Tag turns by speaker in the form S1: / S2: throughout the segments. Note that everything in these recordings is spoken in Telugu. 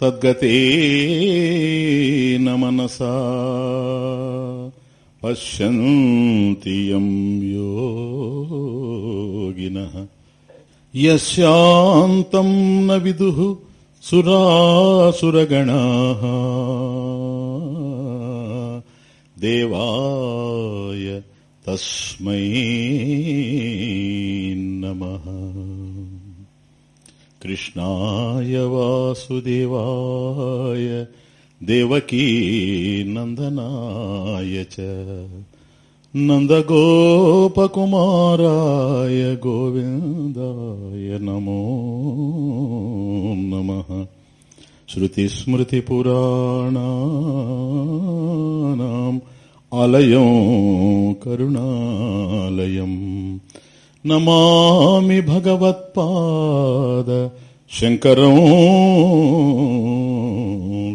S1: తద్గతేన మనసా పశ్యంతి యోగిన. యశాంతం న విదు సురాసురగణ. దేవాయ తస్మై నమ. कृष्णाय वासुदेवाय देवकी नन्दनाय च नन्दगोपकुमाराय गोविन्दाय नमो नमः श्रुतिस्मृतिपुराणानाम् आलयं करुणालयम् నమామి భగవత్పాద శంకరం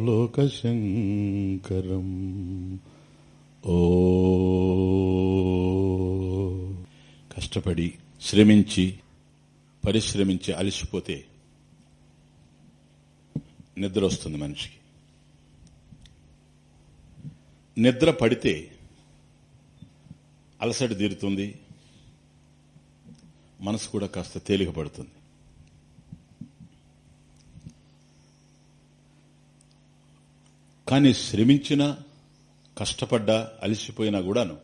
S1: లోకశంకరం ఓ కష్టపడి శ్రమించి పరిశ్రమించి అలసిపోతే నిద్ర వస్తుంది మనిషికి. నిద్ర పడితే అలసట తీరుతుంది. మనసు కూడా కాస్త తేలికపడుతుంది. కానీ శ్రమించినా కష్టపడ్డా అలిసిపోయినా కూడాను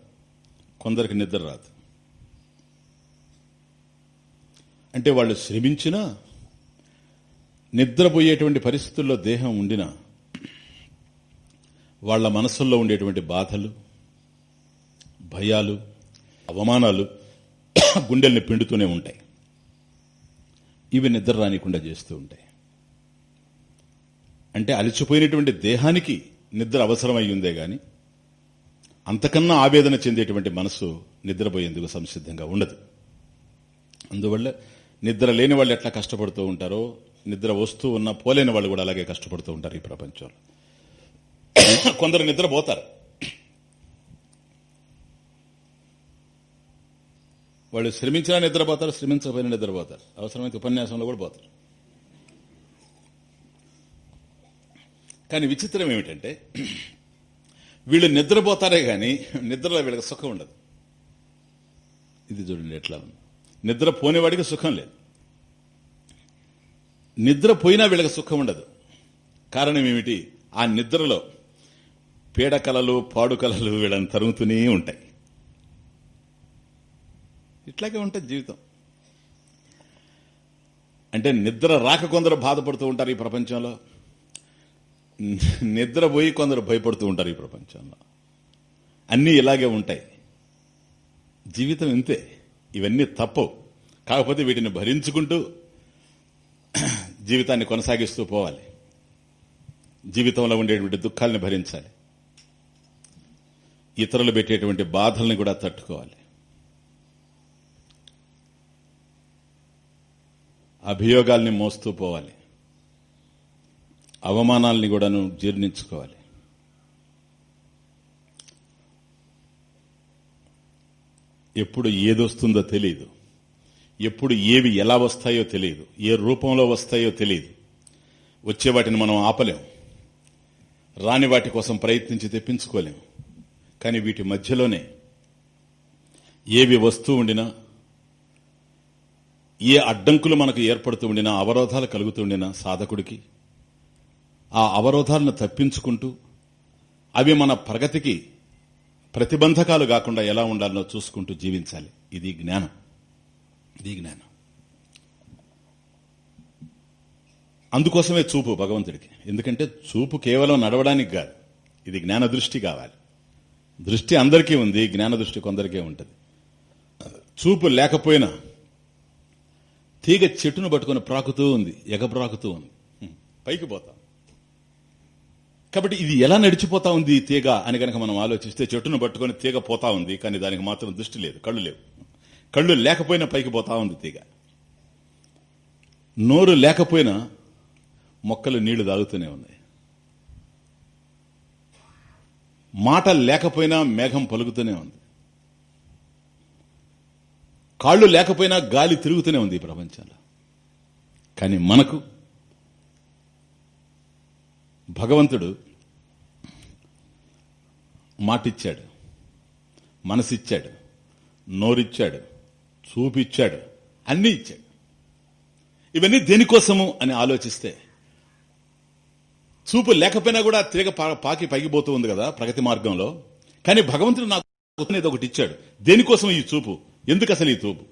S1: కొందరికి నిద్ర రాదు. అంటే వాళ్ళు శ్రమించినా నిద్రపోయేటువంటి పరిస్థితుల్లో దేహం ఉండినా వాళ్ళ మనసుల్లో ఉండేటువంటి బాధలు భయాలు అవమానాలు గుండెల్ని పిండుతూనే ఉంటాయి. ఇవి నిద్ర రానికుండా చేస్తూ ఉంటాయి. అంటే అలిచిపోయినటువంటి దేహానికి నిద్ర అవసరమయ్యుందే గాని అంతకన్నా ఆవేదన చెందేటువంటి మనసు నిద్రపోయేందుకు సంసిద్ధంగా ఉండదు. అందువల్ల నిద్ర లేని వాళ్ళు ఎట్లా కష్టపడుతూ ఉంటారో నిద్ర వస్తూ ఉన్న పోలేని వాళ్ళు కూడా అలాగే కష్టపడుతూ ఉంటారు ఈ ప్రపంచంలో. కొందరు నిద్రపోతారు. వాళ్ళు శ్రమించినా నిద్రపోతారు శ్రమించకపోయినా నిద్రపోతారు. అవసరమైతే ఉపన్యాసంలో కూడా పోతారు. కానీ విచిత్రం ఏమిటంటే వీళ్ళు నిద్రపోతారే కానీ నిద్రలో వీళ్ళకి సుఖం ఉండదు. ఇది చూడండి ఎట్లా ఉంది. నిద్ర పోనేవాడికి సుఖం లేదు. నిద్ర పోయినా వీళ్ళకి సుఖం ఉండదు. కారణం ఏమిటి? ఆ నిద్రలో పీడకలలు పాడుకలలు వీళ్ళని తరుగుతూనే ఉంటాయి. ఇట్లాగే ఉంటుంది జీవితం. అంటే నిద్ర రాక కొందరు బాధపడుతూ ఉంటారు ఈ ప్రపంచంలో. నిద్రపోయి కొందరు భయపడుతూ ఉంటారు ఈ ప్రపంచంలో. అన్నీ ఇలాగే ఉంటాయి. జీవితం ఇంతే. ఇవన్నీ తప్పవు. కాకపోతే వీటిని భరించుకుంటూ జీవితాన్ని కొనసాగిస్తూ పోవాలి. జీవితంలో ఉండేటువంటి దుఃఖాలను భరించాలి. ఇతరులు పెట్టేటువంటి బాధల్ని కూడా తట్టుకోవాలి. అభియోగాల్ని మోస్తూ పోవాలి. అవమానాల్ని కూడాను జీర్ణించుకోవాలి. ఎప్పుడు ఏదొస్తుందో తెలియదు ఎప్పుడు ఏవి ఎలా వస్తాయో తెలియదు ఏ రూపంలో వస్తాయో తెలియదు వచ్చే వాటిని మనం ఆపలేం. రాని వాటి కోసం ప్రయత్నించి తెప్పించుకోలేం. కానీ వీటి మధ్యలోనే ఏవి వస్తూ ఉండినా ఏ అడ్డంకులు మనకు ఏర్పడుతూ ఉండినా అవరోధాలు కలుగుతూ ఉండినా సాధకుడికి ఆ అవరోధాలను తప్పించుకుంటూ అవి మన ప్రగతికి ప్రతిబంధకాలు కాకుండా ఎలా ఉండాలో చూసుకుంటూ జీవించాలి. ఇది జ్ఞానం. ఇది జ్ఞానం. అందుకోసమే చూపు భగవంతుడికి. ఎందుకంటే చూపు కేవలం నడవడానికి కాదు ఇది జ్ఞాన దృష్టి కావాలి. దృష్టి అందరికీ ఉంది జ్ఞాన దృష్టి కొందరికే ఉంటుంది. చూపు లేకపోయినా తీగ చెట్టును పట్టుకుని ప్రాకుతూ ఉంది ఎగబ్రాకుతూ ఉంది. పైకి పోతాం. కాబట్టి ఇది ఎలా నడిచిపోతా ఉంది తీగ అని కనుక మనం ఆలోచిస్తే చెట్టును పట్టుకొని తీగ పోతా ఉంది కానీ దానికి మాత్రం దృష్టి లేదు కళ్ళు లేవు. కళ్ళు లేకపోయినా పైకి పోతా ఉంది తీగ. నోరు లేకపోయినా మొక్కలు నీళ్ళు తాగుతూనే ఉన్నాయి. మాట లేకపోయినా మేఘం పలుకుతూనే ఉంది. కాళ్ళు లేకపోయినా గాలి తిరుగుతూనే ఉంది ఈ ప్రపంచంలో. కానీ మనకు భగవంతుడు మాటిచ్చాడు మనసిచ్చాడు నోరిచ్చాడు చూపిచ్చాడు అన్నీ ఇచ్చాడు. ఇవన్నీ దేనికోసము అని ఆలోచిస్తే చూపు లేకపోయినా కూడా తీగ పా- పాకి పైకిపోతూ ఉంది కదా ప్రగతి మార్గంలో. కానీ భగవంతుడు నాకు అనేది ఒకటి ఇచ్చాడు. దేనికోసం ఈ చూపు? ఎందుకు అసలు ఈ చూపు?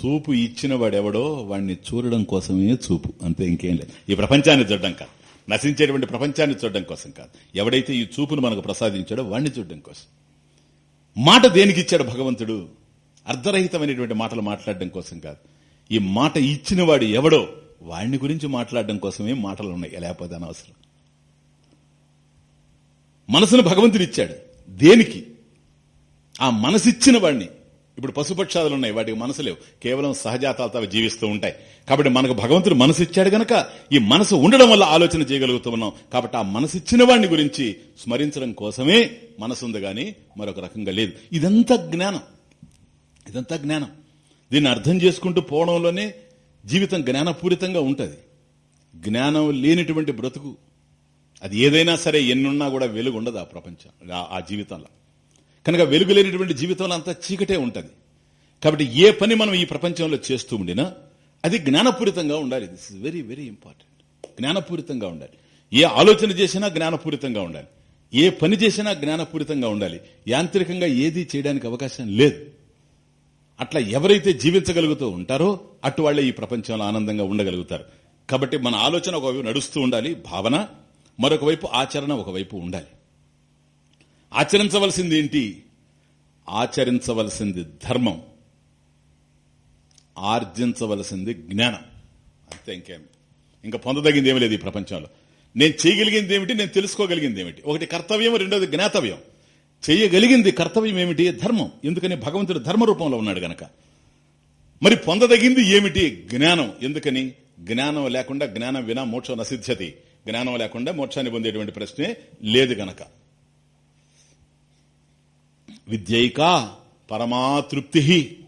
S1: చూపు ఇచ్చిన వాడెవడో వాడిని చూడడం కోసమే చూపు. అంతే ఇంకేం లేదు. ఈ ప్రపంచాన్ని చూడడం కాదు. నశించేటువంటి ప్రపంచాన్ని చూడడం కోసం కాదు. ఎవడైతే ఈ చూపును మనకు ప్రసాదించాడో వాడిని చూడడం కోసం. మాట దేనికి ఇచ్చాడు భగవంతుడు? అర్ధరహితమైనటువంటి మాటలు మాట్లాడడం కోసం కాదు. ఈ మాట ఇచ్చిన వాడు ఎవడో వాడిని గురించి మాట్లాడడం కోసమే మాటలు ఉన్నాయి లేకపోతే అనవసరం మనసును భగవంతుడు ఇచ్చాడు దేనికి? ఆ మనసిచ్చిన వాడిని ఇప్పుడు పశుపక్షాదులు ఉన్నాయి వాటికి మనసు లేవు. కేవలం సహజాతాలతో అవి జీవిస్తూ ఉంటాయి. కాబట్టి మనకు భగవంతుడు మనసు ఇచ్చాడు గనక ఈ మనసు ఉండడం వల్ల ఆలోచన చేయగలుగుతున్నాం కాబట్టి ఆ మనసు ఇచ్చిన వాడిని గురించి స్మరించడం కోసమే మనసు ఉంది గాని మరొక రకంగా లేదు. ఇదంతా జ్ఞానం. ఇదంతా జ్ఞానం. దీన్ని అర్థం చేసుకుంటూ పోవడంలోనే జీవితం జ్ఞానపూరితంగా ఉంటుంది. జ్ఞానం లేనిటువంటి బ్రతుకు అది ఏదైనా సరే ఎన్నున్నా కూడా వెలుగు ఉండదు ఆ ప్రపంచం ఆ- ఆ జీవితంలో. కనుక వెలుగు లేనిటువంటి జీవితంలో అంతా చీకటే ఉంటుంది. కాబట్టి ఏ పని మనం ఈ ప్రపంచంలో చేస్తూ ఉండినా అది జ్ఞానపూరితంగా ఉండాలి. This is very very important జ్ఞానపూరితంగా ఉండాలి. ఏ ఆలోచన చేసినా జ్ఞానపూరితంగా ఉండాలి. ఏ పని చేసినా జ్ఞానపూరితంగా ఉండాలి. యాంత్రికంగా ఏది చేయడానికి అవకాశం లేదు. అట్లా ఎవరైతే జీవించగలుగుతూ ఉంటారో అటు వాళ్ళే ఈ ప్రపంచంలో ఆనందంగా ఉండగలుగుతారు. కాబట్టి మన ఆలోచన ఒకవైపు నడుస్తూ ఉండాలి భావన మరొకవైపు ఆచరణ ఒకవైపు ఉండాలి. ఆచరించవలసింది ఏంటి ఆచరించవలసింది ధర్మం. ఆర్జించవలసింది జ్ఞానం. అంతే ఇంకేం. ఇంకా పొందదగింది ఏమీ లేదు ఈ ప్రపంచంలో. నేను చేయగలిగింది ఏమిటి నేను తెలుసుకోగలిగింది ఏమిటి ఒకటి కర్తవ్యం రెండోది జ్ఞాతవ్యం. చేయగలిగింది కర్తవ్యం ఏమిటి ధర్మం. ఎందుకని? భగవంతుడు ధర్మ రూపంలో ఉన్నాడు గనక. మరి పొందదగింది ఏమిటి? జ్ఞానం. ఎందుకని? జ్ఞానం లేకుండా జ్ఞానం వినా మోక్షం నసిద్ధ్యతి జ్ఞానం లేకుండా మోక్షాన్ని పొందేటువంటి ప్రశ్నే లేదు గనక. విద్యైక పరమాతృప్తి.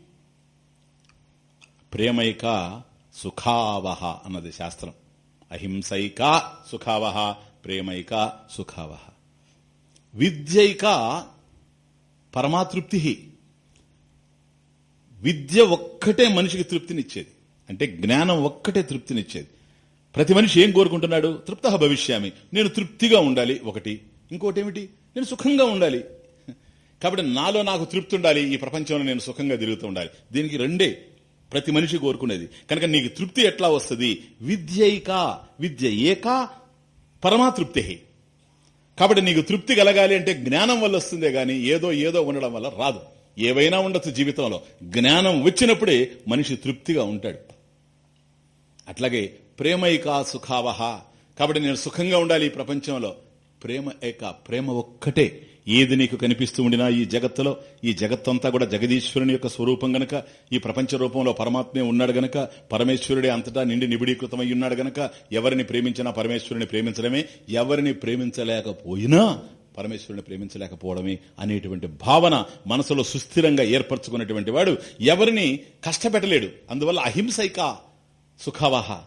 S1: ప్రేమైక సుఖావహ అన్నది శాస్త్రం. అహింసైక సుఖావహ ప్రేమైక సుఖావహ. విద్యైక పరమాతృప్తి. విద్య ఒక్కటే మనిషికి తృప్తినిచ్చేది. అంటే జ్ఞానం ఒక్కటే తృప్తినిచ్చేది. ప్రతి మనిషి ఏం కోరుకుంటున్నాడు? తృప్త భవిష్యామి. నేను తృప్తిగా ఉండాలి ఒకటి. ఇంకోటి ఏమిటి నేను సుఖంగా ఉండాలి. కాబట్టి నాలో నాకు తృప్తి ఉండాలి ఈ ప్రపంచంలో నేను సుఖంగా తిరుగుతూ ఉండాలి. దీనికి రెండే ప్రతి మనిషి కోరుకునేది. కనుక నీకు తృప్తి ఎట్లా వస్తుంది? విద్యైక విద్య ఏక పరమాతృప్తి కాబట్టి నీకు తృప్తి కలగాలి అంటే జ్ఞానం వల్ల వస్తుందే గాని ఏదో ఏదో ఉండడం వల్ల రాదు. ఏవైనా ఉండొచ్చు జీవితంలో. జ్ఞానం వచ్చినప్పుడే మనిషి తృప్తిగా ఉంటాడు. అట్లాగే ప్రేమైక సుఖావహ. కాబట్టి నేను సుఖంగా ఉండాలి ఈ ప్రపంచంలో. ప్రేమ ఏక ప్రేమ ఒక్కటే. ఏది నీకు కనిపిస్తూ ఉండినా ఈ జగత్తులో ఈ జగత్తంతా కూడా జగదీశ్వరుని యొక్క స్వరూపం గనక ఈ ప్రపంచ రూపంలో పరమాత్మే ఉన్నాడు గనక పరమేశ్వరుడే అంతటా నిండి నిబిడీకృతమై ఉన్నాడు గనక ఎవరిని ప్రేమించినా పరమేశ్వరుని ప్రేమించడమే ఎవరిని ప్రేమించలేకపోయినా పరమేశ్వరుని ప్రేమించలేకపోవడమే అనేటువంటి భావన మనసులో సుస్థిరంగా ఏర్పరచుకున్నటువంటి వాడు ఎవరిని కష్టపెట్టలేడు. అందువల్ల అహింసైక సుఖావహ.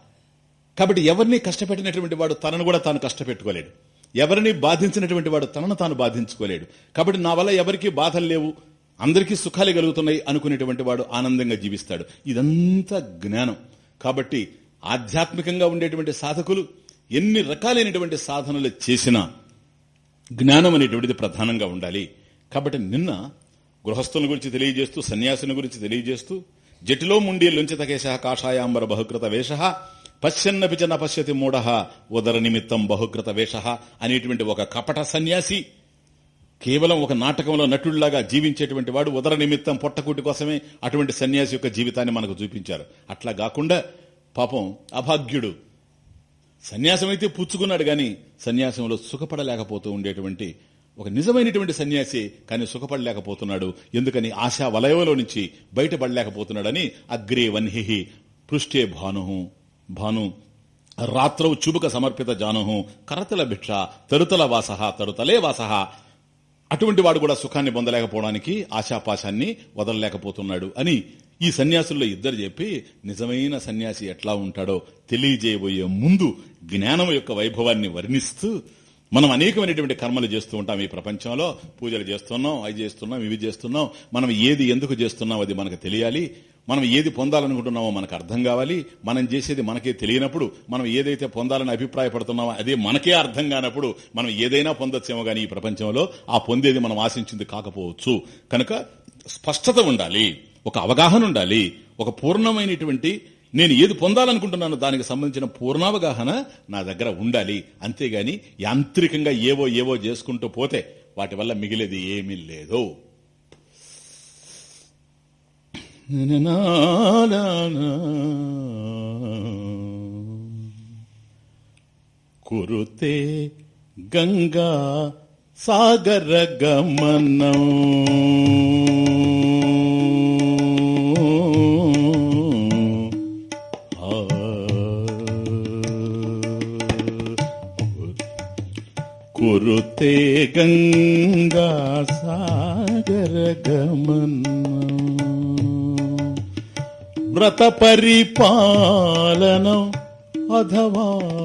S1: కాబట్టి ఎవరిని కష్టపెట్టినటువంటి వాడు తనను కూడా తాను కష్టపెట్టుకోలేడు. ఎవరిని బాధించినటువంటి వాడు తనను తాను బాధించుకోలేడు. కాబట్టి నా వల్ల ఎవరికి బాధలు లేవు అందరికీ సుఖాలే కలుగుతున్నాయి అనుకునేటువంటి వాడు ఆనందంగా జీవిస్తాడు. ఇదంతా జ్ఞానం. కాబట్టి ఆధ్యాత్మికంగా ఉండేటువంటి సాధకులు ఎన్ని రకాలైనటువంటి సాధనలు చేసినా జ్ఞానం అనేటువంటిది ప్రధానంగా ఉండాలి. కాబట్టి నిన్న గృహస్థుల గురించి తెలియజేస్తూ సన్యాసుని గురించి తెలియజేస్తూ జటిలో ముండి లుంచితకేశ కాషాయాంబర బహుకృత వేష పశ్యన్నపి చ నపశ్యతి మూఢ ఉదర నిమిత్తం బహుకృత వేష అనేటువంటి ఒక కపట సన్యాసి కేవలం ఒక నాటకంలో నటుడిలాగా జీవించేటువంటి వాడు ఉదర నిమిత్తం పొట్టకూటి కోసమే అటువంటి సన్యాసి యొక్క జీవితాన్ని మనకు చూపించారు. అట్లా కాకుండా పాపం అభాగ్యుడు సన్యాసం అయితే పుచ్చుకున్నాడు గాని సన్యాసంలో సుఖపడలేకపోతూ ఉండేటువంటి ఒక నిజమైనటువంటి సన్యాసి కానీ సుఖపడలేకపోతున్నాడు. ఎందుకని ఆశా వలయంలో నుంచి బయటపడలేకపోతున్నాడని అగ్రే వన్హి పృష్ఠే భాను. భాను రాత్రవు చుబుక సమర్పిత జాను కరతల భిక్ష తరుతల వాస తరుతలే వాస. అటువంటి వాడు కూడా సుఖాన్ని పొందలేకపోవడానికి ఆశాపాశాన్ని వదలలేకపోతున్నాడు అని ఈ సన్యాసుల్లో ఇద్దరు చెప్పి నిజమైన సన్యాసి ఎట్లా ఉంటాడో తెలియజేయబోయే ముందు జ్ఞానం యొక్క వైభవాన్ని వర్ణిస్తూ మనం అనేకమైనటువంటి కర్మలు చేస్తూ ఉంటాం ఈ ప్రపంచంలో. పూజలు చేస్తున్నాం అవి చేస్తున్నాం ఇవి చేస్తున్నాం. మనం ఏది ఎందుకు చేస్తున్నాం అది మనకు తెలియాలి. మనం ఏది పొందాలనుకుంటున్నామో మనకు అర్థం కావాలి. మనం చేసేది మనకే తెలియనప్పుడు మనం ఏదైతే పొందాలని అభిప్రాయపడుతున్నామో అదే మనకే అర్థం కానప్పుడు మనం ఏదైనా పొందొచ్చేమో కానీ ఈ ప్రపంచంలో ఆ పొందేది మనం ఆశించింది కాకపోవచ్చు. కనుక స్పష్టత ఉండాలి. ఒక అవగాహన ఉండాలి. ఒక పూర్ణమైనటువంటి నేను ఏది పొందాలనుకుంటున్నాను దానికి సంబంధించిన పూర్ణావగాహన నా దగ్గర ఉండాలి. అంతేగాని యాంత్రికంగా ఏవో ఏవో చేసుకుంటూ పోతే వాటి వల్ల మిగిలేది ఏమీ లేదు. కురుతే గంగా సాగర గమనం. గంగా సాగర గమనం. వ్రత పరిపాలనం అధవాదానం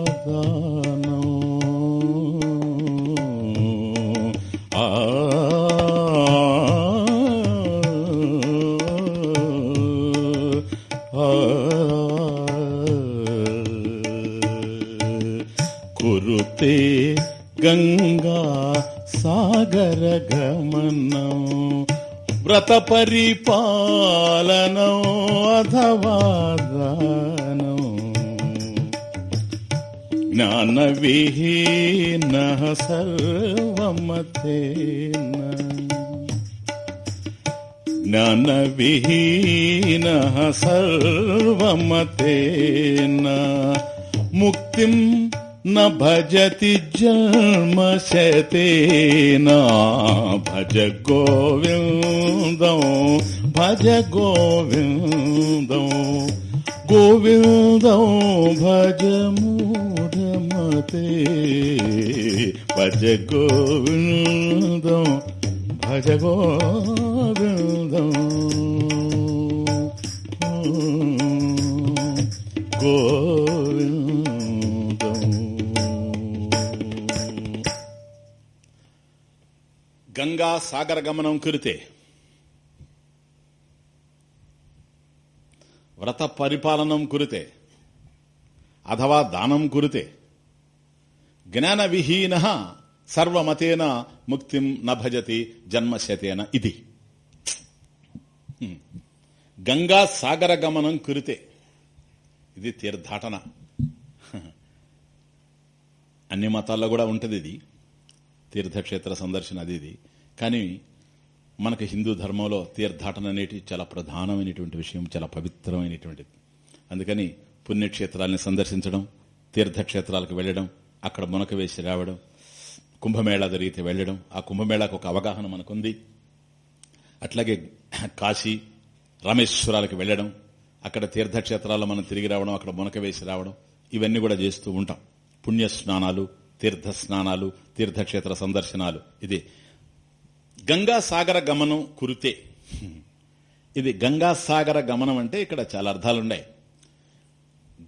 S1: వ్రత పరిపాలనం అధవాదానం జ్ఞాన విహీన సర్వమతేన జ్ఞాన విహీన సర్వమతేన ముక్తిం न भजति जन्म शतेना भज गोविन्दौ గోవిందం భజ గోవిందం. గోవిందం భజ మూఢమతే. భజ గోవిందం భజ గోవిందం. గోవిందం. గంగా సాగర గమనం కురితే వ్రత పరిపాలనం కురితే అథవా దానం కురితే జ్ఞానవిహీన సర్వమతేన ముక్తిం న భజతి జన్మశతేన ఇది. గంగా సాగర గమనం కురితే ఇది తీర్థాటన. అన్ని మతాల్లో కూడా ఉంటుంది ఇది. తీర్థక్షేత్ర సందర్శన అది ఇది. కానీ మనకు హిందూ ధర్మంలో తీర్థాటన అనేటి చాలా ప్రధానమైనటువంటి విషయం చాలా పవిత్రమైనటువంటిది. అందుకని పుణ్యక్షేత్రాలని సందర్శించడం తీర్థక్షేత్రాలకు వెళ్ళడం అక్కడ మునక వేసి రావడం కుంభమేళా జరిగితే వెళ్ళడం ఆ కుంభమేళాకు ఒక అవగాహన మనకుంది. అట్లాగే కాశీ రామేశ్వరాలకు వెళ్ళడం అక్కడ తీర్థక్షేత్రాల్లో మనం తిరిగి రావడం అక్కడ మునక వేసి రావడం ఇవన్నీ కూడా చేస్తూ ఉంటాం. పుణ్య స్నానాలు తీర్థ స్నానాలు తీర్థక్షేత్ర సందర్శనాలు ఇది గంగా సాగర గమనం కురితే. ఇది గంగాసాగర గమనం అంటే ఇక్కడ చాలా అర్థాలున్నాయి.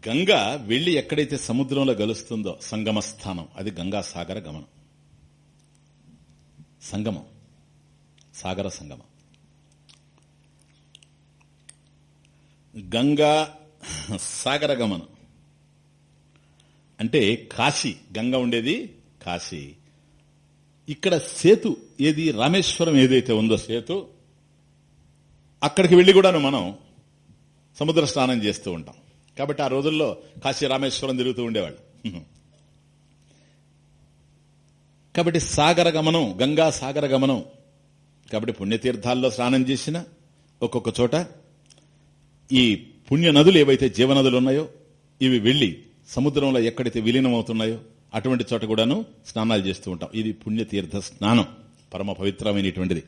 S1: గంగ వెళ్ళి ఎక్కడైతే సముద్రంలో గలుస్తుందో సంగమ స్థానం అది గంగాసాగర గమనం. సంగమం. సాగర సంగమం. గంగా సాగర గమనం. అంటే కాశీ గంగ ఉండేది కాశీ. ఇక్కడ సేతు ఏది? రామేశ్వరం ఏదైతే ఉందో సేతు అక్కడికి వెళ్ళి కూడాను మనం సముద్ర స్నానం చేస్తూ ఉంటాం. కాబట్టి ఆ రోజుల్లో కాశీ రామేశ్వరం తిరుగుతూ ఉండేవాళ్ళు. కాబట్టి సాగర గమనం గంగా సాగర గమనం. కాబట్టి పుణ్యతీర్థాల్లో స్నానం చేసిన ఒక్కొక్క చోట ఈ పుణ్య నదులు ఏవైతే జీవనదులు ఉన్నాయో ఇవి వెళ్ళి సముద్రంలో ఎక్కడైతే విలీనం అవుతున్నాయో అటువంటి చోట కూడాను స్నానాలు చేస్తూ ఉంటాం. ఇది పుణ్యతీర్థ స్నానం పరమ పవిత్రమైనటువంటిది.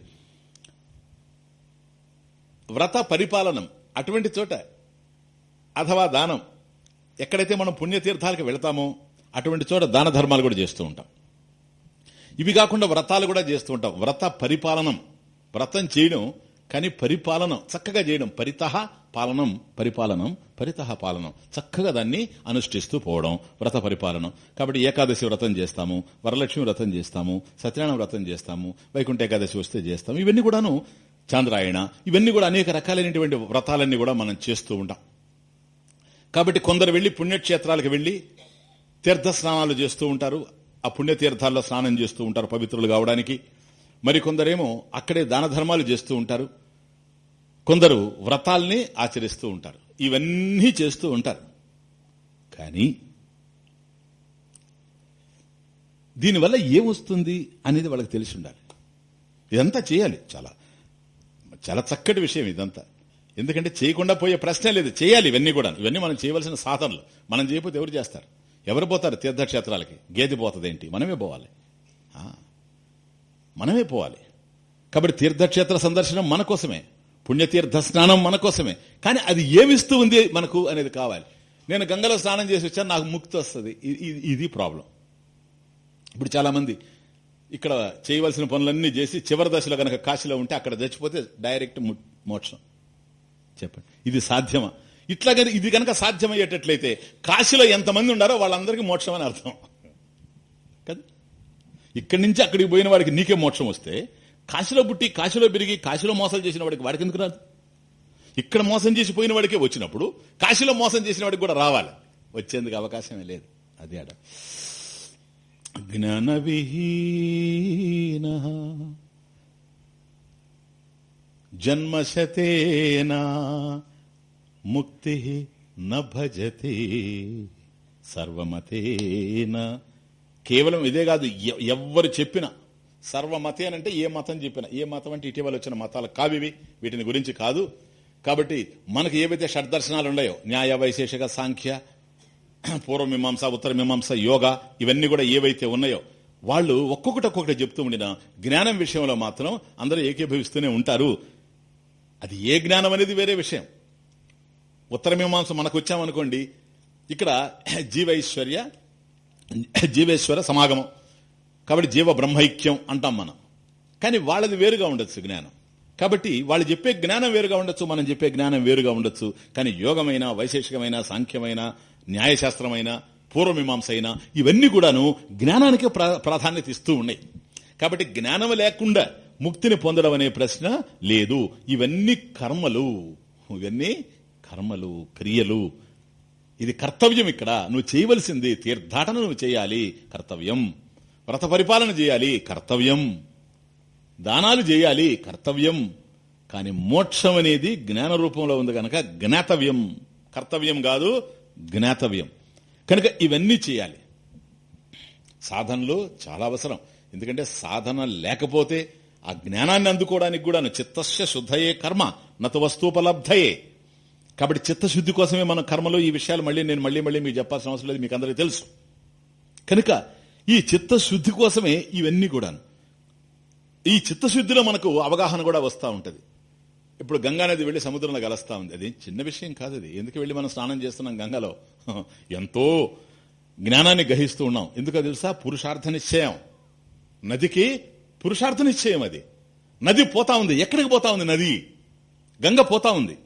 S1: వ్రత పరిపాలనం అటువంటి చోట అథవా దానం ఎక్కడైతే మనం పుణ్యతీర్థాలకు వెళతామో అటువంటి చోట దాన ధర్మాలు కూడా చేస్తూ ఉంటాం. ఇవి కాకుండా వ్రతాలు కూడా చేస్తూ ఉంటాం. వ్రత పరిపాలనం వ్రతం చేయడం కానీ పరిపాలనం చక్కగా చేయడం. పరితహ పాలనం పరిపాలనం పరితహ పాలనం. చక్కగా దాన్ని అనుష్ఠిస్తూ పోవడం వ్రత పరిపాలనం. కాబట్టి ఏకాదశి వ్రతం చేస్తాము వరలక్ష్మి వ్రతం చేస్తాము సత్యనారాయణ వ్రతం చేస్తాము వైకుంఠ ఏకాదశి వస్తే చేస్తాము. ఇవన్నీ కూడాను చాంద్రాయణ ఇవన్నీ కూడా అనేక రకాలైనటువంటి వ్రతాలన్నీ కూడా మనం చేస్తూ ఉంటాం. కాబట్టి కొందరు వెళ్ళి పుణ్యక్షేత్రాలకు వెళ్ళి తీర్థ స్నానాలు చేస్తూ ఉంటారు. ఆ పుణ్యతీర్థాల్లో స్నానం చేస్తూ ఉంటారు పవిత్రులు కావడానికి. మరి కొందరేమో అక్కడే దాన ధర్మాలు చేస్తూ ఉంటారు. కొందరు వ్రతాల్ని ఆచరిస్తూ ఉంటారు. ఇవన్నీ చేస్తూ ఉంటారు. కానీ దీనివల్ల ఏమొస్తుంది అనేది వాళ్ళకి తెలిసి ఉండాలి. ఇదంతా చేయాలి చాలా. చాలా చక్కటి విషయం ఇదంతా. ఎందుకంటే చేయకుండా పోయే ప్రశ్నే లేదు. చేయాలి ఇవన్నీ కూడా ఇవన్నీ మనం చేయవలసిన సాధనలు. మనం చేయకపోతే ఎవరు చేస్తారు? ఎవరు పోతారు తీర్థక్షేత్రాలకి? గేది పోతుంది ఏంటి మనమే పోవాలి. మనమే పోవాలి. కాబట్టి తీర్థక్షేత్ర సందర్శనం మన కోసమే. పుణ్యతీర్థ స్నానం మన కోసమే. కానీ అది ఏమిస్తూ ఉంది మనకు అనేది కావాలి. నేను గంగలో స్నానం చేసి వచ్చాను నాకు ముక్తి వస్తుంది. ఇది ప్రాబ్లం. ఇప్పుడు చాలామంది ఇక్కడ చేయవలసిన పనులన్నీ చేసి చివరి దశలో గనక కాశీలో ఉంటే అక్కడ చచ్చిపోతే డైరెక్ట్ మోక్షం. చెప్పండి. ఇది సాధ్యమా? ఇట్లా ఇది కనుక సాధ్యమయ్యేటట్లయితే కాశీలో ఎంతమంది ఉండారో వాళ్ళందరికీ మోక్షం అని అర్థం. ఇక్కడి నుంచి అక్కడికి పోయిన వాడికి నీకే మోక్షం వస్తే కాశీలో పుట్టి కాశీలో పెరిగి కాశీలో మోసం చేసిన వాడికి వాడికి ఎందుకు రాదు? ఇక్కడ మోసం చేసి పోయిన వాడికే వచ్చినప్పుడు కాశీలో మోసం చేసిన వాడికి కూడా రావాలి. వచ్చేందుకు అవకాశమే లేదు. అది ఆడ. జ్ఞాన విహీన జన్మశతేనా ముక్తి నభజతే సర్వమతేనా సర్వమతేన కేవలం ఇదే కాదు ఎ- ఎవ్వరు చెప్పినా సర్వమతేనంటే ఏ మతం చెప్పినా ఏ మతం అంటే ఇటీవల వచ్చిన మతాలు కావివి వీటిని గురించి కాదు. కాబట్టి మనకు ఏవైతే షడ్దర్శనాలు ఉన్నాయో న్యాయ వైశేషిక సాంఖ్య పూర్వమీమాంస ఉత్తర మీమాంస యోగా ఇవన్నీ కూడా ఏవైతే ఉన్నాయో వాళ్ళు ఒక్కొక్కటి ఒక్కొక్కటి చెప్తూ ఉండిన జ్ఞానం విషయంలో మాత్రం అందరూ ఏకీభవిస్తూనే ఉంటారు. అది ఏ జ్ఞానం అనేది వేరే విషయం. ఉత్తర మీమాంస మనకు వచ్చామనుకోండి ఇక్కడ జీవైశ్వర్య జీవేశ్వర సమాగమం. కాబట్టి జీవ బ్రహ్మైక్యం అంటాం మనం. కానీ వాళ్ళది వేరుగా ఉండొచ్చు జ్ఞానం. కాబట్టి వాళ్ళు చెప్పే జ్ఞానం వేరుగా ఉండొచ్చు మనం చెప్పే జ్ఞానం వేరుగా ఉండొచ్చు. కానీ యోగమైన వైశేషికమైన సాంఖ్యమైన న్యాయశాస్త్రమైన పూర్వమీమాంస అయినా ఇవన్నీ కూడాను జ్ఞానానికి ప్రా- ప్రాధాన్యత ఇస్తూ ఉన్నాయి. కాబట్టి జ్ఞానం లేకుండా ముక్తిని పొందడం అనే ప్రశ్న లేదు. ఇవన్నీ కర్మలు. ఇవన్నీ కర్మలు క్రియలు. ఇది కర్తవ్యం ఇక్కడ. నువ్వు చేయవలసింది తీర్థాటన నువ్వు చేయాలి కర్తవ్యం. వ్రత పరిపాలన చేయాలి కర్తవ్యం. దానాలు చేయాలి కర్తవ్యం. కానీ మోక్షం అనేది జ్ఞాన రూపంలో ఉంది కనుక జ్ఞాతవ్యం. కర్తవ్యం కాదు జ్ఞాతవ్యం. కనుక ఇవన్నీ చేయాలి. సాధనలు చాలా అవసరం. ఎందుకంటే సాధన లేకపోతే ఆ జ్ఞానాన్ని అందుకోవడానికి కూడా చిత్తస్య శుద్ధయే కర్మ నత వస్తూపలబ్ధయే కాబట్టి చిత్తశుద్ధి కోసమే మన కర్మలో ఈ విషయాలు మళ్ళీ నేను మళ్ళీ మళ్ళీ మీకు చెప్పాల్సిన అవసరం లేదు మీకు అందరికీ తెలుసు. కనుక ఈ చిత్తశుద్ధి కోసమే ఇవన్నీ కూడాను. ఈ చిత్తశుద్ధిలో మనకు అవగాహన కూడా వస్తూ ఉంటుంది. ఇప్పుడు గంగా నది వెళ్ళి సముద్రంలో కలుస్తా ఉంది. అది చిన్న విషయం కాదు అది. ఎందుకు వెళ్ళి మనం స్నానం చేస్తున్నాం గంగలో? ఎంతో జ్ఞానాన్ని గ్రహిస్తూ ఉన్నాం. ఎందుకో తెలుసా? పురుషార్థ నిశ్చయం. నదికి పురుషార్థ నిశ్చయం అది. నది పోతా ఉంది. ఎక్కడికి పోతా ఉంది నది? గంగ పోతా ఉంది.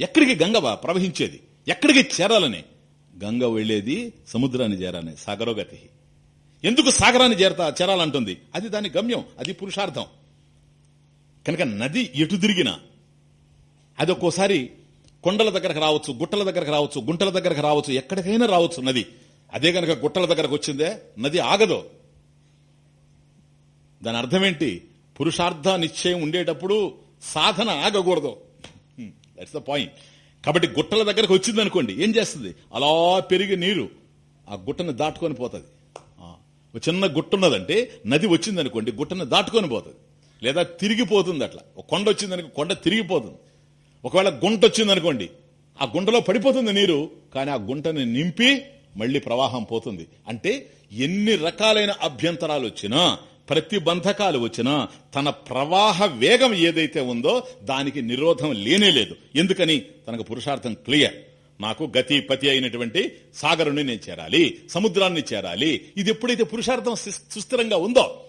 S1: ఎక్కడికి గంగ ప్రవహించేది? ఎక్కడికి చేరాలని? గంగ వెళ్ళేది సముద్రాన్ని చేరాలని సాగరోగతి ఎందుకు సాగరాన్ని చేరతా చేరాలంటుంది? అది దాని గమ్యం అది పురుషార్థం. కనుక నది ఎటు తిరిగినా అది ఒక్కోసారి కొండల దగ్గరకు రావచ్చు గుట్టల దగ్గరకు రావచ్చు గుంటల దగ్గరకు రావచ్చు ఎక్కడికైనా రావచ్చు నది. అదే గనక గుట్టల దగ్గరకు వచ్చిందే నది ఆగదు. దాని అర్థం ఏంటి పురుషార్థ నిశ్చయం ఉండేటప్పుడు సాధన ఆగకూడదు. దట్స్ ద పాయింట్ కాబట్టి గుట్టల దగ్గరకు వచ్చింది అనుకోండి ఏం చేస్తుంది? అలా పెరిగి నీరు ఆ గుట్టను దాటుకొని పోతుంది. ఒక చిన్న గుట్ట ఉన్నదంటే నది వచ్చింది అనుకోండి గుట్టను దాటుకొని పోతుంది. లేదా తిరిగిపోతుంది అట్లా. ఒక కొండ వచ్చిందనుకో కొండ తిరిగిపోతుంది ఒకవేళ గుంట వచ్చిందనుకోండి ఆ గుంటలో పడిపోతుంది నీరు కానీ ఆ గుంటని నింపి మళ్ళీ ప్రవాహం పోతుంది. అంటే ఎన్ని రకాలైన అభ్యంతరాలు వచ్చినా ప్రతిబంధకాలు వచ్చినా తన ప్రవాహ వేగం ఏదైతే ఉందో దానికి నిరోధం లేనే లేదు. ఎందుకని? తనకు పురుషార్థం క్లియర్. నాకు గతి పతి అయినటువంటి సాగరుని నేను చేరాలి సముద్రాన్ని చేరాలి. ఇది ఎప్పుడైతే పురుషార్థం సుస్థిరంగా ఉందో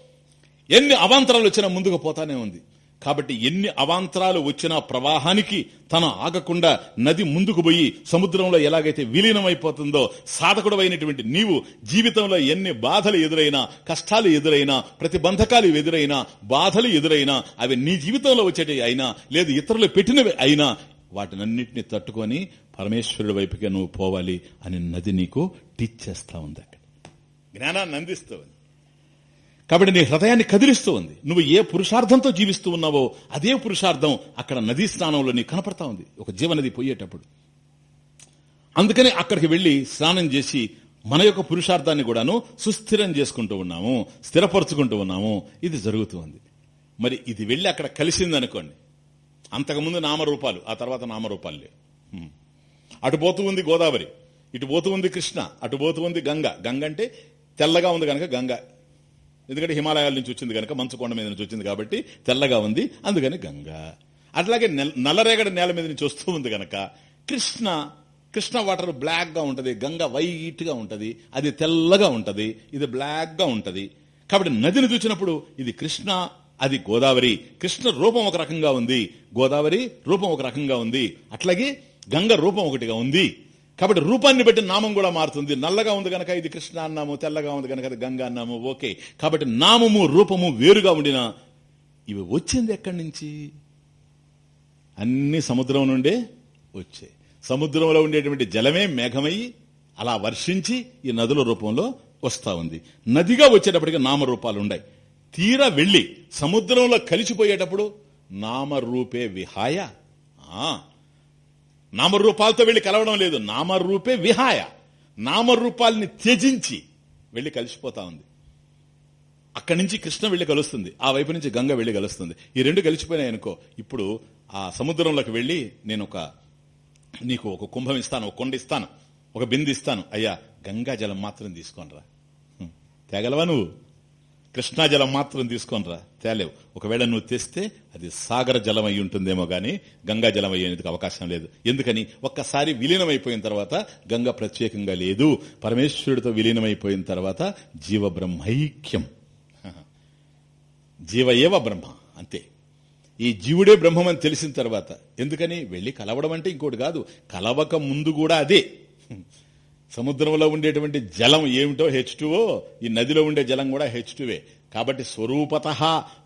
S1: ఎన్ని అవాంతరాలు వచ్చినా ముందుకు పోతానే ఉంది. కాబట్టి ఎన్ని అవాంతరాలు వచ్చినా ప్రవాహానికి తన ఆగకుండా నది ముందుకు పోయి సముద్రంలో ఎలాగైతే విలీనమైపోతుందో సాధకుడు అయినటువంటి నీవు జీవితంలో ఎన్ని బాధలు ఎదురైనా కష్టాలు ఎదురైనా ప్రతిబంధకాలు ఎదురైనా బాధలు ఎదురైనా అవి నీ జీవితంలో వచ్చేటవి అయినా లేదు ఇతరులు పెట్టినవి అయినా వాటినన్నింటినీ తట్టుకొని పరమేశ్వరుడి వైపుకే నువ్వు పోవాలి అని నది నీకు టీచ్ చేస్తా ఉంది అక్కడ. జ్ఞానాన్ని అందిస్తావు కాబట్టి నీ హృదయాన్ని కదిలిస్తూ ఉంది. నువ్వు ఏ పురుషార్థంతో జీవిస్తూ ఉన్నావో అదే పురుషార్థం అక్కడ నదీ స్నానంలో నీకు కనపడతా ఉంది. ఒక జీవనది పోయేటప్పుడు. అందుకని అక్కడికి వెళ్ళి స్నానం చేసి మన యొక్క పురుషార్థాన్ని కూడాను సుస్థిరం చేసుకుంటూ ఉన్నాము స్థిరపరుచుకుంటూ ఉన్నాము. ఇది జరుగుతూ ఉంది. మరి ఇది వెళ్ళి అక్కడ కలిసిందనుకోండి. అంతకుముందు నామరూపాలు ఆ తర్వాత నామరూపాలు లేవు. అటు పోతూ ఉంది గోదావరి ఇటు పోతూ ఉంది కృష్ణ అటు పోతూ ఉంది గంగ. గంగ అంటే తెల్లగా ఉంది కనుక గంగ. ఎందుకంటే హిమాలయాల నుంచి వచ్చింది కనుక మంచు కొండ మీద నుంచి వచ్చింది కాబట్టి తెల్లగా ఉంది. అందుకని గంగ. అట్లాగే నల్లరేగడి నేల మీద నుంచి వస్తూ ఉంది కనుక కృష్ణ కృష్ణ వాటర్ బ్లాక్గా ఉంటుంది. గంగ వైట్గా ఉంటుంది. అది తెల్లగా ఉంటుంది. ఇది బ్లాక్గా ఉంటుంది. కాబట్టి నదిని చూసినప్పుడు ఇది కృష్ణ అది గోదావరి. కృష్ణ రూపం ఒక రకంగా ఉంది. గోదావరి రూపం ఒక రకంగా ఉంది. అట్లాగే గంగ రూపం ఒకటిగా ఉంది. కాబట్టి రూపాన్ని బట్టి నామం కూడా మారుతుంది. నల్లగా ఉంది కనుక ఇది కృష్ణ అన్నాము తెల్లగా ఉంది కనుక అది గంగా అన్నాము ఓకే. కాబట్టి నామము రూపము వేరుగా ఉండిన ఇవి వచ్చింది ఎక్కడి నుంచి? అన్ని సముద్రం నుండే వచ్చాయి. సముద్రంలో ఉండేటువంటి జలమే మేఘమయ్యి అలా వర్షించి ఈ నదుల రూపంలో వస్తా ఉంది. నదిగా వచ్చేటప్పటికి నామరూపాలు ఉన్నాయి తీరా వెళ్ళి సముద్రంలో కలిసిపోయేటప్పుడు నామరూపే విహాయ. నామరూపాలతో వెళ్ళి కలవడం లేదు. నామరూపే విహాయ. నామరూపాలని త్యజించి వెళ్ళి కలిసిపోతా ఉంది. అక్కడి నుంచి కృష్ణ వెళ్ళి కలుస్తుంది. ఆ వైపు నుంచి గంగ వెళ్ళి కలుస్తుంది. ఈ రెండు కలిసిపోయినాయి అనుకో. ఇప్పుడు ఆ సముద్రంలోకి వెళ్ళి నేను ఒక నీకు ఒక కుంభం ఇస్తాను ఒక కొండ ఇస్తాను ఒక బిందు ఇస్తాను. అయ్యా గంగా జలం మాత్రం తీసుకోనరా తేగలవా నువ్వు? కృష్ణా జలం మాత్రం తీసుకొనిరా. తేలేవు. ఒకవేళ నువ్వు తెస్తే అది సాగర జలం అయి ఉంటుందేమో గానీ గంగా జలం అయ్యేందుకు అవకాశం లేదు. ఎందుకని? ఒక్కసారి విలీనమైపోయిన తర్వాత గంగ ప్రత్యేకంగా లేదు. పరమేశ్వరుడితో విలీనమైపోయిన తర్వాత జీవ బ్రహ్మైక్యం జీవ ఏవ బ్రహ్మ అంతే. ఈ జీవుడే బ్రహ్మమని తెలిసిన తర్వాత ఎందుకని? వెళ్ళి కలవడం అంటే ఇంకోటి కాదు. కలవక ముందు కూడా అదే. సముద్రంలో ఉండేటువంటి జలం ఏమిటో హెచ్ ఈ నదిలో ఉండే జలం కూడా హెచ్ కాబట్టి స్వరూపత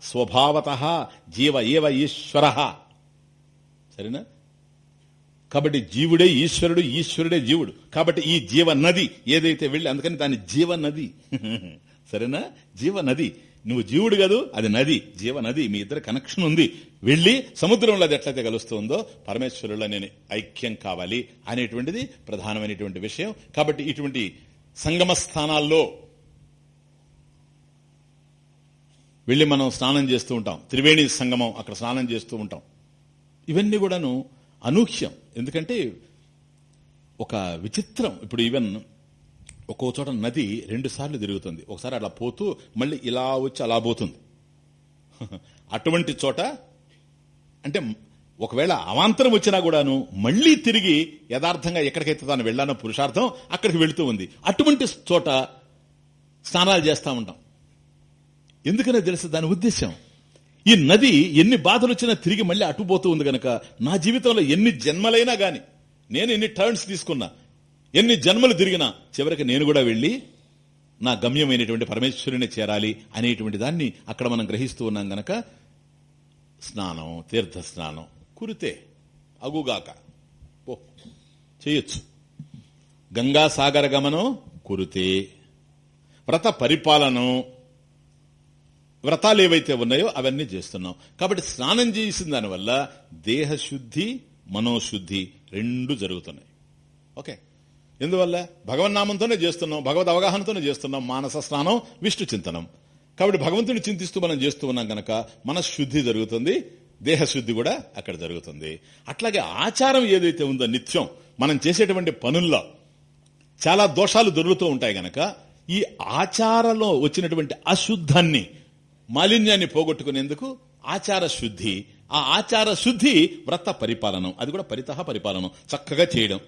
S1: స్వభావత జీవ ఏవ ఈశ్వర. సరేనా? కాబట్టి జీవుడే ఈశ్వరుడు ఈశ్వరుడే జీవుడు. కాబట్టి ఈ జీవ నది ఏదైతే వెళ్ళి అందుకని దాని జీవ నది. సరేనా? జీవ నది. నువ్వు జీవుడు కాదు అది నది జీవ నది మీ ఇద్దరు కనెక్షన్ ఉంది. వెళ్ళి సముద్రంలో అది ఎట్లయితే కలుస్తుందో పరమేశ్వరులో నేను ఐక్యం కావాలి అనేటువంటిది ప్రధానమైనటువంటి విషయం. కాబట్టి ఇటువంటి సంగమ స్థానాల్లో వెళ్ళి మనం స్నానం చేస్తూ ఉంటాం. త్రివేణి సంగమం అక్కడ స్నానం చేస్తూ ఉంటాం. ఇవన్నీ కూడాను అనూహ్యం. ఎందుకంటే ఒక విచిత్రం. ఇప్పుడు ఈవెన్ ఒక్కో చోట నది రెండు సార్లు తిరుగుతుంది. ఒకసారి అలా పోతూ మళ్ళీ ఇలా వచ్చి అలా పోతుంది. అటువంటి చోట అంటే ఒకవేళ అవాంతరం వచ్చినా కూడాను మళ్ళీ తిరిగి యథార్థంగా ఎక్కడికైతే తాను వెళ్ళానో పురుషార్థం అక్కడికి వెళుతూ ఉంది. అటువంటి చోట స్నానాలు చేస్తూ ఉంటాం. ఎందుకనే తెలుసు దాని ఉద్దేశం ఈ నది ఎన్ని బాధలు వచ్చినా తిరిగి మళ్ళీ అటుపోతూ ఉంది గనక నా జీవితంలో ఎన్ని జన్మలైనా గాని నేను ఎన్ని టర్న్స్ తీసుకున్నా ఎన్ని జన్మలు తిరిగినా చివరికి నేను కూడా వెళ్ళి నా గమ్యమైనటువంటి పరమేశ్వరుని చేరాలి అనేటువంటి దాన్ని అక్కడ మనం గ్రహిస్తూ ఉన్నాం గనక స్నానం తీర్థ స్నానం కురితే అగుగాక. ఓ చేయొచ్చు. గంగాసాగర గమనం కురితే. వ్రత పరిపాలనం వ్రతాలు ఏవైతే ఉన్నాయో అవన్నీ చేస్తున్నాం. కాబట్టి స్నానం చేసిన దానివల్ల దేహశుద్ధి మనోశుద్ధి రెండు జరుగుతున్నాయి. ఓకే? ఎందువల్ల? భగవన్నామంతోనే చేస్తున్నాం భగవద్ అవగాహనతోనే చేస్తున్నాం మానస స్నానం విష్ణు చింతనం. కాబట్టి భగవంతుని చింతిస్తూ మనం చేస్తూ ఉన్నాం గనక మన శుద్ధి జరుగుతుంది దేహశుద్ధి కూడా అక్కడ జరుగుతుంది. అట్లాగే ఆచారం ఏదైతే ఉందో నిత్యం మనం చేసేటువంటి పనుల్లో చాలా దోషాలు దొరుకుతూ ఉంటాయి గనక ఈ ఆచారంలో వచ్చినటువంటి అశుద్ధాన్ని మాలిన్యాన్ని పోగొట్టుకునేందుకు ఆచార శుద్ధి ఆ ఆచార శుద్ధి వ్రత పరిపాలనం అది కూడా పరితహ పరిపాలనం చక్కగా చేయడం.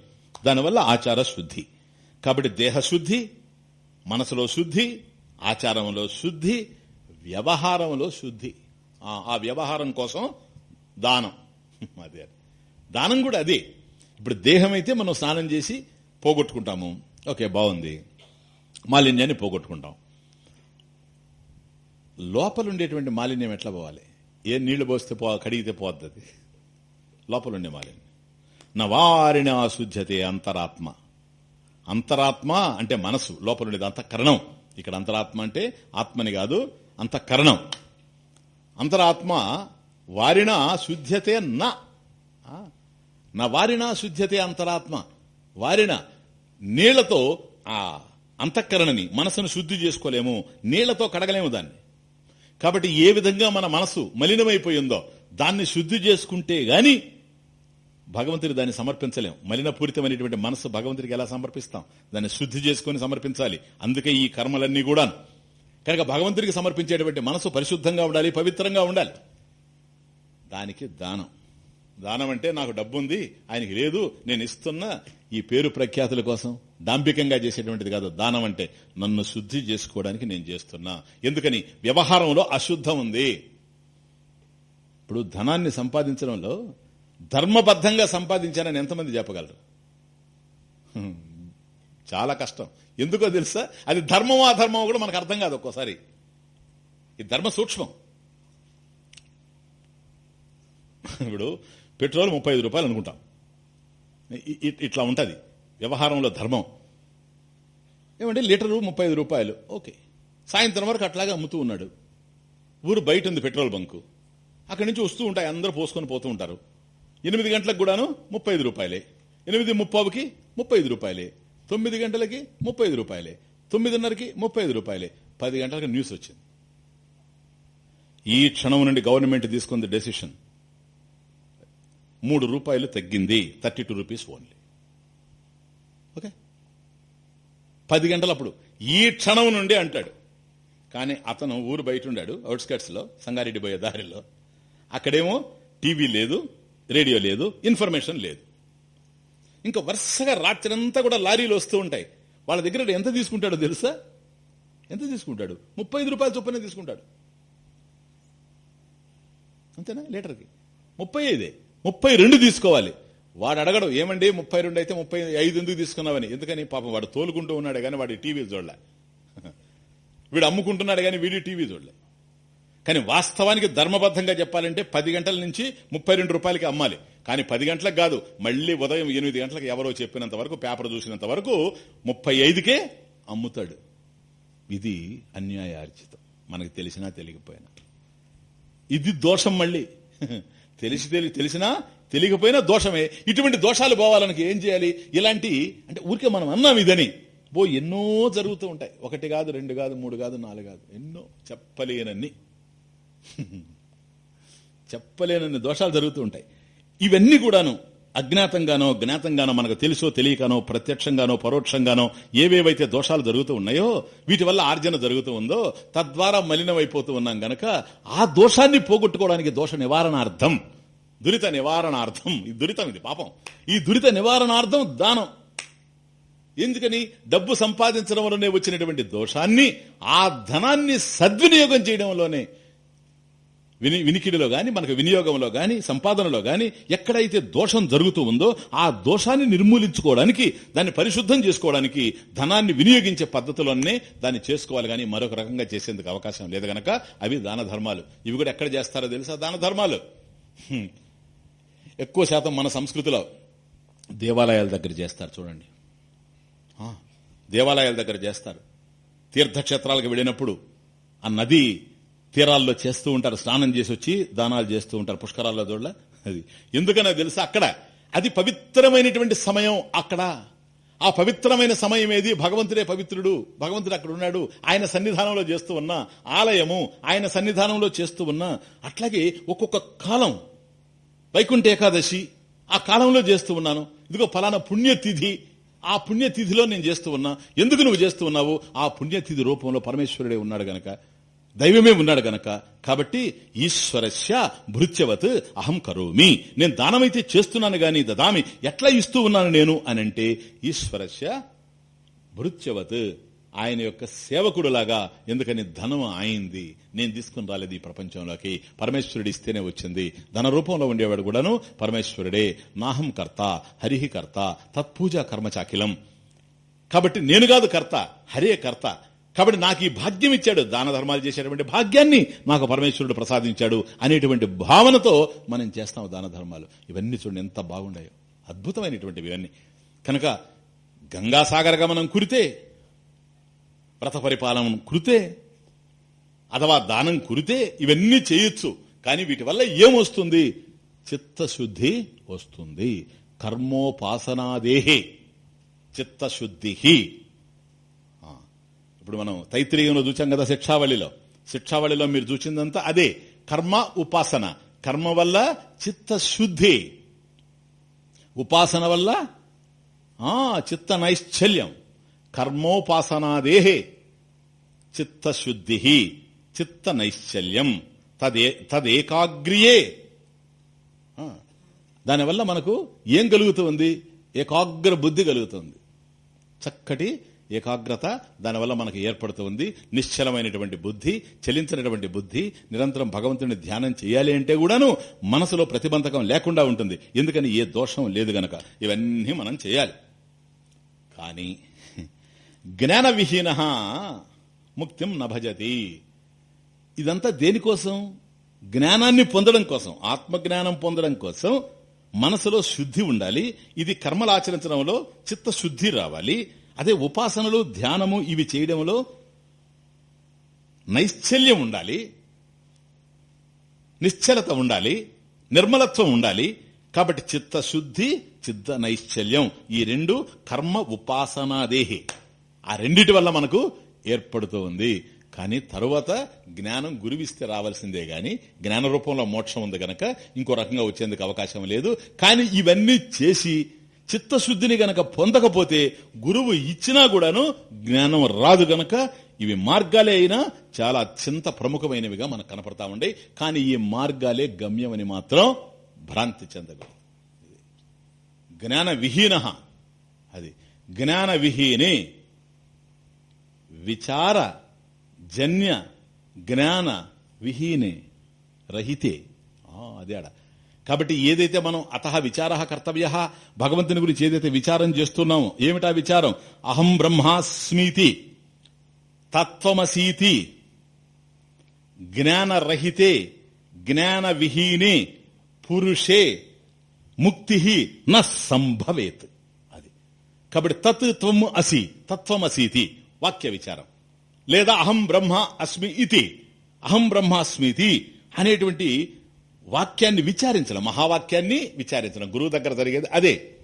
S1: దానివల్ల ఆచార శుద్ధి. కాబట్టి దేహశుద్ధి మనసులో శుద్ధి ఆచారంలో శుద్ధి వ్యవహారంలో శుద్ధి. ఆ- వ్యవహారం కోసం దానం. అదే దానం కూడా అదే. ఇప్పుడు దేహం అయితే మనం స్నానం చేసి పోగొట్టుకుంటాము. ఓకే బాగుంది. మాలిన్యాన్ని పోగొట్టుకుంటాం. లోపల ఉండేటువంటి మాలిన్యం ఎట్లా పోవాలి? ఏ నీళ్ళు పోస్తే పో కడిగితే పోద్ది అది. లోపల ఉండే మాలిన్యం. నవారిణ శుద్ధతే అంతరాత్మ. అంతరాత్మ అంటే మనసు లోపల ఉండేది అంతఃకరణం. ఇక్కడ అంతరాత్మ అంటే ఆత్మని కాదు అంతఃకరణం. అంతరాత్మ వారిణ శుద్ధ్యతే నా. ఆ, నా వారిణ శుద్ధ్యతే అంతరాత్మ. వారిన నీళ్ళతో ఆ అంతఃకరణని మనసును శుద్ధి చేసుకోలేము నీళ్ళతో కడగలేము దాన్ని. కాబట్టి ఏ విధంగా మన మనసు మలినమైపోయిందో దాన్ని శుద్ధి చేసుకుంటే గాని భగవంతుడి దాన్ని సమర్పించలేం. మలినపూరితమైనటువంటి మనసు భగవంతుడికి ఎలా సమర్పిస్తాం? దాన్ని శుద్ధి చేసుకొని సమర్పించాలి. అందుకే ఈ కర్మలన్నీ కూడా కనుక భగవంతుడికి సమర్పించేటువంటి మనసు పరిశుద్ధంగా ఉండాలి పవిత్రంగా ఉండాలి. దానికి దానం. దానం అంటే నాకు డబ్బు ఉంది ఆయనకి లేదు నేను ఇస్తున్న ఈ పేరు ప్రఖ్యాతుల కోసం దాంభికంగా చేసేటువంటిది కాదు. దానం అంటే నన్ను శుద్ధి చేసుకోవడానికి నేను చేస్తున్నా. ఎందుకని? వ్యవహారంలో అశుద్ధం ఉంది. ఇప్పుడు ధనాన్ని సంపాదించడంలో ధర్మబద్ధంగా సంపాదించానని ఎంతమంది చెప్పగలరు? చాలా కష్టం. ఎందుకో తెలుసా? అది ధర్మమో అధర్మమో కూడా మనకు అర్థం కాదు ఒక్కోసారి. ఈ ధర్మ సూక్ష్మం. ఇప్పుడు పెట్రోల్ ముప్పై ఐదు రూపాయలు అనుకుంటాం. ఇట్లా ఉంటుంది. వ్యవహారంలో ధర్మం. ఏమంటే లీటరు ముప్పై ఐదు రూపాయలు. ఓకే. సాయంత్రం వరకు అట్లాగే అమ్ముతూ ఉన్నాడు. ఊరు బయట ఉంది పెట్రోల్ బంకు. అక్కడి నుంచి వస్తూ ఉంటాయి. అందరూ పోసుకొని పోతూ ఉంటారు. ఎనిమిది గంటలకు కూడాను ముప్పై రూపాయలే. ఎనిమిది ముప్పావుకి ముప్పై ఐదు రూపాయలే. తొమ్మిది గంటలకి ముప్పై ఐదు రూపాయలే. తొమ్మిదిన్నరకి ముప్పై ఐదు రూపాయలే. పది గంటలకు న్యూస్ వచ్చింది. ఈ క్షణం నుండి గవర్నమెంట్ తీసుకుంది డెసిషన్. మూడు రూపాయలు తగ్గింది. Thirty two rupees only. Okay? పది గంటలప్పుడు ఈ క్షణం నుండి అంటాడు. కానీ అతను ఊరు బయట ఉండాడు అవుట్స్కట్స్లో సంగారెడ్డి పోయే దారిలో. అక్కడేమో టీవీ లేదు రేడియో లేదు ఇన్ఫర్మేషన్ లేదు. ఇంకా వరుసగా రాత్రంతా కూడా లారీలు వస్తూ ఉంటాయి. వాళ్ళ దగ్గర ఎంత తీసుకుంటాడో తెలుసా? ఎంత తీసుకుంటాడు? ముప్పై ఐదు రూపాయల చొప్పున తీసుకుంటాడు. అంతేనా? లీటర్కి. ముప్పై ఐదే. ముప్పై రెండు తీసుకోవాలి. వాడు అడగడు ఏమండి ముప్పై రెండు అయితే ముప్పై ఐదు ఎందుకు తీసుకున్నావని? ఎందుకని? పాపం వాడు తోలుకుంటూ ఉన్నాడు కానీ వాడి టీవీ చూడలే. వీడు అమ్ముకుంటున్నాడు కానీ వీడి టీవీ చూడలే. కానీ వాస్తవానికి ధర్మబద్ధంగా చెప్పాలంటే పది గంటల నుంచి ముప్పై రెండు రూపాయలకి అమ్మాలి. కానీ పది గంటలకు కాదు మళ్ళీ ఉదయం ఎనిమిది గంటలకు ఎవరో చెప్పినంత వరకు పేపర్ చూసినంత వరకు ముప్పై ఐదుకే అమ్ముతాడు. ఇది అన్యాయార్జితం. మనకు తెలిసినా తెలియకపోయినా. ఇది దోషం మళ్ళీ. తెలిసి తెలి తెలిసినా తెలియకపోయినా దోషమే. ఇటువంటి దోషాలు పోవాలనికి ఏం చేయాలి? ఇలాంటి అంటే ఊరికే మనం అన్నాం ఇదని. ఓ ఎన్నో జరుగుతూ ఉంటాయి. ఒకటి కాదు రెండు కాదు మూడు కాదు నాలుగు కాదు. ఎన్నో చెప్పలేనన్ని. చెప్పలేనన్ని దోషాలు జరుగుతూ ఉంటాయి. ఇవన్నీ కూడాను అజ్ఞాతంగానో జ్ఞాతంగానో మనకు తెలుసో తెలియకనో ప్రత్యక్షంగానో పరోక్షంగానో ఏవేవైతే దోషాలు జరుగుతూ ఉన్నాయో వీటి వల్ల ఆర్జన జరుగుతూ ఉందో తద్వారా మలినమైపోతూ ఉన్నాం గనక ఆ దోషాన్ని పోగొట్టుకోవడానికి దోష నివారణార్థం దురిత నివారణార్థం ఈ దురితం ఇది పాపం. ఈ దురిత నివారణార్థం దానం. ఎందుకని? డబ్బు సంపాదించడంలోనే వచ్చినటువంటి దోషాన్ని ఆ ధనాన్ని సద్వినియోగం చేయడంలోనే విని వినికిడిలో గాని మనకు వినియోగంలో గాని సంపాదనలో గాని ఎక్కడైతే దోషం జరుగుతూ ఉందో ఆ దోషాన్ని నిర్మూలించుకోవడానికి దాన్ని పరిశుద్ధం చేసుకోవడానికి ధనాన్ని వినియోగించే పద్ధతిలోనే దాన్ని చేసుకోవాలి కానీ మరొక రకంగా చేసేందుకు అవకాశం లేదు గనక అవి దాన ధర్మాలు. ఇవి కూడా ఎక్కడ చేస్తారో తెలుసా? దాన ధర్మాలు. ఎక్కువ శాతం మన సంస్కృతిలో దేవాలయాల దగ్గర చేస్తారు చూడండి. దేవాలయాల దగ్గర చేస్తారు. తీర్థక్షేత్రాలకు వెళ్ళినప్పుడు ఆ నది తీరాల్లో చేస్తూ ఉంటారు స్నానం చేసి వచ్చి దానాలు చేస్తూ ఉంటారు పుష్కరాల్లో చూడలే? అది. ఎందుకనో తెలుసా? అక్కడ అది పవిత్రమైనటువంటి సమయం అక్కడ. ఆ పవిత్రమైన సమయం ఏది? భగవంతుడే పవిత్రుడు. భగవంతుడు అక్కడ ఉన్నాడు. ఆయన సన్నిధానంలో చేస్తూ ఉన్నా ఆలయము ఆయన సన్నిధానంలో చేస్తూ ఉన్నా అట్లాగే ఒక్కొక్క కాలం. వైకుంఠ ఏకాదశి ఆ కాలంలో చేస్తూ ఉన్నాను. ఇదిగో ఫలానా పుణ్యతిథి. ఆ పుణ్యతిథిలో నేను చేస్తూ ఉన్నా. ఎందుకు నువ్వు చేస్తూ ఉన్నావు? ఆ పుణ్యతిథి రూపంలో పరమేశ్వరుడే ఉన్నాడు గనక. దైవమే ఉన్నాడు గనక కాబట్టి ఈశ్వరస్య భృత్యవత్ అహం కరోమి. నేను దానమైతే చేస్తున్నాను గాని దదామి ఎట్లా ఇస్తూ ఉన్నాను నేను అని అంటే ఈశ్వరస్య భృత్యవత్ ఆయన యొక్క సేవకుడులాగా ఎందుకని ధనం ఆయింది. నేను తీసుకుని రాలేదు ఈ ప్రపంచంలోకి. పరమేశ్వరుడు ఇస్తేనే వచ్చింది. ధన రూపంలో ఉండేవాడు కూడాను పరమేశ్వరుడే. నాహం కర్త హరిహి కర్త తత్పూజా కర్మచాకిలం కాబట్టి నేను కాదు కర్త హరే కర్త. కాబట్టి నాకు ఈ భాగ్యం ఇచ్చాడు. దాన ధర్మాలు చేసేటువంటి భాగ్యాన్ని నాకు పరమేశ్వరుడు ప్రసాదించాడు అనేటువంటి భావనతో మనం చేస్తాం దాన ధర్మాలు. ఇవన్నీ చూడండి ఎంత బాగుండాయో. అద్భుతమైనటువంటివి ఇవన్నీ. కనుక గంగాసాగర గమనం కురితే వ్రత పరిపాలన కురితే అథవా దానం కురితే ఇవన్నీ చేయొచ్చు. కానీ వీటి వల్ల ఏమొస్తుంది? చిత్తశుద్ధి వస్తుంది. కర్మోపాసనాదేహే. చిత్తశుద్ధి ఇప్పుడు మనం తైత్రీయంలో చూచాం కదా శిక్షావళిలో. శిక్షావళిలో మీరు చూసిందంతా అదే. కర్మ ఉపాసన. కర్మ వల్ల చిత్తశుద్ధి. ఉపాసన వల్ల ఆ చిత్త నైశ్చల్యం కర్మోపాసనాదేహే. చిత్తశుద్ధి చిత్త నైశ్చల్యం తదే తదేకాగ్రియే. దానివల్ల మనకు ఏం కలుగుతుంది? ఏకాగ్ర బుద్ధి కలుగుతుంది. చక్కటి ఏకాగ్రత దానివల్ల మనకు ఏర్పడుతుంది నిశ్చలమైనటువంటి బుద్ధి చలించినటువంటి బుద్ధి నిరంతరం భగవంతుని ధ్యానం చేయాలి అంటే కూడాను మనసులో ప్రతిబంధకం లేకుండా ఉంటుంది. ఎందుకని? ఏ దోషం లేదు గనక. ఇవన్నీ మనం చేయాలి. కానీ జ్ఞాన విహీన ముక్తిం నభజతి. ఇదంతా దేనికోసం? జ్ఞానాన్ని పొందడం కోసం. ఆత్మజ్ఞానం పొందడం కోసం మనసులో శుద్ధి ఉండాలి. ఇది కర్మలు ఆచరించడంలో చిత్తశుద్ధి రావాలి. అదే ఉపాసనలు ధ్యానము ఇవి చేయడంలో నైశ్చల్యం ఉండాలి నిశ్చలత ఉండాలి నిర్మలత్వం ఉండాలి. కాబట్టి చిత్తశుద్ధి చిత్త నైశ్చల్యం ఈ రెండు కర్మ ఉపాసనాదేహి ఆ రెండిటి వల్ల మనకు ఏర్పడుతూ ఉంది కానీ తరువాత జ్ఞానం గురువిస్తే రావాల్సిందే గాని జ్ఞాన రూపంలో మోక్షం ఉంది గనక ఇంకో రకంగా వచ్చేందుకు అవకాశం లేదు. కానీ ఇవన్నీ చేసి చిత్తశుద్ధిని గనక పొందకపోతే గురువు ఇచ్చినా కూడాను జ్ఞానం రాదు గనక ఇవి మార్గాలే అయినా చాలా అత్యంత ప్రముఖమైనవిగా మనకు కనపడతా ఉండే. కానీ ఈ మార్గాలే గమ్యమని మాత్రం భ్రాంతి చెందగలదు జ్ఞాన విహీన. అది జ్ఞాన విహీనే విచార జన్య జ్ఞాన విహీనే రహితే. అదేడ కాబట్టి ఏదైతే మనం అత విచార కర్తవ్య భగవంతుని గురించి ఏదైతే విచారం చేస్తున్నామో ఏమిటా విచారం? అహం బ్రహ్మాస్మీతి తత్వమసీతి జ్ఞానరహితే జ్ఞాన విహీనే పురుషే ముక్తి న సంభవేత్. అది. కాబట్టి తత్ త్వము అసి తత్వమసీతి వాక్య విచారం. లేదా అహం బ్రహ్మ అస్మి ఇతి అహం బ్రహ్మాస్మితి అనేటువంటి వాక్యాన్ని విచారించడం మహావాక్యాన్ని విచారించడం. గురువు దగ్గర జరిగేది అదే.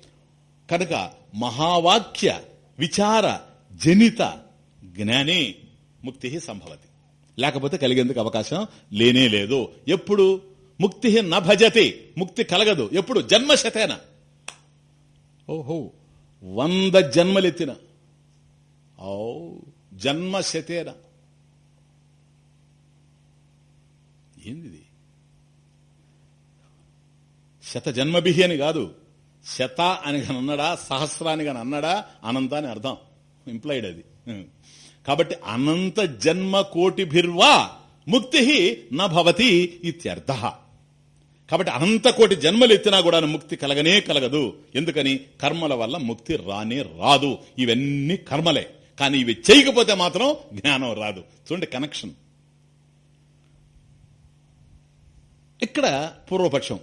S1: కనుక మహావాక్య విచార జనిత జ్ఞానే ముక్తి సంభవతి. లేకపోతే కలిగేందుకు అవకాశం లేనే లేదు. ఎప్పుడు? ముక్తి నభజతి ముక్తి కలగదు. ఎప్పుడు? జన్మశతేన. ఓహో! వంద జన్మలెత్తిన. ఓ జన్మశతేన. ఏంది శత జన్మభిహి అని కాదు. శత అని కానీ అన్నాడా సహస్రాని కానీ అన్నాడా అనంత అని అర్థం. ఇంప్లాయిడ్ అది. కాబట్టి అనంత జన్మ కోటిభిర్వా ముక్తి నభవతి ఇత్యర్థ. కాబట్టి అనంత కోటి జన్మలు ఎత్తినా కూడా ముక్తి కలగనే కలగదు. ఎందుకని? కర్మల వల్ల ముక్తి రానే రాదు. ఇవన్నీ కర్మలే. కానీ ఇవి చేయకపోతే మాత్రం జ్ఞానం రాదు. చూడండి కనెక్షన్. ఇక్కడ పూర్వపక్షం.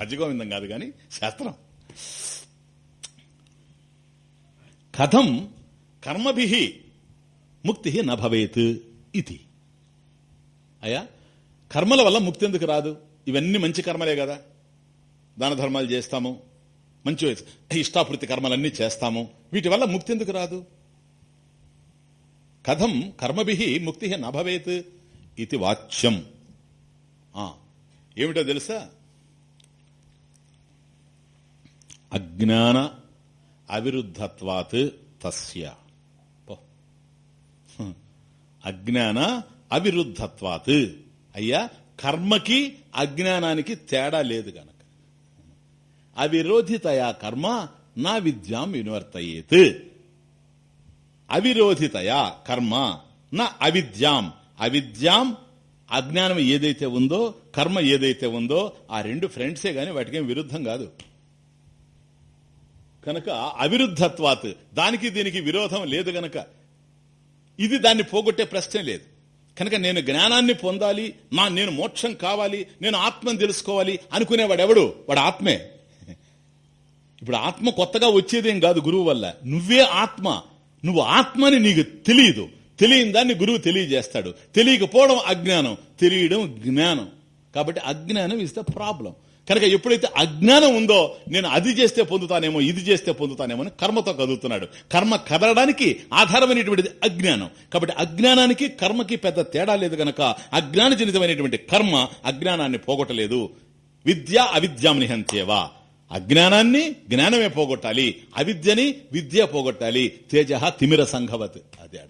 S1: భజగోవిందం కాదు కానీ శాస్త్రం. కథం కర్మభి ముక్తి నభవేత్ ఇది. అయ్యా కర్మల వల్ల ముక్తి ఎందుకు రాదు? ఇవన్నీ మంచి కర్మలే కదా. దాన ధర్మాలు చేస్తాము మంచి ఇష్టాపృతి కర్మలన్నీ చేస్తాము. వీటి వల్ల ముక్తి ఎందుకు రాదు? కథం కర్మభి ముక్తి నభవేత్ ఇది వాచ్యం. ఏమిటో తెలుసా? జ్ఞాన అవిరుద్ధత్వాత్ తస్య అజ్ఞాన అవిరుద్ధత్వాత్ అయ్యా కర్మకి అజ్ఞానానికి తేడా లేదు గనక అవిరోధితయా కర్మ నా విద్యాం వినివర్తయేత్ అవిరోధితయా కర్మ నా అవిద్యాం అవిద్యాం అజ్ఞానం ఏదైతే ఉందో కర్మ ఏదైతే ఉందో ఆ రెండు ఫ్రెండ్సే గాని వాటికేం విరుద్ధం కాదు। కనుక అవిరుద్ధత్వాత్. దానికి దీనికి విరోధం లేదు గనక. ఇది దాన్ని పోగొట్టే ప్రశ్నే లేదు. కనుక నేను జ్ఞానాన్ని పొందాలి నా నేను మోక్షం కావాలి నేను ఆత్మను తెలుసుకోవాలి అనుకునేవాడు ఎవడు వాడు ఆత్మే. ఇప్పుడు ఆత్మ కొత్తగా వచ్చేదేం కాదు గురువు వల్ల. నువ్వే ఆత్మ. నువ్వు ఆత్మని నీకు తెలియదు. తెలియని దాన్ని గురువు తెలియజేస్తాడు. తెలియకపోవడం అజ్ఞానం. తెలియడం జ్ఞానం. కాబట్టి అజ్ఞానం ఇస్ ద ప్రాబ్లం కనుక ఎప్పుడైతే అజ్ఞానం ఉందో నేను అది చేస్తే పొందుతానేమో ఇది చేస్తే పొందుతానేమో అని కర్మతో కదులుతున్నాడు. కర్మ కదలడానికి ఆధారమైనటువంటిది అజ్ఞానం. కాబట్టి అజ్ఞానానికి కర్మకి పెద్ద తేడా లేదు గనక అజ్ఞానజనితమైనటువంటి కర్మ అజ్ఞానాన్ని పోగొట్టలేదు. విద్య అవిద్యాం నిహంత్యేవా. అజ్ఞానాన్ని జ్ఞానమే పోగొట్టాలి. అవిద్యని విద్య పోగొట్టాలి. తేజ తిమిర సంఘవత్. అదే ఆడ.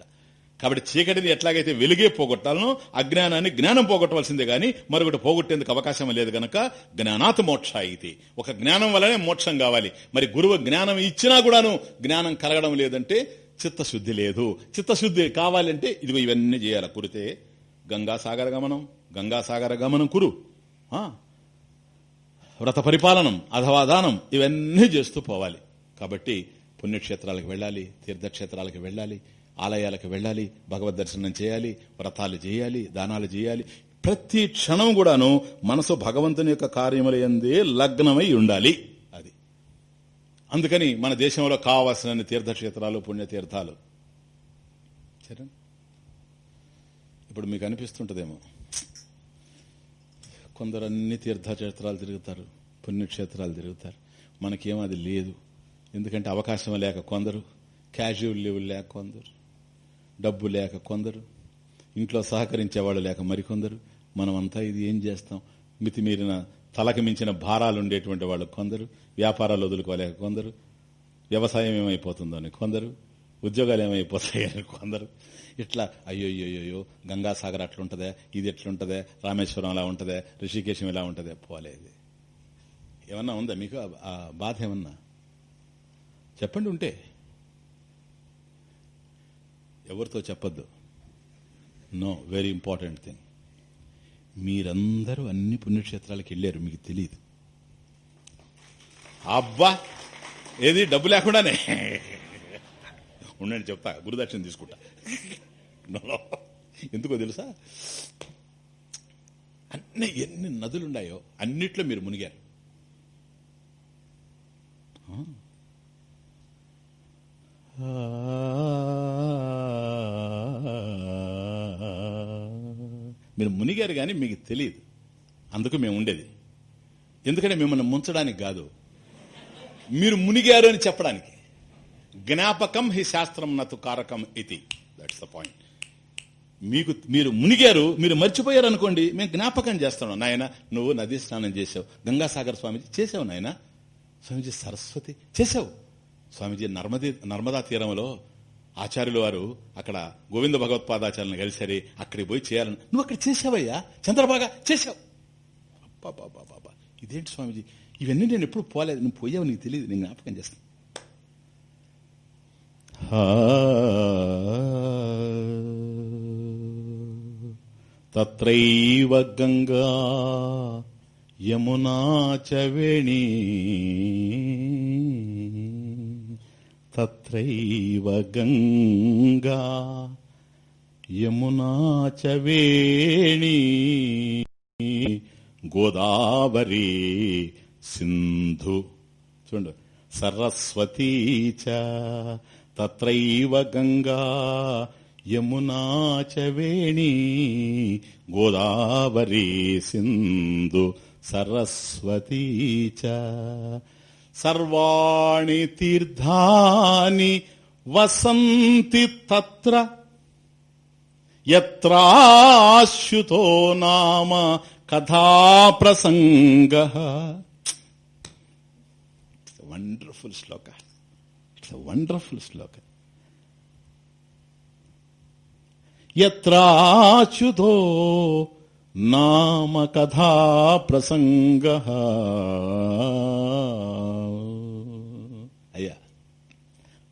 S1: కాబట్టి చీకటిని ఎట్లాగైతే వెలుగే పోగొట్టాలనో అజ్ఞానాన్ని జ్ఞానం పోగొట్టవలసిందే గాని మరొకటి పోగొట్టేందుకు అవకాశం లేదు గనక జ్ఞానాత్ మోక్ష ఇది. ఒక జ్ఞానం వల్లనే మోక్షం కావాలి. మరి గురువు జ్ఞానం ఇచ్చినా కూడాను జ్ఞానం కలగడం లేదంటే చిత్తశుద్ధి లేదు. చిత్తశుద్ధి కావాలంటే ఇదిగో ఇవన్నీ చేయాలి. కురితే గంగాసాగర గమనం గంగాసాగర గమనం కురు. ఆ? వ్రత పరిపాలనం అధవాదానం ఇవన్నీ చేస్తూ పోవాలి. కాబట్టి పుణ్యక్షేత్రాలకు వెళ్ళాలి తీర్థక్షేత్రాలకు వెళ్ళాలి ఆలయాలకు వెళ్ళాలి భగవద్ దర్శనం చేయాలి వ్రతాలు చేయాలి దానాలు చేయాలి. ప్రతి క్షణం కూడాను మనసు భగవంతుని యొక్క కార్యములందే లగ్నమై ఉండాలి. అది. అందుకని మన దేశంలో కావాల్సిన తీర్థక్షేత్రాలు పుణ్యతీర్థాలు. సరే ఇప్పుడు మీకు అనిపిస్తుంటదేమో. కొందరు అన్ని తీర్థక్షేత్రాలు తిరుగుతారు పుణ్యక్షేత్రాలు తిరుగుతారు. మనకేం అది లేదు. ఎందుకంటే అవకాశం లేక కొందరు క్యాజువల్ లీవ్ లేక కొందరు. డబ్బు లేక కొందరు ఇంట్లో సహకరించేవాళ్ళు లేక మరికొందరు మనమంతా ఇది ఏం చేస్తాం? మితిమీరిన తలకి మించిన భారాలు ఉండేటువంటి వాళ్ళు కొందరు వ్యాపారాలు వదులుకోలేక కొందరు వ్యవసాయం ఏమైపోతుందో అని కొందరు ఉద్యోగాలు ఏమైపోతాయని కొందరు. ఇట్లా అయ్యో అయ్యో గంగాసాగర్ అట్లుంటదే ఇది ఎట్లుంటదే రామేశ్వరం అలా ఉంటుందే ఋషికేశం ఇలా ఉంటుందే పోలేదు. ఏమన్నా ఉందా మీకు ఆ బాధ ఏమన్నా? చెప్పండి ఉంటే. ఎవరితో చెప్పద్దు. నో వెరీ ఇంపార్టెంట్ థింగ్ మీరందరూ అన్ని పుణ్యక్షేత్రాలకు వెళ్ళారు మీకు తెలియదు అబ్బా! ఏది? డబ్బు లేకుండానే. ఉండండి చెప్తా. గురుదక్షిణ తీసుకుంటా. ఎందుకో తెలుసా? అన్ని ఎన్ని నదులున్నాయో అన్నిట్లో మీరు మునిగారు. మీరు మునిగారు కానీ మీకు తెలియదు. అందుకు మేము ఉండేది. ఎందుకంటే మిమ్మల్ని ముంచడానికి కాదు. మీరు మునిగారు అని చెప్పడానికి. జ్ఞాపకం హి శాస్త్రం నతు కారకం ఇది. దట్స్ ద పాయింట్ మీకు మీరు మునిగారు మీరు మర్చిపోయారు అనుకోండి మేము జ్ఞాపకం చేస్తున్నాం నాయన నువ్వు నదీ స్నానం చేసావు గంగాసాగర్ స్వామిజీ చేసావు నాయన? స్వామిజీ సరస్వతి చేసావు స్వామిజీ నర్మదే నర్మదా తీరంలో ఆచార్యులు వారు అక్కడ గోవింద భగవత్పాదాచార్యులను కలిసారి అక్కడికి పోయి చేయాలని నువ్వు అక్కడ చేసావయ్యా చంద్రబాగా చేసావు అబ్బా ఇదేంటి స్వామిజీ? ఇవన్నీ నేను ఎప్పుడు పోలేదు. నువ్వు పోయావు నీకు తెలియదు. నేను జ్ఞాపకం చేస్తాను. తత్రైవ గంగా యమునా చ తత్రైవ గంగా యమునా చ వేణి గోదావరి సింధు. చూడు సరస్వతీ చ తత్రైవ గంగా యమునా చ వేణి గోదావరి సింధు. సరస్వతీ చ సర్వాణి తీర్థాని వసంతి తత్ర. యత్రాశ్యుతో నామ కథా ప్రసంగ వండర్ఫుల్ శ్లోక. వండర్ఫుల్ శ్లోక. ఎత్రాచ్యుతో నామ కథా ప్రసంగ అయ్యా.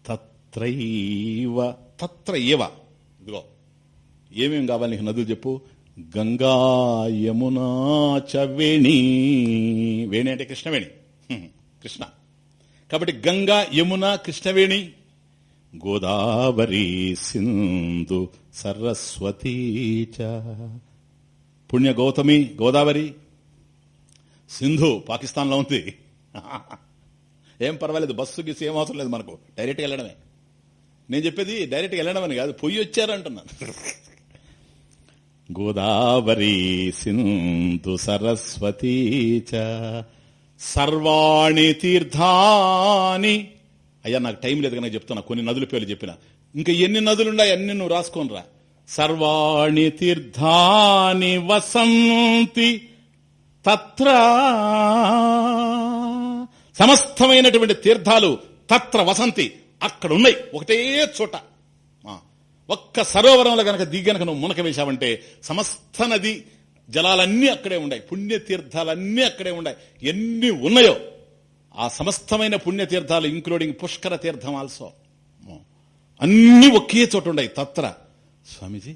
S1: తత్రైవ తత్ర ఏవ ఇదిగో. ఏమేం కావాలి నీకు నదులు చెప్పు? గంగా యమునా చ వేణి వేణి అంటే కృష్ణవేణి. కృష్ణ. కాబట్టి గంగా యమున కృష్ణవేణి. గోదావరి సింధు సరస్వతీ చ. పుణ్య గౌతమి గోదావరి. సింధు పాకిస్తాన్లో ఉంది. ఏం పర్వాలేదు బస్సు గీసి ఏం అవసరం లేదు మనకు. డైరెక్ట్గా వెళ్ళడమే. నేను చెప్పేది డైరెక్ట్గా వెళ్ళడం అని కాదు పొయ్యి వచ్చారంటున్నాను. గోదావరి సింధు సరస్వతీ చ సర్వాణి తీర్థాని. అయ్యా నాకు టైం లేదు కనుక చెప్తున్నా. కొన్ని నదుల పేర్లు చెప్పిన. ఇంకా ఎన్ని నదులున్నాయి అన్ని నువ్వు రాసుకోనరా. సర్వాణి తీర్థాని వసంతి తత్ర. సమస్తమైనటువంటి తీర్థాలు తత్ర వసంతి అక్కడ ఉన్నాయి ఒకటే చోట. ఒక్క సరోవరంలో గనక దిగి గనక నువ్వు మునక వేశావంటే సమస్త నది జలాలన్నీ అక్కడే ఉన్నాయి పుణ్యతీర్థాలన్నీ అక్కడే ఉన్నాయి ఎన్ని ఉన్నాయో. ఆ సమస్తమైన పుణ్యతీర్థాలు ఇంక్లూడింగ్ పుష్కర తీర్థం ఆల్సో అన్ని ఒకే చోట ఉన్నాయి తత్ర. స్వామీజీ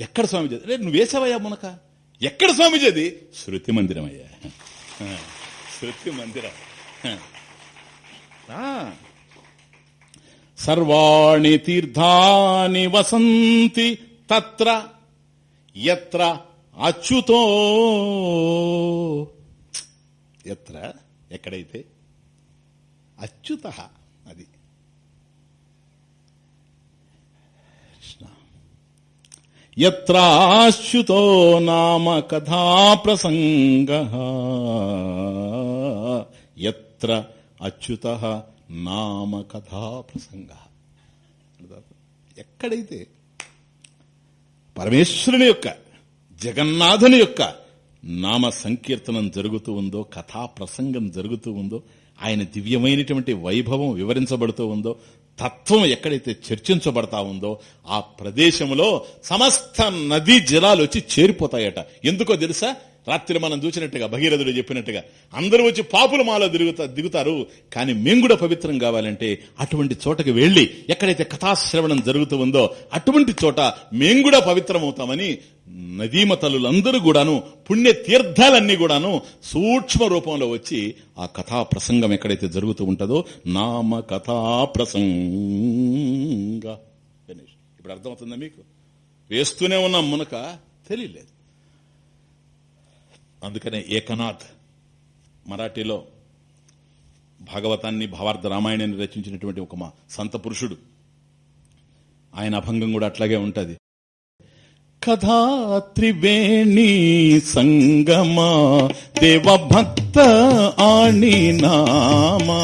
S1: ఎక్కడ స్వామీజీ? అదే నువ్వు వేసావయ్యా మునక? ఎక్కడ స్వామీజీ అది? శృతి మందిరం అయ్యా. శృతి మందిరం. సర్వాణి తీర్థాని వసంతి తత్ర ఎత్ర అచ్యుతో. ఎత్ర ఎక్కడైతే? అచ్యుత అది కృష్ణ ఎత్రాచ్యుతో నామ కథా ప్రసంగ ఎత్ర అచ్యుత నామ కథా ప్రసంగ ఎక్కడైతే పరమేశ్వరుని యొక్క జగన్నాథుని యొక్క నామ సంకీర్తనం జరుగుతూ ఉందో కథా ప్రసంగం జరుగుతూ ఉందో ఆయన దివ్యమైనటువంటి వైభవం వివరించబడుతూ ఉందో తత్వం ఎక్కడైతే చర్చించబడతా ఉందో ఆ ప్రదేశంలో సమస్త నదీ జలాలు వచ్చి చేరిపోతాయట. ఎందుకో తెలుసా? రాత్రి మనం చూసినట్టుగా భగీరథుడు చెప్పినట్టుగా అందరూ వచ్చి పాపులు మాలో దిగుతా దిగుతారు. కానీ మేము కూడా పవిత్రం కావాలంటే అటువంటి చోటకి వెళ్ళి ఎక్కడైతే కథాశ్రవణం జరుగుతూ ఉందో అటువంటి చోట మేము కూడా పవిత్రమవుతామని నదీమ తల్లులందరూ కూడాను పుణ్య తీర్థాలన్నీ కూడాను సూక్ష్మ రూపంలో వచ్చి ఆ కథా ప్రసంగం ఎక్కడైతే జరుగుతూ ఉంటుందో నామ కథా ప్రసంగ. ఇప్పుడు అర్థమవుతుందా మీకు? వేస్తూనే ఉన్నాం మునక. తెలియలేదు అందుకనే ఏకనాథ్ మరాఠీలో భాగవతాన్ని భావార్థ రామాయణాన్ని రచించినటువంటి ఒక మా సంత పురుషుడు. ఆయన అభంగం కూడా అట్లాగే ఉంటుంది. కథా త్రివేణి సంగమా దేవభక్త ఆణి నామా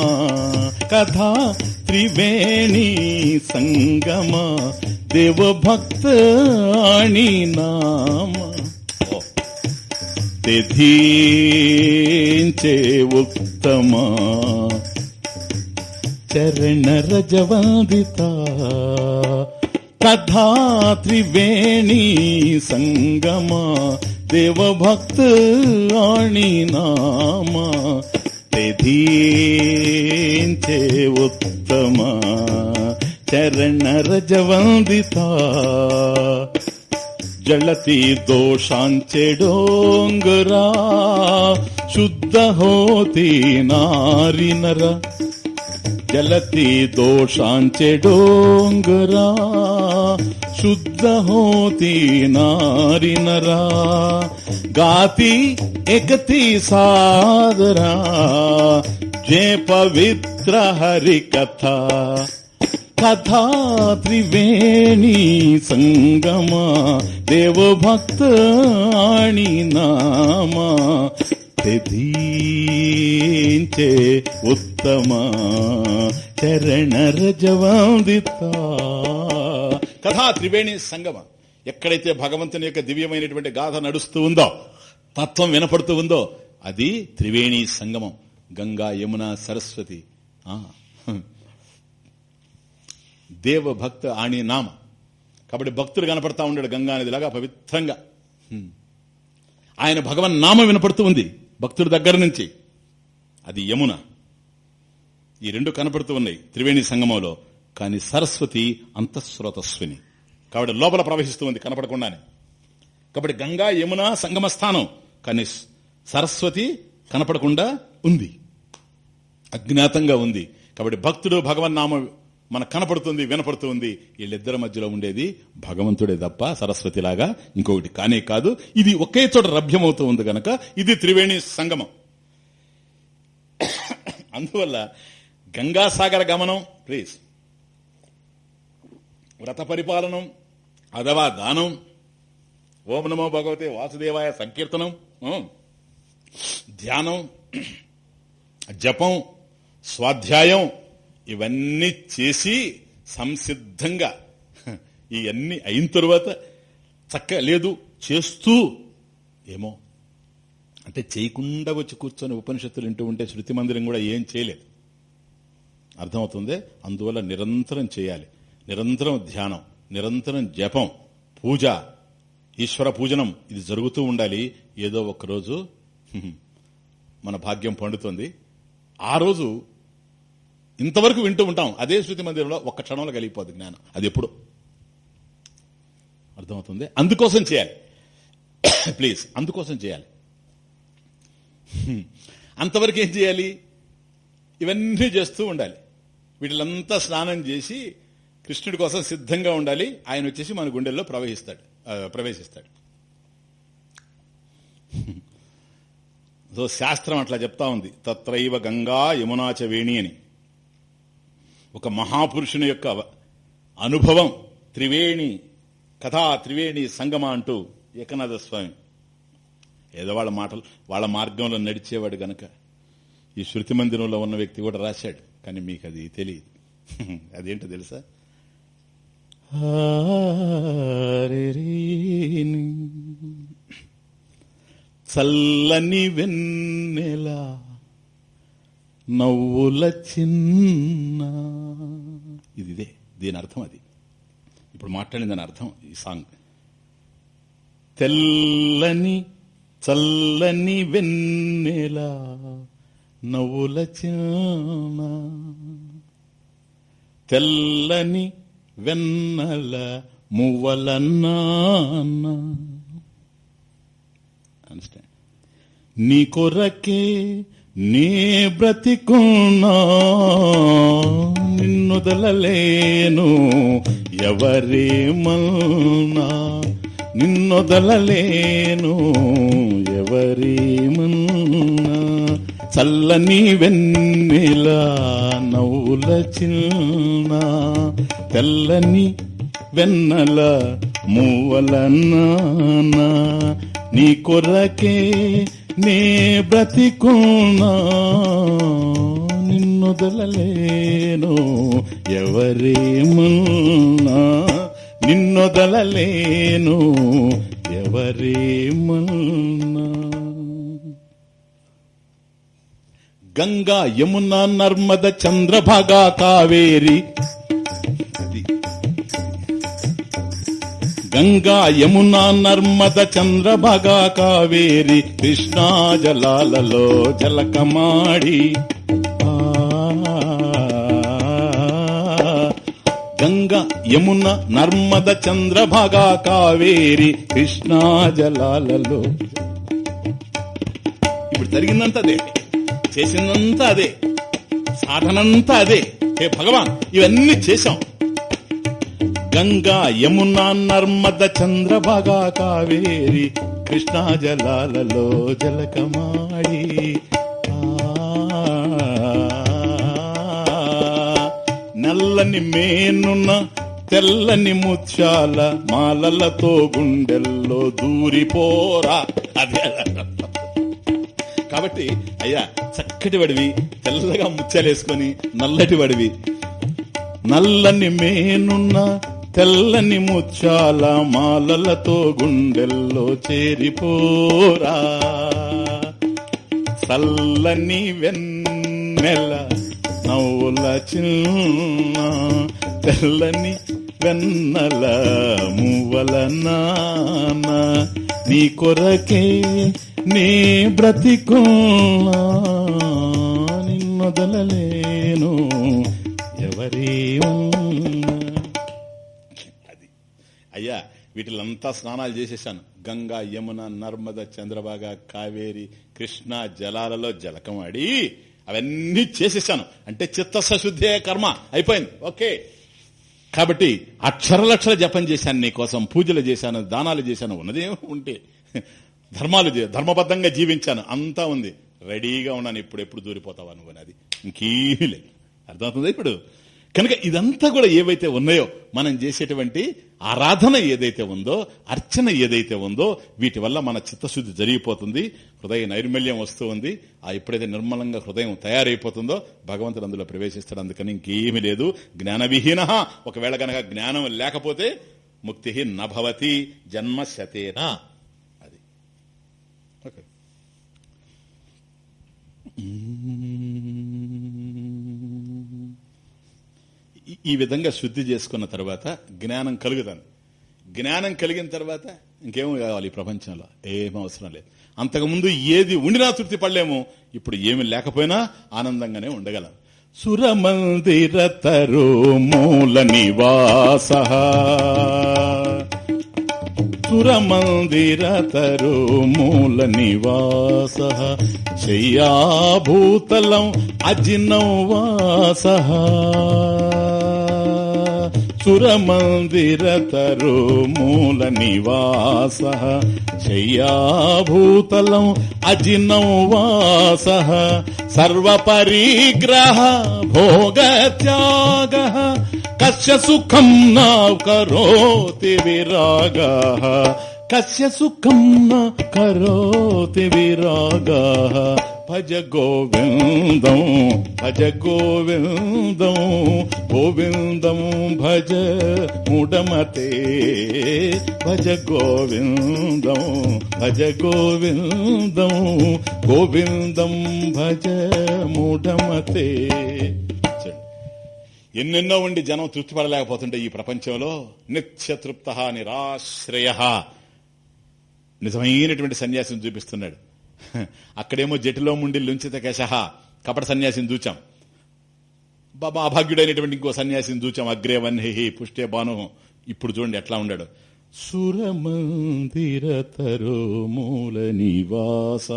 S1: కథా త్రివేణి సంగమా దేవభక్త ఆణి నామా. తెధీంచే ఉత్తమా చరణ రజవందిత కథా త్రివేణి సంగమా దేవభక్త ఆణి నామా తెధీంచే ఉత్తమా చరణ ಜಳತಿ ದೋಷಾಂಚೆಡೋಂಗರ ಶುದ್ಧ ಹೋತಿ ನಾರಿನರ ಜಲತಿ ದೋಷಾಂಚೆಡೋಂಗರ ಶುದ್ಧ ಹೋತಿ ನಾರಿನರ ಗಾತಿ ಎಕತಿ ಸಾದರ ಜಯ ಪವಿತ್ರ ಹರಿ ಕಥಾ కథా త్రివేణి సంగమా దేవభక్తాణి నామా తెధీంచే ఉత్తమా చరణరజవందిత కథా త్రివేణి సంగమ ఎక్కడైతే భగవంతుని యొక్క దివ్యమైనటువంటి గాథ నడుస్తూ ఉందో తత్వం వినపడుతూ ఉందో అది త్రివేణి సంగమం గంగా యమున సరస్వతి. దేవ భక్త ఆణి నామ. కాబట్టి భక్తుడు కనపడతా ఉన్నాడు గంగానదిలాగా పవిత్రంగా. ఆయన భగవన్ నామం వినపడుతూ ఉంది భక్తుడి దగ్గర నుంచి. అది యమున. ఈ రెండు కనపడుతూ ఉన్నాయి త్రివేణి సంగమంలో కానీ సరస్వతి అంతఃస్రోతస్విని. కాబట్టి లోపల ప్రవహిస్తూ ఉంది కనపడకుండానే. కాబట్టి గంగా యమున సంగమ స్థానం కానీ సరస్వతి కనపడకుండా ఉంది. అజ్ఞాతంగా ఉంది. కాబట్టి భక్తుడు భగవన్నామం మనకు కనపడుతుంది వినపడుతుంది. వీళ్ళిద్దరి మధ్యలో ఉండేది భగవంతుడే తప్ప సరస్వతిలాగా ఇంకొకటి కానే కాదు. ఇది ఒకే చోట రభ్యమవుతూ ఉంది గనక ఇది త్రివేణి సంగమం. అందువల్ల గంగాసాగర గమనం ప్లీజ్ వ్రత పరిపాలనం అథవా దానం ఓం నమో భగవతే వాసుదేవాయ సంకీర్తనం ధ్యానం జపం స్వాధ్యాయం ఇవన్నీ చేసి సంసిద్ధంగా. ఇవన్నీ అయిన తరువాత చక్క లేదు చేస్తూ ఏమో. అంటే చేయకుండా వచ్చి కూర్చొని ఉపనిషత్తులు వింటూ ఉంటే శృతి మందిరం కూడా ఏం చేయలేదు. అర్థమవుతుంది? అందువల్ల నిరంతరం చేయాలి. నిరంతరం ధ్యానం నిరంతరం జపం పూజ ఈశ్వర పూజనం ఇది జరుగుతూ ఉండాలి. ఏదో ఒకరోజు మన భాగ్యం పండుతుంది. ఆ రోజు ఇంతవరకు వింటూ ఉంటాం. అదే శృతి మందిరంలో ఒక్క క్షణంలో కలిగిపోద్ది జ్ఞానం. అది ఎప్పుడు? అర్థమవుతుంది? అందుకోసం చేయాలి. ప్లీజ్ అందుకోసం చేయాలి. అంతవరకు ఏం చేయాలి? ఇవన్నీ చేస్తూ ఉండాలి. వీటిలంతా స్నానం చేసి కృష్ణుడి కోసం సిద్ధంగా ఉండాలి. ఆయన వచ్చేసి మన గుండెల్లో ప్రవహిస్తాడు ప్రవేశిస్తాడు. సో శాస్త్రం అట్లా చెప్తా ఉంది. తత్రైవ గంగా యమునాచ వేణి అని. ఒక మహాపురుషుని యొక్క అనుభవం. త్రివేణి కథా త్రివేణి సంగమ అంటూ ఏకనాథ స్వామి. ఏదో వాళ్ళ మాటలు వాళ్ళ మార్గంలో నడిచేవాడు గనక. ఈ శృతి మందిరంలో ఉన్న వ్యక్తి కూడా రాశాడు. కానీ మీకు అది తెలియదు. అదేంటో తెలుసా? చల్లని వెన్నెల నవ్వుల చిన్న ఇది ఇదే దీని అర్థం అది. ఇప్పుడు మాట్లాడిన దాని అర్థం ఈ సాంగ్. తెల్లని చల్లని వెన్నెల నవ్వుల తెల్లని వెన్నెల మువ్వల నాన్న. అండర్స్టాండ్ నీ కొరకే నీ బ్రతికున్నా నిన్నొదలలేను ఎవరేమన్నా నిన్నొదలలేను ఎవరేమన్నా చల్లని వెన్నెల నవ్వుల చిన్న తెల్లని వెన్నెల మూవల నాన్న నీ కొరకే నే బ్రతికున్నా నిన్నొదలలేను ఎవరేమన్నా నిన్నొదలలేను ఎవరేమన్నా. గంగా యమున నర్మద చంద్రభాగా కావేరి గంగా యమున నర్మద చంద్రభాగా కావేరి కృష్ణా జలాలలో జలకమాడి. ఆ, గంగా యమున నర్మద చంద్రభాగా కావేరి కృష్ణా జలాలలో. ఇప్పుడు జరిగిందంతా అదే చేసిందంతా అదే సాధనంతా అదే. హే భగవాన్ ఇవన్నీ చేశాం. గంగా యమునా నర్మద చంద్రభాగా కావేరి కృష్ణా జలాలలో జలకమాడి నల్లని మేనున్న తెల్లని ముత్యాల మాలలతో గుండెల్లో దూరిపోరా. అదే కాబట్టి అయ్యా చక్కటి వడివి తెల్లగా ముత్యాలేసుకొని నల్లటి వడివి. నల్లని మేనున్న తెల్లని ముత్యాల మాలలతో గుండెల్లో చేరిపోరా. చల్లని వెన్నెల నవ్వుల చిన్న తెల్లని వెన్నల మువ్వల నాన్న నీ కొరకే నీ బ్రతికో నిన్నొదలలేను వీటిలంతా స్నానాలు చేసేసాను. గంగా యమున నర్మద చంద్రబాగ కావేరి కృష్ణ జలాలలో జలకమాడి అవన్నీ చేసేసాను. అంటే చిత్తశుద్ధే కర్మ. అయిపోయింది. ఓకే. కాబట్టి అక్షరలక్షల జపం చేశాను నీకోసం పూజలు చేశాను దానాలు చేశాను ఉన్నదేమో ఉంటే ధర్మాలు ధర్మబద్ధంగా జీవించాను. అంతా ఉంది. రెడీగా ఉన్నాను. ఇప్పుడు ఎప్పుడు దూరిపోతావా నువ్వు అది ఇంకేమీ లేదు. అర్థమవుతుంది ఇప్పుడు? కనుక ఇదంతా కూడా ఏవైతే ఉన్నాయో మనం చేసేటువంటి ఆరాధన ఏదైతే ఉందో అర్చన ఏదైతే ఉందో వీటి వల్ల మన చిత్తశుద్ధి జరిగిపోతుంది హృదయ నైర్మల్యం వస్తూ ఉంది. ఆ ఎప్పుడైతే నిర్మలంగా హృదయం తయారైపోతుందో భగవంతుడు అందులో ప్రవేశిస్తాడు. అందుకని ఇంకేమీ లేదు. జ్ఞానవిహీన. ఒకవేళ గనక జ్ఞానం లేకపోతే ముక్తి నభవతి జన్మ శతేనా. అది. ఓకే. ఈ- విధంగా శుద్ధి చేసుకున్న తర్వాత జ్ఞానం కలుగుతాను జ్ఞానం కలిగిన తర్వాత ఇంకేమో కావాలి ఈ ప్రపంచంలో? ఏం అవసరం లేదు. అంతకుముందు ఏది ఉండినా తృప్తి పడలేము. ఇప్పుడు ఏమి లేకపోయినా ఆనందంగానే ఉండగలం. సురమందిర తరు మూల నివాస. సురమందిర మూల నివాస. శయ్యాభూతలం అజినం వాస మూల నివాస శయ్యాభూతలం అజినం వాస సర్వపరిగ్రహ భోగత్యాగ కస్య సుఖం నా కరోతి విరాగ కస్య సుఖం నా కరోతి విరాగా భజ గోవిందం భజ గోవిందం గోవిందం భజ ముడమతే. భజ గోవిందం భజ గోవిందం గోవిందం భజ ముడమతే. ఎన్నెన్నో ఉండి జనం తృప్తిపడలేకపోతుంటే ఈ ప్రపంచంలో నిత్య తృప్త నిరాశ్రయ. నిజమైనటువంటి సన్యాసిని చూపిస్తున్నాడు. అక్కడేమో జటిలో ముండి లుంచిత కేశ కపట సన్యాసిని చూచాం బాబా అభాగ్యుడైనటువంటి ఇంకో సన్యాసిని చూచాం అగ్రే వన్హి పుష్టే బాను ఇప్పుడు చూడండి ఎట్లా ఉన్నాడు. సురమందిర తరో మూల నివాస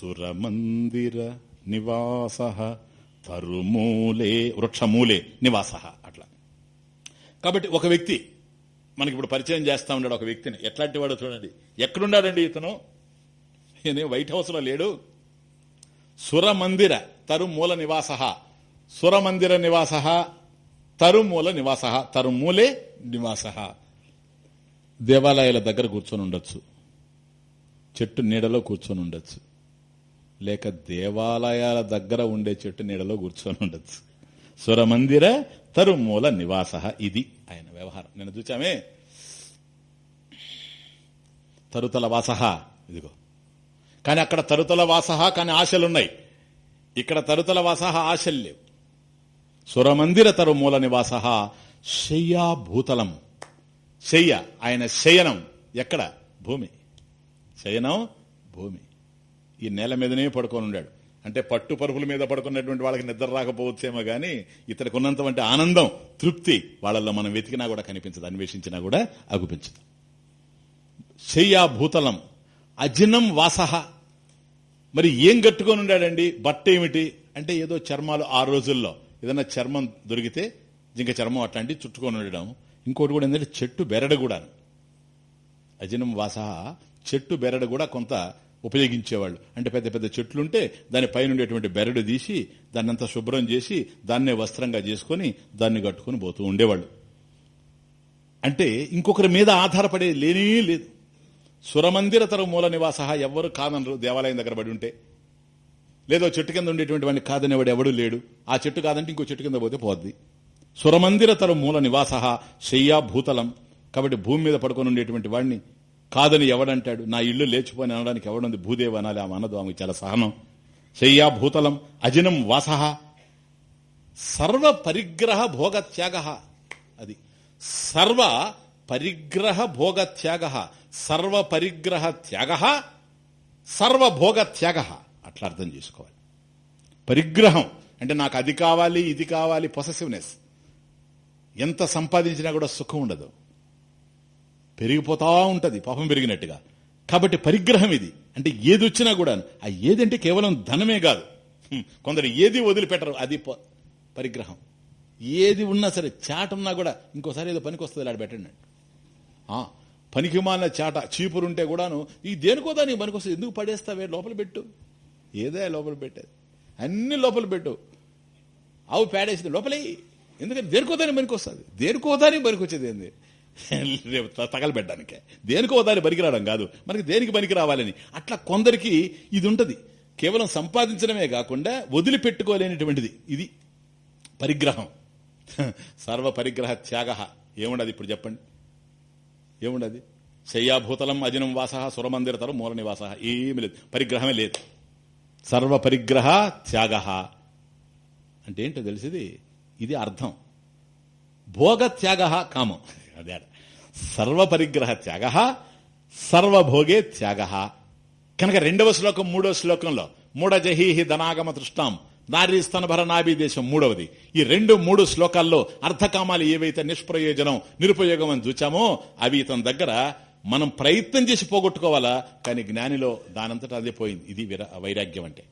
S1: సురమందిర నివాస తరుమూలే వృక్షమూలే నివాస అట్లా. కాబట్టి ఒక వ్యక్తి మనకి ఇప్పుడు పరిచయం చేస్తా ఉన్నాడు ఒక వ్యక్తిని. ఎట్లాంటి వాడు చూడండి. ఎక్కడున్నాడండి ఇతను? ఈయన వైట్ హౌస్లో లేడు. సురమందిర తరుమూల నివాస. సురమందిర నివాస తరుమూల నివాస తరుమూలే నివాస. దేవాలయాల దగ్గర కూర్చొని ఉండొచ్చు. చెట్టు నీడలో కూర్చొని ఉండొచ్చు. లేక దేవాలయాల దగ్గర ఉండే చెట్టు నీడలో కూర్చొని ఉండొచ్చు. సురమందిర తరుమూల నివాస ఇది ఆయన వ్యవహారం. నేను చూచామే? తరుతల వాస ఇదిగో. కానీ అక్కడ తరుతల వాసహ కానీ ఆశలున్నాయి. ఇక్కడ తరుతల వాసహ ఆశలు లేవు. సురమందిర తరుమూల నివాస శయ్యా భూతలం. శయ్య ఆయన శయనం ఎక్కడ? భూమి. శయనం భూమి. ఈ నేల మీదనే పడుకొని ఉన్నాడు అంటే పట్టు పరుపుల మీద పడుకున్నటువంటి వాళ్ళకి నిద్ర రాకపోవచ్చేమో గాని ఇతనికి ఉన్నంతవంటి ఆనందం తృప్తి వాళ్ళల్లో మనం వెతికినా కూడా కనిపించదు అన్వేషించినా కూడా అగుపించదు. శయ్యా భూతలం అజినం వాసహ మరి ఏం కట్టుకొని ఉండాడండి? బట్ట ఏమిటి అంటే ఏదో చర్మాలు ఆ రోజుల్లో. ఏదైనా చర్మం దొరికితే జింక చర్మం అట్లాంటివి చుట్టుకొని ఉండడం ఇంకోటి కూడా ఏంటంటే చెట్టు బెరడు కూడా అజినం వాస చెట్టు బెరడు కూడా కొంత ఉపయోగించేవాళ్ళు. అంటే పెద్ద పెద్ద చెట్లుంటే దాని పైన ఉండేటువంటి బెరడు తీసి దాన్ని అంతా శుభ్రం చేసి దాన్నే వస్త్రంగా చేసుకొని దాన్ని కట్టుకొని పోతూ ఉండేవాళ్ళు. అంటే ఇంకొకరి మీద ఆధారపడే లేనే లేదు. సురమందిర తర మూల నివాస ఎవ్వరు కాదనరు దేవాలయం దగ్గర పడి ఉంటే. లేదో చెట్టు కింద ఉండేటువంటి వాడిని కాదనేవాడు ఎవడు లేడు. ఆ చెట్టు కాదంటే ఇంకో చెట్టు కింద పోతే పోద్ది. సురమందిర తర మూల నివాస శయ్యా భూతలం. కాబట్టి భూమి మీద పడుకొని ఉండేటువంటి వాడిని కాదని ఎవడంటాడు? నా ఇల్లు లేచిపోని అనడానికి ఎవడుంది భూదేవి అనాలి? ఆమె అన్నదు ఆమె చాలా సహనం. శయ్యా భూతలం అజినం వాస. సర్వ పరిగ్రహ భోగత్యాగ. అది సర్వ పరిగ్రహ భోగత్యాగ. సర్వ పరిగ్రహ త్యాగ సర్వభోగ త్యాగ అట్లా అర్థం చేసుకోవాలి. పరిగ్రహం అంటే నాకు అది కావాలి ఇది కావాలి పొసెసివ్నెస్ ఎంత సంపాదించినా కూడా సుఖం ఉండదు. పెరిగిపోతా ఉంటుంది పాపం పెరిగినట్టుగా. కాబట్టి పరిగ్రహం ఇది. అంటే ఏది వచ్చినా కూడా ఆ ఏదంటే కేవలం ధనమే కాదు. కొందరు ఏది వదిలిపెట్టరు అది ప- పరిగ్రహం. ఏది ఉన్నా సరే చాటున్నా కూడా ఇంకోసారి ఏదో పనికి వస్తుంది ఆడ పెట్టండి. పనికిమాలిన పనికి చాట చీపురుంటే కూడాను ఈ దేనికో దానికి పనికి వస్తుంది ఎందుకు పడేస్తావే? లోపల పెట్టు. ఏదే లోపల పెట్టేది. అన్ని లోపల పెట్టు. ఆవు పేడేసింది లోపలే ఎందుకంటే దేనికోదాని పనికి వస్తుంది దేనికో పనికి వచ్చేది ఏంది? రేపు తగలబెట్టడానికే. దేనికో దాని పనికి రావడం కాదు. మనకి దేనికి పనికి రావాలని అట్లా కొందరికి ఇది ఉంటుంది కేవలం సంపాదించడమే కాకుండా వదిలిపెట్టుకోలేనిటువంటిది. ఇది పరిగ్రహం. సర్వ పరిగ్రహ త్యాగ. ఏముండదు ఇప్పుడు చెప్పండి? ఏముండదు? శయ్యాభూతలం అజినం వాస సురమందిరతరం మూల నివాస. ఏమి లేదు. పరిగ్రహమే లేదు. సర్వ పరిగ్రహ త్యాగ. అంటే ఏంటో తెలిసింది? ఇది అర్థం. భోగ త్యాగ కామం. అదే సర్వ పరిగ్రహ త్యాగ సర్వభోగే త్యాగ. కనుక రెండవ శ్లోకం మూడవ శ్లోకంలో మూఢజహీహి ధనాగమ తృష్టాం. నారీ స్తనభర నాభి దేశం మూడవది. ఈ రెండు మూడు శ్లోకాల్లో అర్థకామాలు ఏవైతే నిష్ప్రయోజనం నిరుపయోగం అని చూచామో అవి ఇతని దగ్గర మనం ప్రయత్నం చేసి పోగొట్టుకోవాలా కానీ జ్ఞానిలో దానంతటా అదే పోయింది. ఇది వైరాగ్యం అంటే.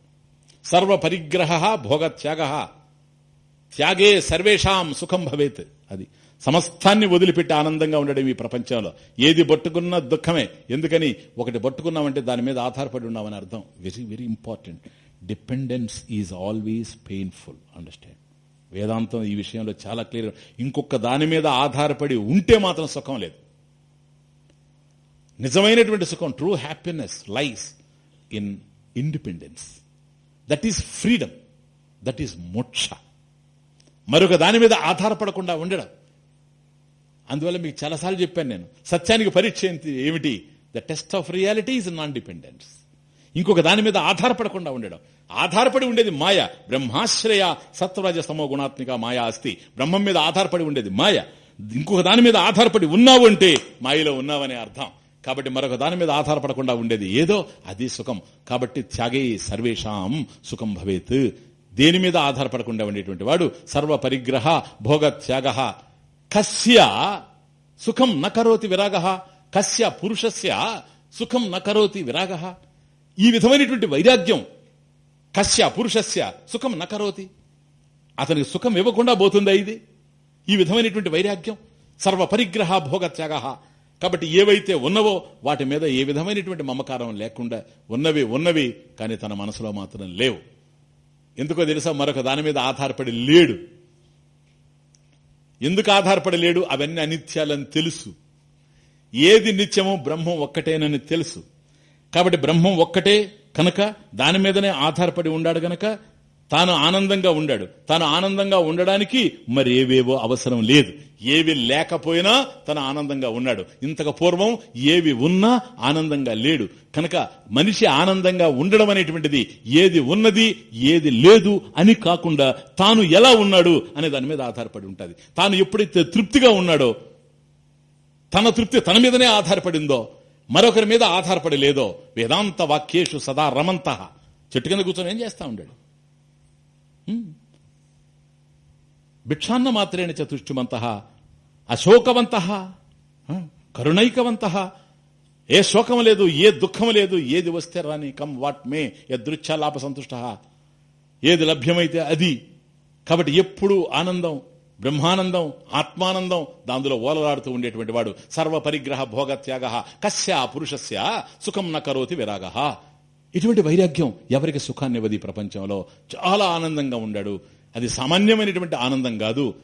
S1: సర్వ పరిగ్రహ భోగ త్యాగ త్యాగే సర్వేషాం సుఖం భవేత్ అది. సమస్తాన్ని వదిలిపెట్టి ఆనందంగా ఉండడం ఈ ప్రపంచంలో. ఏది పట్టుకున్నా దుఃఖమే. ఎందుకని? ఒకటి పట్టుకున్నామంటే దాని మీద ఆధారపడి ఉన్నామని అర్థం. Very very important. Dependence is always painful understand వేదాంతం ఈ విషయంలో చాలా క్లియర్. ఇంకొక దాని మీద ఆధారపడి ఉంటే మాత్రం సుఖం లేదు. నిజమైనటువంటి సుఖం true happiness lies in independence that is freedom that is moksha మరొక దాని మీద ఆధారపడకుండా ఉండడం. అందువల్ల మీకు చాలాసార్లు చెప్పాను నేను. సత్యానికి పరీక్ష ఏమిటి? The test of reality is non dependence ఇంకొక దాని మీద ఆధారపడకుండా ఉండడం. ఆధారపడి ఉండేది మాయ. బ్రహ్మాశ్రయ సత్వరాజ సమో గుణాత్మిక మాయ అస్తి. బ్రహ్మం మీద ఆధారపడి ఉండేది మాయ. ఇంకొక దాని మీద ఆధారపడి ఉన్నావు అంటే మాయలో ఉన్నావనే అర్థం. కాబట్టి మరొక దాని మీద ఆధారపడకుండా ఉండేది ఏదో? అది సుఖం. కాబట్టి త్యాగే సర్వేషాం సుఖం భవేత్. దేని మీద ఆధారపడకుండా ఉండేటువంటి వాడు? సర్వ పరిగ్రహ భోగ త్యాగ కస్య సుఖం నకరోతి విరాగ. కస్య పురుషస్య సుఖం నకరోతి విరాగ. ఈ విధమైనటువంటి వైరాగ్యం కశ్య పురుషస్య సుఖం నకరోతి అతనికి సుఖం ఇవ్వకుండా పోతుందా ఇది? ఈ విధమైనటువంటి వైరాగ్యం సర్వ పరిగ్రహ భోగత్యాగ. కాబట్టి ఏవైతే ఉన్నవో వాటి మీద ఏ విధమైనటువంటి మమకారం లేకుండా ఉన్నవి ఉన్నవి కానీ తన మనసులో మాత్రం లేవు. ఎందుకో తెలుసా? మరొక దాని మీద ఆధారపడి లేడు. ఎందుకు ఆధారపడి లేడు? అవన్నీ అనిత్యాలని తెలుసు. ఏది నిత్యమో బ్రహ్మం ఒక్కటేనని తెలుసు. కాబట్టి బ్రహ్మం ఒక్కటే కనుక దాని మీదనే ఆధారపడి ఉండాడు గనక తాను ఆనందంగా ఉండాడు. తాను ఆనందంగా ఉండడానికి మరి ఏవేవో అవసరం లేదు. ఏవి లేకపోయినా తను ఆనందంగా ఉన్నాడు. ఇంతకు పూర్వం ఏవి ఉన్నా ఆనందంగా లేడు. కనుక మనిషి ఆనందంగా ఉండడం అనేటువంటిది ఏది ఉన్నది ఏది లేదు అని కాకుండా తాను ఎలా ఉన్నాడు అనే దాని మీద ఆధారపడి ఉంటుంది. తాను ఎప్పుడైతే తృప్తిగా ఉన్నాడో తన తృప్తి తన మీదనే ఆధారపడిందో మరొకరి మీద ఆధారపడి లేదో వేదాంత వాక్యేషు సదా రమంత. చెట్టు కింద కూర్చొని ఏం చేస్తా ఉండాడు? భిక్షాన్న మాత్రేణ చతుష్టుమంత. అశోకవంత. కరుణైకవంత. ఏ శోకం లేదు ఏ దుఃఖం లేదు ఏది వస్తే రాని కమ్ వాట్ మే యదృచ్ఛాలాప సంతుష్ట. ఏది లభ్యమైతే అది. కాబట్టి ఎప్పుడు ఆనందం బ్రహ్మానందం ఆత్మానందం దాందులో ఓలలాడుతూ ఉండేటువంటి వాడు. సర్వ పరిగ్రహ భోగత్యాగ కస్య పురుషస్య సుఖం న విరాగ. ఇటువంటి వైరాగ్యం ఎవరికి సుఖాన్ని ఇవ్వదు ప్రపంచంలో? చాలా ఆనందంగా ఉండాడు. అది సామాన్యమైనటువంటి ఆనందం కాదు.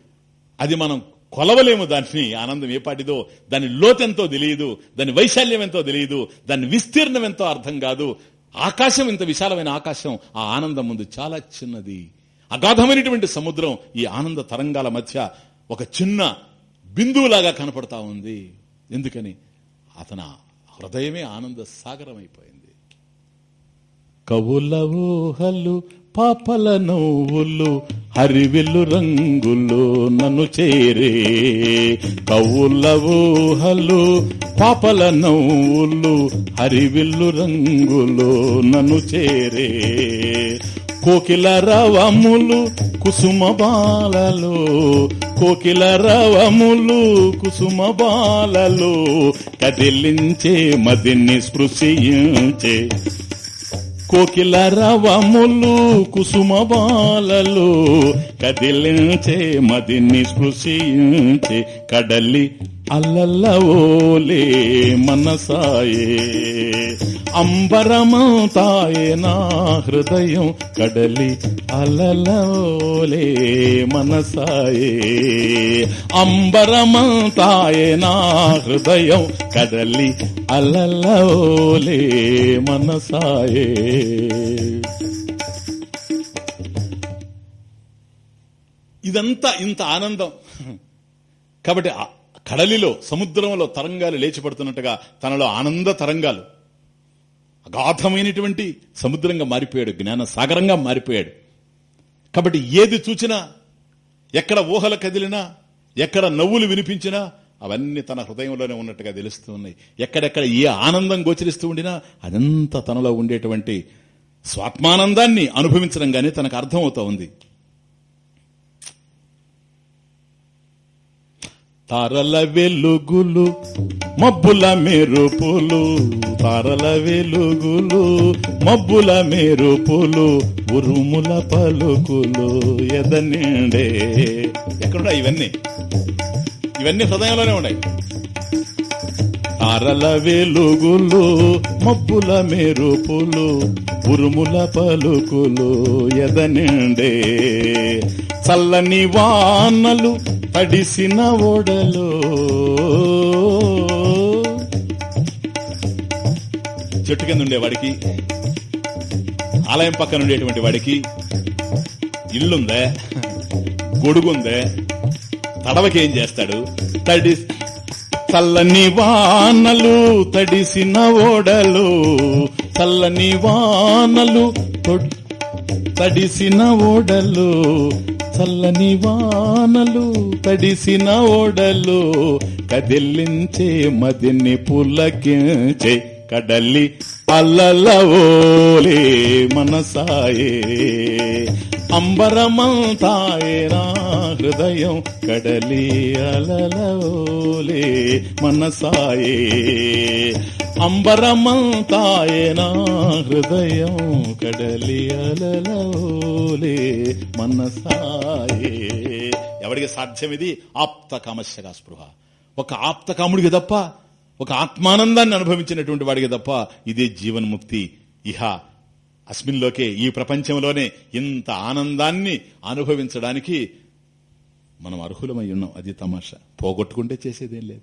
S1: అది మనం కొలవలేము దాన్ని. ఆనందం ఏపాటిదో దాని లోతెంతో తెలియదు. దాని వైశాల్యం ఎంతో తెలియదు. దాని విస్తీర్ణం ఎంతో అర్థం కాదు. ఆకాశం ఇంత విశాలమైన ఆకాశం ఆ ఆనందం ముందు చాలా చిన్నది. అగాధమైనటువంటి సముద్రం ఈ ఆనంద తరంగాల మధ్య ఒక చిన్న బిందువులాగా కనపడతా ఉంది. ఎందుకని? అతన హృదయమే ఆనంద సాగరం అయిపోయింది కవుల ఊహలు పాపల నవ్వులు హరివిల్లు రంగులు నన్ను చేరే. కవుల ఊహలు పాపల నవ్వులు హరివిల్లు రంగులు నన్ను చేరే. కోకిల రవములు కుసుమ బాలలు కోకిల రవములు కుసుమ బాలలు కదిలించే మదిని స్పృశించే. కోకిల రవములు కుసుమ బాలలు కదిలించే మదిని స్పృశించే. కడలి అల్లల్లవోలే మనసాయే. అంబరమంతాయే నా హృదయం కడలి అలలోలే మనసాయే. అంబరమంతాయే నా హృదయం కడలి అలలోలే మనసాయే. ఇదంతా ఇంత ఆనందం. కాబట్టి కడలిలో సముద్రంలో తరంగాలు లేచిపడుతున్నట్టుగా తనలో ఆనంద తరంగాలు అగాధమైనటువంటి సముద్రంగా మారిపోయాడు జ్ఞాన సాగరంగా మారిపోయాడు. కాబట్టి ఏది చూచినా ఎక్కడ ఊహలు కదిలినా ఎక్కడ నవ్వులు వినిపించినా అవన్నీ తన హృదయంలోనే ఉన్నట్టుగా తెలుస్తూ ఉన్నాయి. ఎక్కడెక్కడ ఏ ఆనందం గోచరిస్తూ ఉండినా అదంతా తనలో ఉండేటువంటి స్వాత్మానందాన్ని అనుభవించడం గానీ తనకు అర్థమవుతా ఉంది. తారల వెలుగులు మబ్బుల మెరుపులు తారల వెలుగులు మబ్బుల మెరుపులు ఉరుముల పలుకులు ఎదనిండే. ఎక్కడున్నాయి ఇవన్నీ? ఇవన్నీ హృదయంలోనే ఉన్నాయి. అరల వెలుగులు మబ్బుల మెరుపులు ఉరుముల పలుకులు ఎదనిండే. చల్లని వానలు తడిసిన ఓడలు. చెట్టు కింద ఉండేవాడికి ఆలయం పక్కన ఉండేటువంటి వాడికి ఇల్లుందే గొడుగుందే తడవకేం చేస్తాడు? తడి చల్లని వానలు తడిసిన ఓడలు చల్లని వానలు తడిసిన ఓడలు చల్లని వానలు తడిసిన ఓడలు కదిలించే మదిని పులకించే కడలి అల్లలవోలే మనసాయే. అంబరమంతాయేనా హృదయం కడలి అలలవోలే మనసాయే. అంబరమంతాయేనా హృదయం కడలి అలలవోలే మనసాయే. ఎవరికి సాధ్యం ఇది ఆప్త కామస్యగా స్పృహ ఒక ఆప్త కాముడికి తప్ప ఒక ఆత్మానందాన్ని అనుభవించినటువంటి వాడికి తప్ప ఇదే జీవన్ముక్తి. ఇహ అస్మిన్లోకే ఈ ప్రపంచంలోనే ఇంత ఆనందాన్ని అనుభవించడానికి మనం అర్హులమై ఉన్నాం. అది తమాషా. పోగొట్టుకుంటే చేసేదేం లేదు.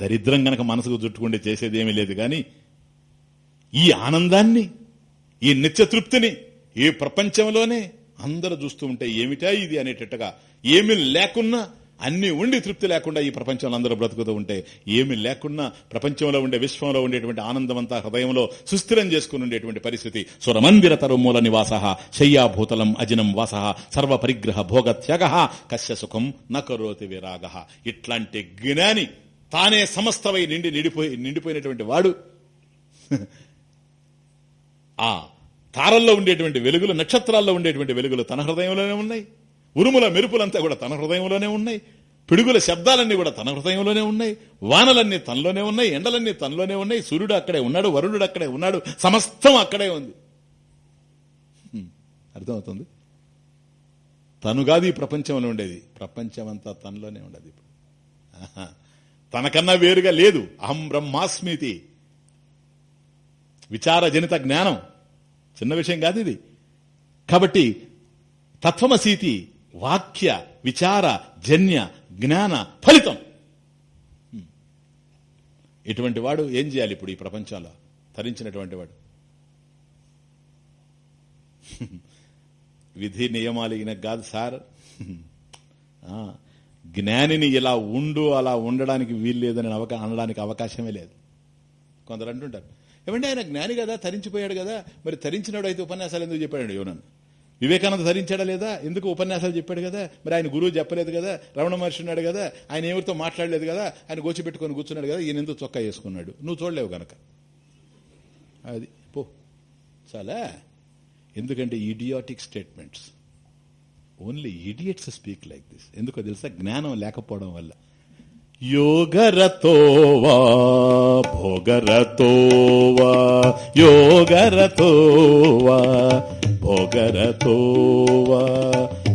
S1: దరిద్రం గనక మనసుకు చుట్టుకుంటే చేసేదేమీ లేదు కానీ ఈ ఆనందాన్ని ఈ నిత్యతృప్తిని ఈ ప్రపంచంలోనే అందరూ చూస్తూ ఉంటే ఏమిటా ఇది అనేటట్టుగా ఏమి లేకున్నా అన్ని ఉండి తృప్తి లేకుండా ఈ ప్రపంచంలో అందరూ బ్రతుకుతూ ఉంటే ఏమి లేకున్నా ప్రపంచంలో ఉండే విశ్వంలో ఉండేటువంటి ఆనందమంతా హృదయంలో సుస్థిరం చేసుకుని ఉండేటువంటి పరిస్థితి. సురమందిర తరుమూల నివాస శయ్యాభూతలం అజినం వాస సర్వ పరిగ్రహ భోగ త్యాగ కశ్య సుఖం నకరోతి విరాగ. ఇట్లాంటి జ్ఞాని తానే సమస్తమై నిండి నిండిపోయి నిండిపోయినటువంటి వాడు. ఆ తారల్లో ఉండేటువంటి వెలుగులు నక్షత్రాల్లో ఉండేటువంటి వెలుగులు తన హృదయంలోనే ఉన్నాయి. ఉరుముల మెరుపులంతా కూడా తన హృదయంలోనే ఉన్నాయి. పిడుగుల శబ్దాలన్నీ కూడా తన హృదయంలోనే ఉన్నాయి. వానలన్నీ తనలోనే ఉన్నాయి. ఎండలన్నీ తనలోనే ఉన్నాయి. సూర్యుడు అక్కడే ఉన్నాడు. వరుణుడు అక్కడే ఉన్నాడు. సమస్తం అక్కడే ఉంది. అర్థమవుతుంది? తను కాదు ఈ ప్రపంచంలో ఉండేది. ప్రపంచం అంతా తనలోనే ఉండదు ఇప్పుడు. ఆహా. తనకన్నా వేరుగా లేదు. అహం బ్రహ్మాస్మితి. విచారజనిత జ్ఞానం. చిన్న విషయం కాదు ఇది. కాబట్టి తత్వమసీతి వాక్య విచార జన్య జ్ఞాన ఫలితం. ఇటువంటి వాడు ఏం చేయాలి ఇప్పుడు ఈ ప్రపంచంలో? తరించినటువంటి వాడు. విధి నియమాలు ఈయన కాదు సార్. జ్ఞానిని ఇలా ఉండు అలా ఉండడానికి వీలు లేదని అవకా అనడానికి అవకాశమే లేదు. కొందరు అంటుంటారు. ఏమంటే ఆయన జ్ఞాని కదా తరించిపోయాడు కదా మరి తరించినాడు అయితే ఉపన్యాసాలు ఎందుకు చెప్పాడు యోనన్? వివేకానంద ధరించాడా లేదా? ఎందుకు ఉపన్యాసాలు చెప్పాడు కదా? మరి ఆయన గురువు చెప్పలేదు కదా? రమణ మహర్షి ఉన్నాడు కదా? ఆయన ఎవరితో మాట్లాడలేదు కదా? ఆయన గోచిపెట్టుకొని కూర్చున్నాడు కదా? ఈయన ఎందుకు చొక్కా వేసుకున్నాడు? నువ్వు చూడలేవు గనక. అది పో. చాలా. ఎందుకంటే idiotic statements only idiots speak like this ఎందుకో తెలుసా? జ్ఞానం లేకపోవడం వల్ల. ಯೋಗರತೋ ವಾ ಭೋಗರತೋ ವಾ ಯೋಗರತೋ ವಾ ಭೋಗರತೋ ವಾ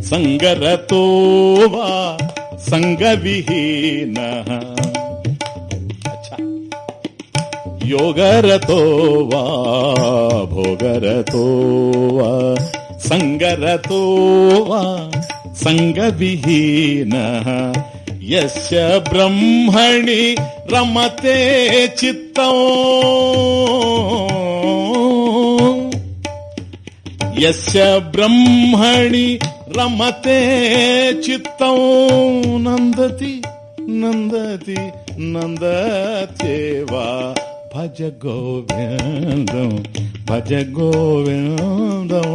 S1: ಸಂಗರತೋ ವಾ ಸಂಗವಿಹೀನ ಯೋಗರತೋ ವಾ ಭೋಗರತೋ ವಾ ಸಂಗರತೋ ವಾ ಸಂಗವಿಹೀನ यस्य ब्रह्मणि रमते चित्तौ यस्य ब्रह्मणि रमते चित्तौ नन्दति नन्दति नन्दत्येव భజ గోవిందం భజ గోవిందం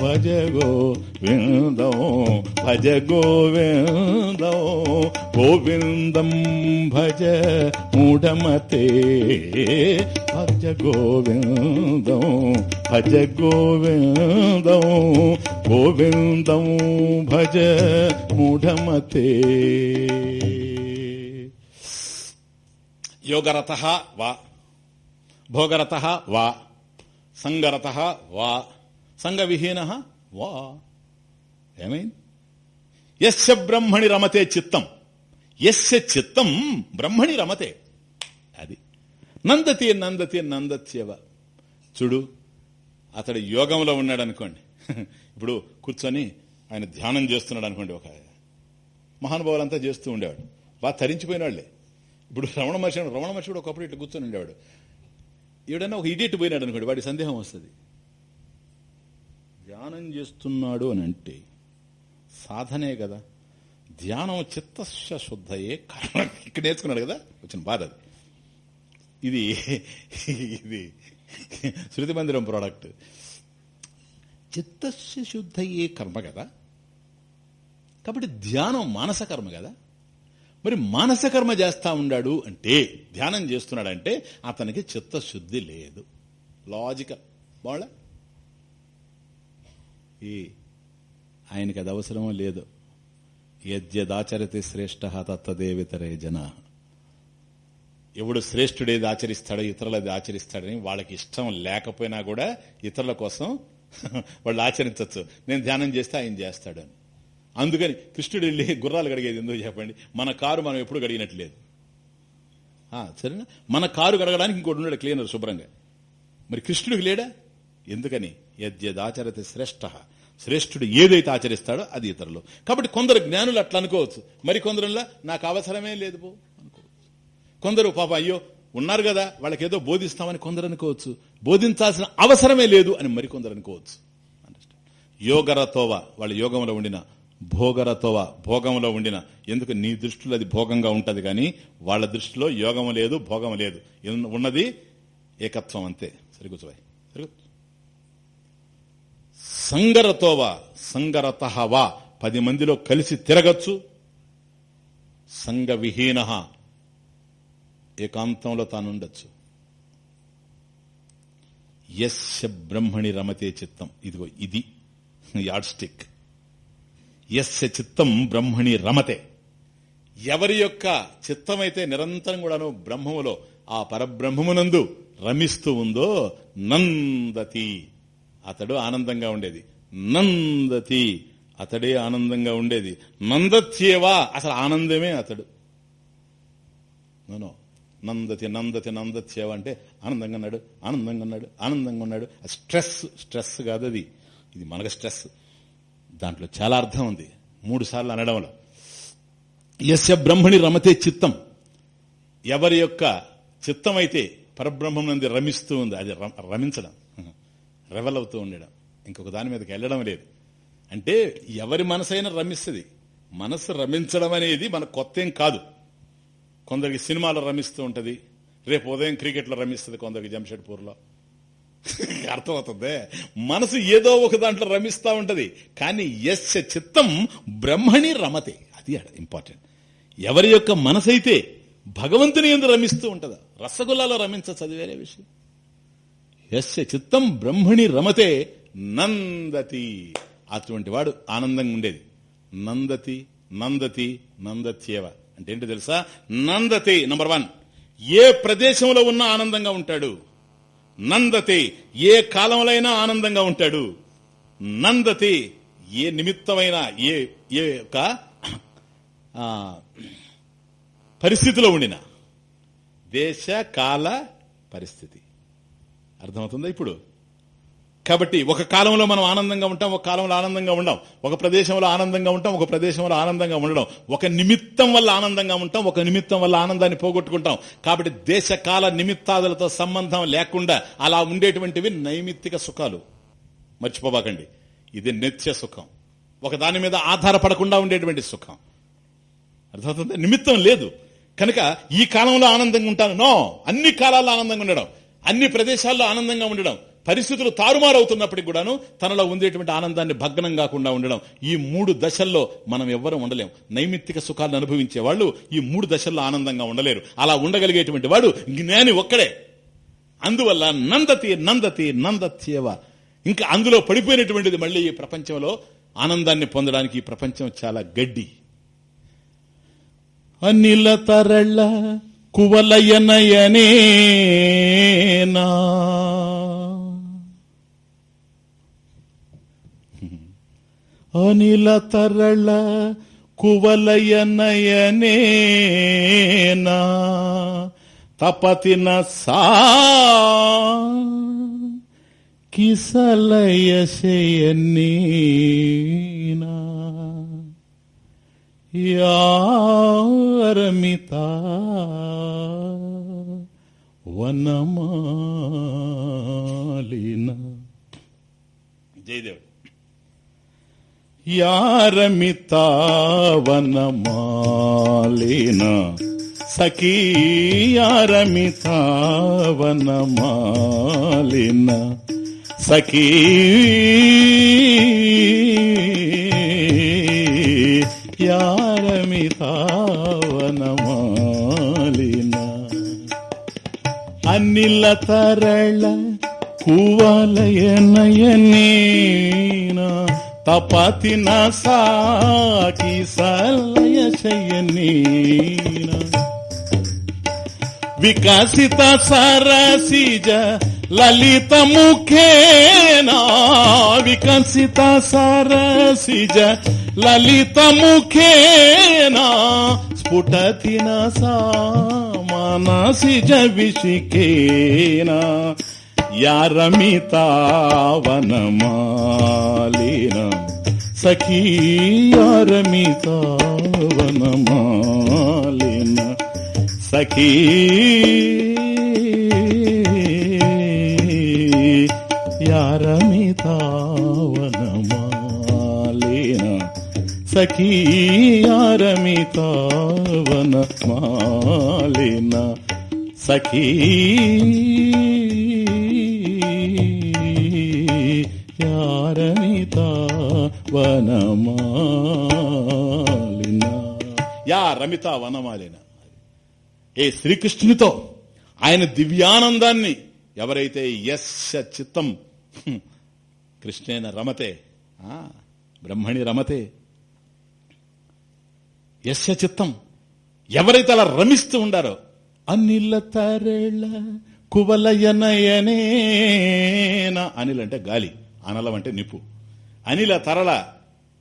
S1: భజ గోవిందం భజ గోవిందం గోవిందం భజ మూఢమతే భజ గోవిందం భజ గోవిందం గోవిందం భజ మూఢమతే. యోగరత వా భోగరత వా. సంగరత వా. సంగవిహీన వా. ఏమైంది ఎస్య బ్రహ్మణి రమతే చిత్తం. ఎస్య చిత్తం బ్రహ్మణి రమతే. అది. నందతి నందతి నందత్యవ. చూడు అతడు యోగంలో ఉన్నాడు అనుకోండి ఇప్పుడు కూర్చొని ఆయన ధ్యానం చేస్తున్నాడు అనుకోండి ఒక మహానుభావులంతా చేస్తూ ఉండేవాడు. బాగా తరించిపోయిన వాళ్ళే ఇప్పుడు రమణ మహర్షి రమణ మహర్షి కూడా ఒకప్పుడు ఇట్లా కూర్చొని ఉండేవాడు. ఎవడన్నా ఒక ఇడియట్ పోయినాడు అనుకోండి వాడి సందేహం వస్తుంది. ధ్యానం చేస్తున్నాడు అని అంటే సాధనే కదా. ధ్యానం చిత్తశ శుద్ధయే కర్మ. ఇక్కడ నేర్చుకున్నాడు కదా వచ్చిన బాధ అది. ఇది ఇది శృతి మందిరం ప్రోడక్ట్ చిత్తశ శుద్ధయే కర్మ కదా. కాబట్టి ధ్యానం మానస కర్మ కదా. మరి మానస కర్మ చేస్తా ఉన్నాడు అంటే ధ్యానం చేస్తున్నాడంటే అతనికి చిత్తశుద్ధి లేదు. లాజికల్. బాళ ఈ ఆయనకి అది అవసరమో లేదు. యద్యదాచరితే శ్రేష్ట తత్తదేవితరే జన. ఎవడు శ్రేష్ఠుడేది ఆచరిస్తాడో ఇతరులది ఆచరిస్తాడని వాళ్ళకి ఇష్టం లేకపోయినా కూడా ఇతరుల కోసం వాళ్ళు ఆచరించవచ్చు నేను ధ్యానం చేస్తే ఆయన చేస్తాడని. అందుకని కృష్ణుడు వెళ్ళి గుర్రాలు గడిగేది ఎందుకు చెప్పండి? మన కారు మనం ఎప్పుడు గడిగినట్లేదు సరేనా? మన కారు గడగడానికి ఇంకోటి ఉన్నాడు క్లీనర్ శుభ్రంగా. మరి కృష్ణుడికి లేడా? ఎందుకని? యద్యదాచరతి శ్రేష్ఠ. శ్రేష్ఠుడు ఏదైతే ఆచరిస్తాడో అది ఇతరులు. కాబట్టి కొందరు జ్ఞానులు అట్లా అనుకోవచ్చు. మరి కొందరులా నాకు అవసరమే లేదు పో అనుకోవచ్చు. కొందరు పాప అయ్యో ఉన్నారు కదా వాళ్ళకి ఏదో బోధిస్తామని కొందరు అనుకోవచ్చు. బోధించాల్సిన అవసరమే లేదు అని మరికొందరు అనుకోవచ్చు. యోగరతోవ వాళ్ళ యోగంలో ఉండిన భోగరతోవ భోగంలో ఉండిన. ఎందుకు? నీ దృష్టిలో అది భోగంగా ఉంటది కానీ వాళ్ళ దృష్టిలో యోగం లేదు భోగం లేదు. ఉన్నది ఏకత్వం అంతే. సరికూర్చోవాయి సంగరతోవ సంగరతోవా సంగరతవా పది మందిలో కలిసి తిరగచ్చు. సంగ విహీన ఏకాంతంలో తానుండొచ్చు. ఎస్ బ్రహ్మణి రమతే చిత్తం. ఇదిగో ఇది. యాడ్ స్టిక్ యస్య చిత్తం బ్రహ్మణి రమతే. ఎవరి యొక్క చిత్తమైతే నిరంతరం కూడాను బ్రహ్మములో ఆ పరబ్రహ్మమునందు రమిస్తూ ఉందో నందతి. అతడు ఆనందంగా ఉండేది. నందతి. అతడే ఆనందంగా ఉండేది. నందత్యేవా? అసలు ఆనందమే అతడు. నో నందతి నందతి నందత్యేవ అంటే ఆనందంగా ఉన్నాడు ఆనందంగా ఉన్నాడు ఆనందంగా ఉన్నాడు. స్ట్రెస్ స్ట్రెస్ కాదు అది ఇది మనకు స్ట్రెస్. దాంట్లో చాలా అర్థం ఉంది. మూడు సార్లు అనడంలో. యస్య బ్రహ్మణి రమతే చిత్తం. ఎవరి యొక్క చిత్తం అయితే పరబ్రహ్మం నుండి రమిస్తూ ఉంది. అది రమించడం. రెవల్ అవుతూ ఉండడం. ఇంకొక దాని మీదకి వెళ్ళడం లేదు. అంటే ఎవరి మనసైనా రమిస్తుంది. మనసు రమించడం అనేది మన కొత్త ఏం కాదు. కొందరికి సినిమాలో రమిస్తూ ఉంటుంది. రేపు ఉదయం క్రికెట్లో రమిస్తుంది కొందరికి జంషెడ్పూర్లో. అర్థమవుతుంది. మనసు ఏదో ఒక దాంట్లో రమిస్తూ ఉంటుంది. కానీ ఎస్ చిత్తం బ్రహ్మణి రమతే. అది ఇంపార్టెంట్ ఎవరి యొక్క మనసైతే భగవంతుని ఎందు రమిస్తూ ఉంటదా రసగుల్లాలో రమించ అది వేరే విషయం. ఎస్య చిత్తం బ్రహ్మణి రమతే నందతి. అటువంటి వాడు ఆనందంగా ఉండేది. నందతి నందతి నందత్యేవ. అంటే ఏంటి తెలుసా? నందతి నంబర్ వన్ ఏ ప్రదేశంలో ఉన్నా ఆనందంగా ఉంటాడు. నందతి ఏ కాలంలో అయినా ఆనందంగా ఉంటాడు. నందతి ఏ నిమిత్తమైన ఏ ఏ యొక్క పరిస్థితిలో ఉండిన. దేశ కాల పరిస్థితి. అర్థమవుతుందా ఇప్పుడు? కాబట్టి ఒక కాలంలో మనం ఆనందంగా ఉంటాం ఒక కాలంలో ఆనందంగా ఉండం. ఒక ప్రదేశంలో ఆనందంగా ఉంటాం ఒక ప్రదేశంలో ఆనందంగా ఉండడం. ఒక నిమిత్తం వల్ల ఆనందంగా ఉంటాం ఒక నిమిత్తం వల్ల ఆనందాన్ని పోగొట్టుకుంటాం. కాబట్టి దేశకాల నిమిత్తాదులతో సంబంధం లేకుండా అలా ఉండేటువంటివి నైమిత్తిక సుఖాలు. మర్చిపోబాకండి. ఇది నిత్య సుఖం. ఒక దాని మీద ఆధారపడకుండా ఉండేటువంటి సుఖం. అర్థమవుతుంది? నిమిత్తం లేదు. కనుక ఈ కాలంలో ఆనందంగా ఉంటాను. నో! అన్ని కాలాల్లో ఆనందంగా ఉండడం. అన్ని ప్రదేశాల్లో ఆనందంగా ఉండడం. పరిస్థితులు తారుమారవుతున్నప్పటికి కూడాను తనలో ఉండేటువంటి ఆనందాన్ని భగ్నం కాకుండా ఉండడం. ఈ మూడు దశల్లో మనం ఎవ్వరూ ఉండలేం. నైమిత్తిక సుఖాలను అనుభవించే వాళ్ళు ఈ మూడు దశల్లో ఆనందంగా ఉండలేరు. అలా ఉండగలిగేటువంటి వాడు జ్ఞాని ఒక్కడే. అందువల్ల నందతి నందతి నందత్యేవ. ఇంకా అందులో పడిపోయినటువంటిది మళ్ళీ ఈ ప్రపంచంలో ఆనందాన్ని పొందడానికి ఈ ప్రపంచం చాలా గడ్డి. అనిల తరళ్ళ కువలయనయనేనా అనిల తరళ కువలయనయనేనా తపతిన సా కిసలయశయన్నీనా యారమిత వనమాలిన. జయదేవ్ యారమిత వనమాలిన సఖీ యారమిత వనమాలిన సఖీ యారమితావనమాలిన అన్నిల తరళ కువలయనయనేన తపతిన సాకి సలయ శయనీన వికసిత సరసిజ లలిత ముఖేనా. వికసిత సరసిజ లలిత ముఖేనా. స్ఫుటతిన సామనసిజ విషికేనా. యారమితావనమాలిన సఖీ యారమితావనమాలిన సఖీ యారమితావనమాలిన సఖీ యారమితావనమాలిన సఖీ వనమాలిన. యా రమిత వనమాలిన. ఏ శ్రీకృష్ణునితో ఆయన దివ్యానందాన్ని ఎవరైతే యశ చిత్తం కృష్ణేన రమతే ఆ, బ్రహ్మణి రమతే ఎస్య చిత్తం ఎవరైతే అలా రమిస్తూ ఉండారో అనిల తరళ కువలయనయనేన అనిల్ అంటే గాలి అనలం అంటే నిప్పు. అనిల తరళ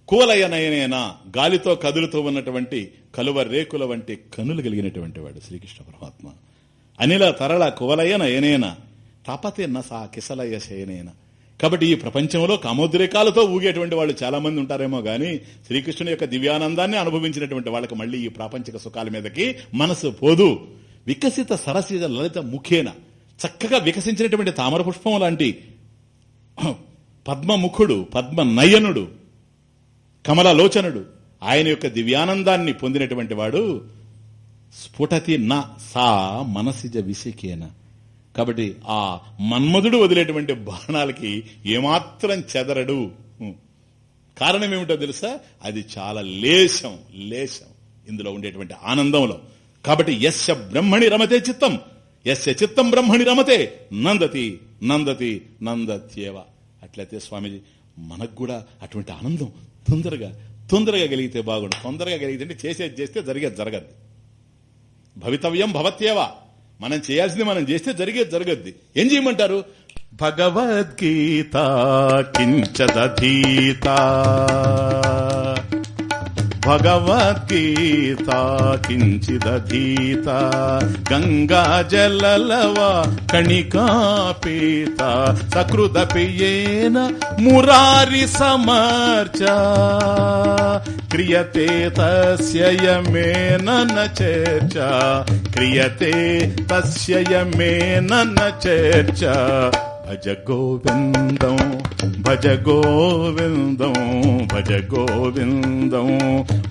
S1: కూలయనయనేనా గాలితో కదులుతూ ఉన్నటువంటి కలువ రేకుల వంటి కనులు కలిగినటువంటి వాడు శ్రీకృష్ణ పరమాత్మ. అనిల తరళ కువలయనయనేనా తపతే సా కిసలయ శయనేన. కాబట్టి ఈ ప్రపంచంలో కామోద్రేకాలతో ఊగేటువంటి వాళ్ళు చాలా మంది ఉంటారేమో గాని శ్రీకృష్ణుని యొక్క దివ్యానందాన్ని అనుభవించినటువంటి వాళ్ళకి మళ్ళీ ఈ ప్రాపంచిక సుఖాల మీదకి మనసు పోదు. వికసిత సరసిజ లలిత ముఖేన చక్కగా వికసించినటువంటి తామర పుష్పం లాంటి పద్మముఖుడు పద్మ నయనుడు కమలలోచనుడు. ఆయన యొక్క దివ్యానందాన్ని పొందినటువంటి వాడు స్ఫుటతి న సా మనసిజ విసికేన. కాబట్టి ఆ మన్మధుడు వదిలేటువంటి బాణాలకి ఏమాత్రం చెదరడు. కారణం ఏమిటో తెలుసా? అది చాలా లేశం లేశం. ఇందులో ఉండేటువంటి ఆనందంలో. కాబట్టి యస్య బ్రహ్మణి రమతే చిత్తం. యస్య చిత్తం బ్రహ్మణి రమతే. నందతి నందతి నందత్యేవ. అట్లయితే స్వామీజీ మనకు కూడా అటువంటి ఆనందం తొందరగా తొందరగా కలిగితే బాగుండు. తొందరగా కలిగితే చేసేది చేస్తే జరిగేది జరగద్ది. భవితవ్యం భవత్యేవా. మనం చేయాల్సింది మనం చేస్తే జరిగేది జరగద్ది. ఏం చేయమంటారు? భగవద్గీత కించదీత భగవద్గీత కించిదీత గంగా జలలవ కణికాపీత. సకృదపియేన మురారి సమర్చ. క్రియతే తస్యయమేన చర్చ. క్రియతే తస్యయమేన చర్చ. భజ గోవిందం భజ గోవిందం భజ గోవిందం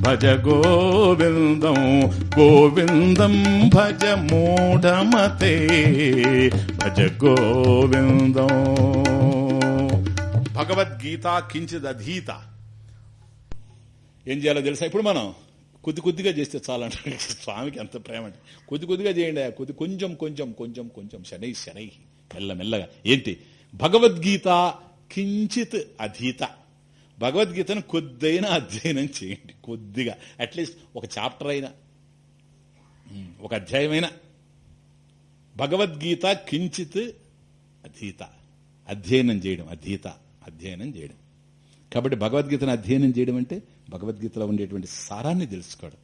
S1: భజ గోవిందం. గోవిందం భజ మూఢమతే భజ గోవిందం. భగవద్గీత కించిదధీత ఏం చేయాలో తెలుసా? ఇప్పుడు మనం కొద్ది కొద్దిగా చేస్తే చాలంట స్వామికి ఎంత ప్రేమ అంటే కొద్ది కొద్దిగా చేయండి. కొద్ది కొంచెం కొంచెం కొంచెం కొంచెం శనై శనై. మెల్లమెల్లగా ఏంటి? భగవద్గీత కించిత్ అధీత. భగవద్గీతను కొద్దైనా అధ్యయనం చేయండి. కొద్దిగా. అట్లీస్ట్ ఒక చాప్టర్ అయినా. ఒక అధ్యాయమైనా. భగవద్గీత కించిత్ అధీత. అధ్యయనం చేయడం. అధీత. అధ్యయనం చేయడం. కాబట్టి భగవద్గీతను అధ్యయనం చేయడం అంటే భగవద్గీతలో ఉండేటువంటి సారాన్ని తెలుసుకోవడం.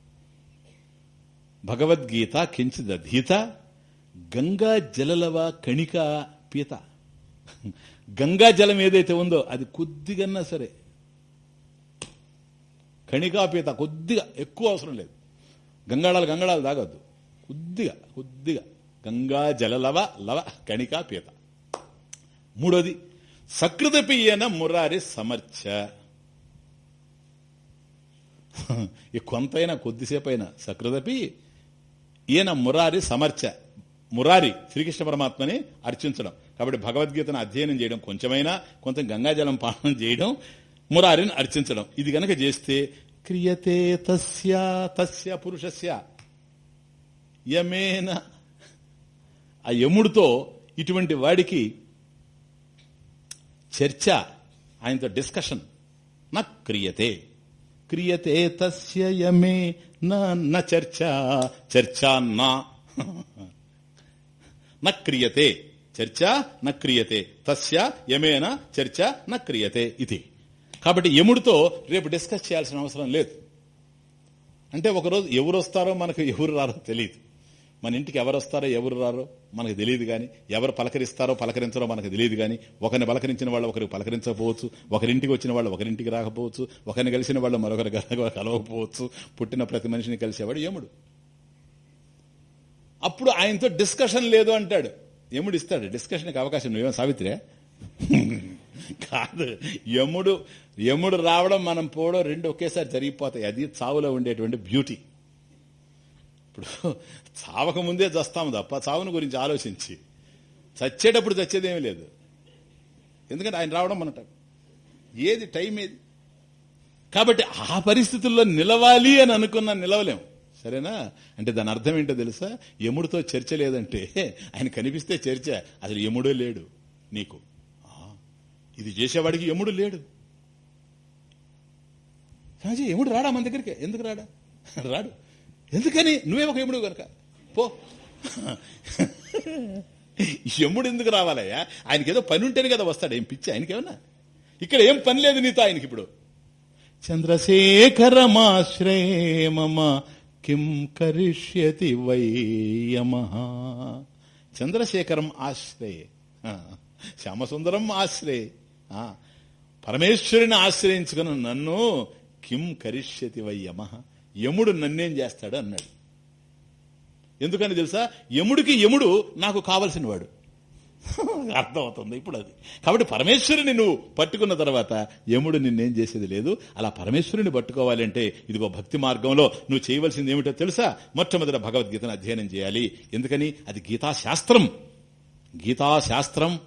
S1: భగవద్గీత కించిత్ అధీత గంగా జలలవ కణిక పీత? గంగా జలం ఏదైతే ఉందో అది కొద్దిగన్నా సరే. కణికా పీత కొద్దిగా ఎక్కువ అవసరం లేదు. గంగాళాలు గంగాళాలు తాగొద్దు. కొద్దిగా కొద్దిగా. గంగా జలలవ లవ కణికా పీత. మూడోది సకృతపియన మురారి సమర్చ. ఈ కొంతైనా కొద్దిసేపు అయినా సకృతపి ఈయన మురారి సమర్చ. మురారి శ్రీకృష్ణ పరమాత్మని అర్చించడం. కాబట్టి భగవద్గీతను అధ్యయనం చేయడం కొంచెమైనా కొంత గంగాజలం పానం చేయడం మురారిని అర్చించడం. ఇది గనక చేస్తే క్రియతే తస్య తస్య పురుషస్య యమేన. ఆ యముడితో ఇటువంటి వాడికి చర్చ ఆయనతో డిస్కషన్. నా క్రియతే. క్రియతే తస్య యమే నా చర్చ చర్చ నా. న క్రియతే. చర్చ న క్రియతే. తస్య యమేన చర్చ న క్రియతే ఇది. కాబట్టి యముడితో రేపు డిస్కస్ చేయాల్సిన అవసరం లేదు. అంటే ఒకరోజు ఎవరు వస్తారో మనకు ఎవరు రారో తెలియదు. మన ఇంటికి ఎవరు వస్తారో ఎవరు రారో మనకు తెలియదు కానీ ఎవరు పలకరిస్తారో పలకరించారో మనకు తెలియదు కానీ ఒకరిని పలకరించిన వాళ్ళు ఒకరికి పలకరించకపోవచ్చు ఒకరింటికి వచ్చిన వాళ్ళు ఒకరింటికి రాకపోవచ్చు ఒకరిని కలిసిన వాళ్ళు మరొకరు కలవకపోవచ్చు పుట్టిన ప్రతి మనిషిని కలిసేవాడు యముడు. అప్పుడు ఆయనతో డిస్కషన్ లేదు అంటాడు. యముడు ఇస్తాడు. డిస్కషన్కి అవకాశం నువ్వేమో సావిత్రే? కాదు. యముడు యముడు రావడం మనం పోవడం రెండు ఒకేసారి జరిగిపోతాయి. అది చావులో ఉండేటువంటి బ్యూటీ. ఇప్పుడు చావక ముందే చస్తాము తప్ప చావును గురించి ఆలోచించి. చచ్చేటప్పుడు చచ్చేదేమీ లేదు. ఎందుకంటే ఆయన రావడం మన ఏది టైం ఏది? కాబట్టి ఆ పరిస్థితుల్లో నిలవాలి అని అనుకున్నా నిలవలేం. సరేనా? అంటే దాని అర్థం ఏంటో తెలుసా? యముడితో చర్చ లేదంటే ఆయన కనిపిస్తే చర్చ అసలు యముడే లేడు నీకు. ఇది చేసేవాడికి యముడు లేడు. రాజు యముడు రాడా మన దగ్గరికి? ఎందుకు రాడా? రాడు. ఎందుకని? నువ్వే ఒక యముడు కనుక పో. యముడు ఎందుకు రావాలయ్యా? ఆయనకి ఏదో పని ఉంటేనే కదా వస్తాడు. ఏం పిచ్చి? ఆయనకేమన్నా ఇక్కడ ఏం పని లేదు నీతో ఆయనకి ఇప్పుడు. చంద్రశేఖరమాశ్రయ మమ కిం కరిష్యతి యమ చంద్రశేఖరం ఆశ్రయే శ్యామసుందరం ఆశ్రయే పరమేశ్వరుని ఆశ్రయించుకుని నన్ను కిం కరిష్యతి యమ? యముడు నన్నేం చేస్తాడు అన్నాడు. ఎందుకని తెలుసా? యముడికి యముడు నాకు కావలసిన వాడు అర్థమవుతుంది ఇప్పుడు అది కాబట్టి పరమేశ్వరుని నువ్వు పట్టుకున్న తర్వాత యముడు నిన్నేం చేసేది లేదు. అలా పరమేశ్వరుని పట్టుకోవాలంటే ఇదిగో భక్తి మార్గంలో నువ్వు చేయవలసింది ఏమిటో తెలుసా? మొట్టమొదట భగవద్గీతను అధ్యయనం చేయాలి. ఎందుకని? అది గీతాశాస్త్రం. గీతాశాస్త్రం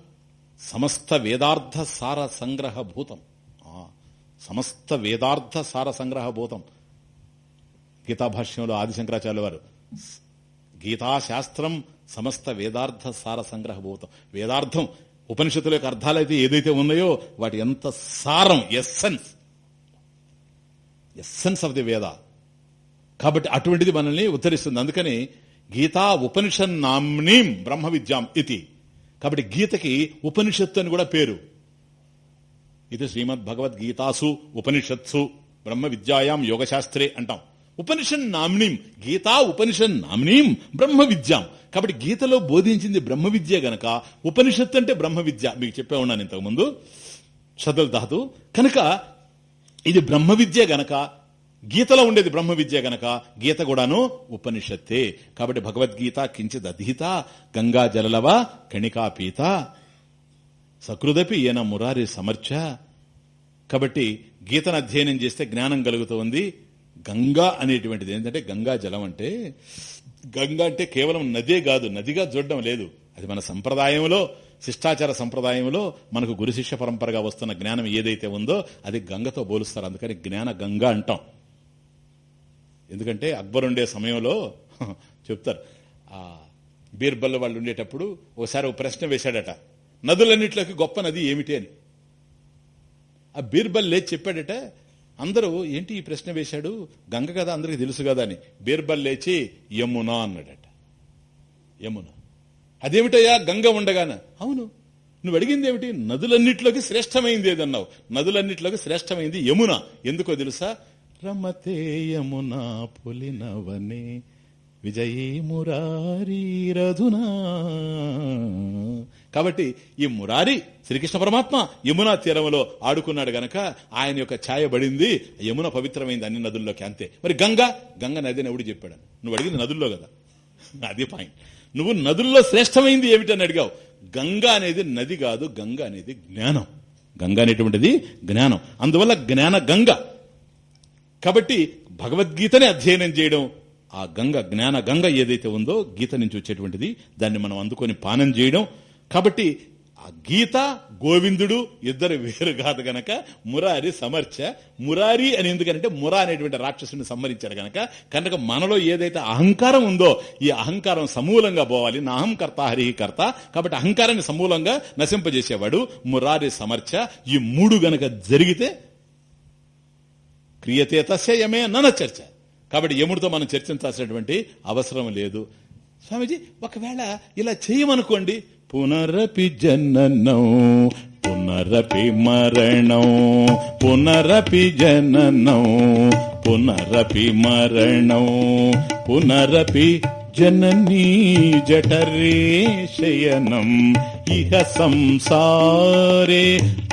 S1: సమస్త వేదార్థ సార సంగ్రహ భూతం సమస్త వేదార్థ సార సంగ్రహ భూతం. గీతాభాష్యంలో ఆదిశంకరాచార్య వారు గీతాశాస్త్రం సమస్త వేదార్థ సార సంగ్రహభూతం. వేదార్థం ఉపనిషత్తుల యొక్క అర్థాలైతే ఏదైతే ఉన్నాయో వాటి ఎంత సారం ఎస్సెన్స్ ఎస్సెన్స్ ఆఫ్ ది వేద కాబట్టి అటువంటిది మనల్ని ఉత్తరిస్తుంది అందుకని గీతా ఉపనిషన్ నామ్నీం బ్రహ్మ విద్యాం ఇది. కాబట్టి గీతకి ఉపనిషత్తు అని కూడా పేరు. ఇది శ్రీమద్ భగవద్గీతాసు ఉపనిషత్సు బ్రహ్మ విద్యాయాం యోగశాస్త్రే అంటాం. ఉపనిషన్ నామ్నీం గీతా ఉపనిషన్ నామ్నీం బ్రహ్మ విద్యాం కాబట్టి గీతలో బోధించింది బ్రహ్మ విద్య గనక ఉపనిషత్తు అంటే బ్రహ్మ విద్య మీకు చెప్పే ఉన్నాను ఇంతకుముందు. షదల్ ధాతు. కనుక ఇది బ్రహ్మ విద్య గనక గీతలో ఉండేది బ్రహ్మ విద్య గనక గీత కూడాను ఉపనిషత్తే. కాబట్టి భగవద్గీత కించిత్ అధీత గంగా జలలవ కణికా పీత సకృదపి ఈయన మురారి సమర్చ. కాబట్టి గీతను అధ్యయనం చేస్తే జ్ఞానం కలుగుతుంది. గంగా అనేటువంటిది ఏంటంటే గంగా జలం అంటే గంగా అంటే కేవలం నదే కాదు నదిగా చూడడం లేదు. అది మన సంప్రదాయంలో శిష్టాచార సంప్రదాయంలో మనకు గురు శిష్య పరంపరగా వస్తున్న జ్ఞానం ఏదైతే ఉందో అది గంగతో పోలుస్తారు. అందుకని జ్ఞాన గంగా అంటాం. ఎందుకంటే అక్బర్ ఉండే సమయంలో చెప్తారు ఆ బీర్బల్ వాళ్ళు ఉండేటప్పుడు ఓసారి ఒక ప్రశ్న వేశాడట. నదులన్నిట్లోకి గొప్ప నది ఏమిటి అని. ఆ బీర్బల్ లేచి చెప్పాడట అందరూ ఏంటి ఈ ప్రశ్న వేశాడు? గంగ కదా అందరికి తెలుసు కదా అని. బీర్బల్ లేచి యమునా అన్నాడట. యమున. అదేమిటయ్యా? గంగ ఉండగాన. అవును. నువ్వు అడిగింది ఏమిటి? నదులన్నిట్లోకి శ్రేష్టమైంది ఏదన్నావు? నదులన్నిట్లోకి శ్రేష్టమైంది యమున. ఎందుకో తెలుసా? రమతే యమునా పులినవనే విజయీ మురారీ రధునా. కాబట్టి ఈ మురారి శ్రీకృష్ణ పరమాత్మ యమునా తీరంలో ఆడుకున్నాడు గనక ఆయన యొక్క ఛాయ పడింది. యమున పవిత్రమైంది అన్ని నదుల్లోకి అంతే. మరి గంగ గంగ నది అని ఎవడు చెప్పాడు? నువ్వు అడిగింది నదుల్లో కదా. అది పాయింట్. నువ్వు నదుల్లో శ్రేష్టమైంది ఏమిటని అడిగావు? గంగ అనేది నది కాదు గంగ అనేది జ్ఞానం. గంగ అనేటువంటిది జ్ఞానం. అందువల్ల జ్ఞాన గంగ. కాబట్టి భగవద్గీతని అధ్యయనం చేయడం ఆ గంగ జ్ఞాన గంగ ఏదైతే ఉందో గీత నుంచి వచ్చేటువంటిది దాన్ని మనం అందుకొని పానం చేయడం. కాబట్టి ఆ గీత గోవిందుడు ఇద్దరు వేరు కాదు గనక మురారి సమర్చ. మురారి అని ఎందుకంటే మురా అనేటువంటి రాక్షసుని సంహరించాడు గనక. కనుక మనలో ఏదైతే అహంకారం ఉందో ఈ అహంకారం సమూలంగా పోవాలి. నాహం కర్త హరిహి కర్త. కాబట్టి అహంకారాన్ని సమూలంగా నశింపజేసేవాడు మురారి సమర్చ. ఈ మూడు గనక జరిగితే క్రియతే తస్య యమే నన చర్చ. కాబట్టి యముడితో మనం చర్చించాల్సినటువంటి అవసరం లేదు. స్వామీజీ ఒకవేళ ఇలా చేయమనుకోండి. పునరపి జననం పునరపి మరణం పునరపి జననం పునరపి మరణం పునరపి జననీ జఠరే శయనం ఇహ సంసారే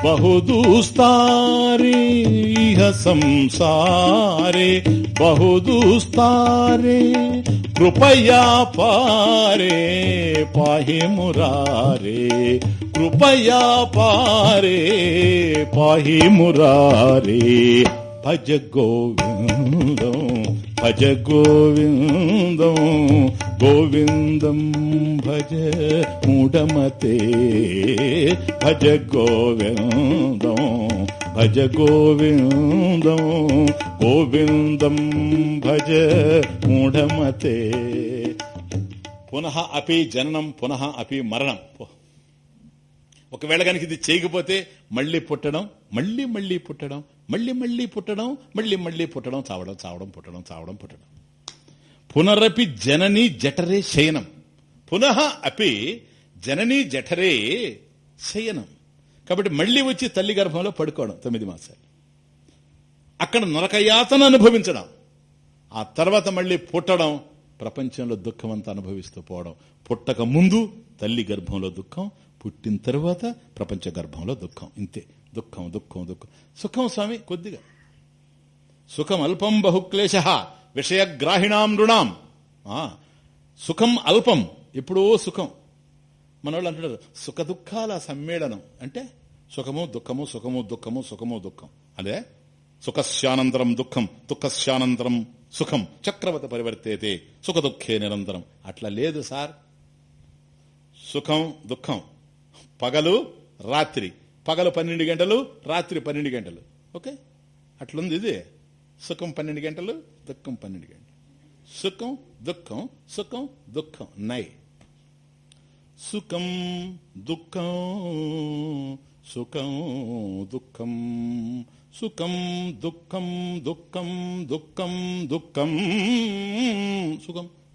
S1: బహుదూస్తారే ఇహ సంసారే బహుదూస్తారే కృపయా పారే పాహి మురారే కృపయా పారే పాహి మురారే భజ గోవిందం భజ గోవిందం గోవిందం భజ మూఢమతే. భజ గోవిందం భజ గోవిందం గోవిందం భజ మూఢమతే. పునః అపి జననం పునః అపి మరణం. ఒకవేళ కనుక ఇది చేయకపోతే మళ్ళీ పుట్టడం మళ్ళీ మళ్ళీ పుట్టడం మళ్ళీ మళ్ళీ పుట్టడం మళ్ళీ మళ్ళీ పుట్టడం చావడం చావడం పుట్టడం చావడం పుట్టడం. పునరపి జనని జఠరే శయనం. పునః అపి జనని జఠరే శయనం. కాబట్టి మళ్ళీ వచ్చి తల్లి గర్భంలో పడుకోవడం తొమ్మిది మాసాలు. అక్కడ నరకయాతన అనుభవించడం. ఆ తర్వాత మళ్ళీ పుట్టడం ప్రపంచంలో దుఃఖం అంతా అనుభవిస్తూ పోవడం. పుట్టక ముందు తల్లి గర్భంలో దుఃఖం పుట్టిన తర్వాత ప్రపంచ గర్భంలో దుఃఖం. ఇంతే. దుఃఖం దుఃఖం దుఃఖం. సుఖం స్వామి కొద్దిగా. సుఖం అల్పం బహుక్లేశ విషయగ్రాహిణాం నృణాం. ఆ, సుఖం అల్పం. ఎప్పుడో సుఖం. మన వాళ్ళు అంటున్నారు సుఖ దుఃఖాల సమ్మేళనం. అంటే సుఖము దుఃఖము సుఖము దుఃఖము సుఖము దుఃఖం. అదే? సుఖస్యానంతరం దుఃఖం దుఃఖస్యానంతరం సుఖం. చక్రవత పరివర్తేతే సుఖ దుఃఖే నిరంతరం. అట్లా లేదు సార్. సుఖం దుఃఖం. పగలు రాత్రి. పగలు పన్నెండు గంటలు రాత్రి పన్నెండు గంటలు. ఓకే? అట్లుంది ఇది. సుఖం పన్నెండు గంటలు దుఃఖం పన్నెండు గంటలు. సుఖం దుఃఖం సుఖం దుఃఖం. నై. సుఖం దుఃఖం సుఖం దుఃఖం. సుఖం దుఃఖం దుఃఖం దుఃఖం దుఃఖం. సుఖం.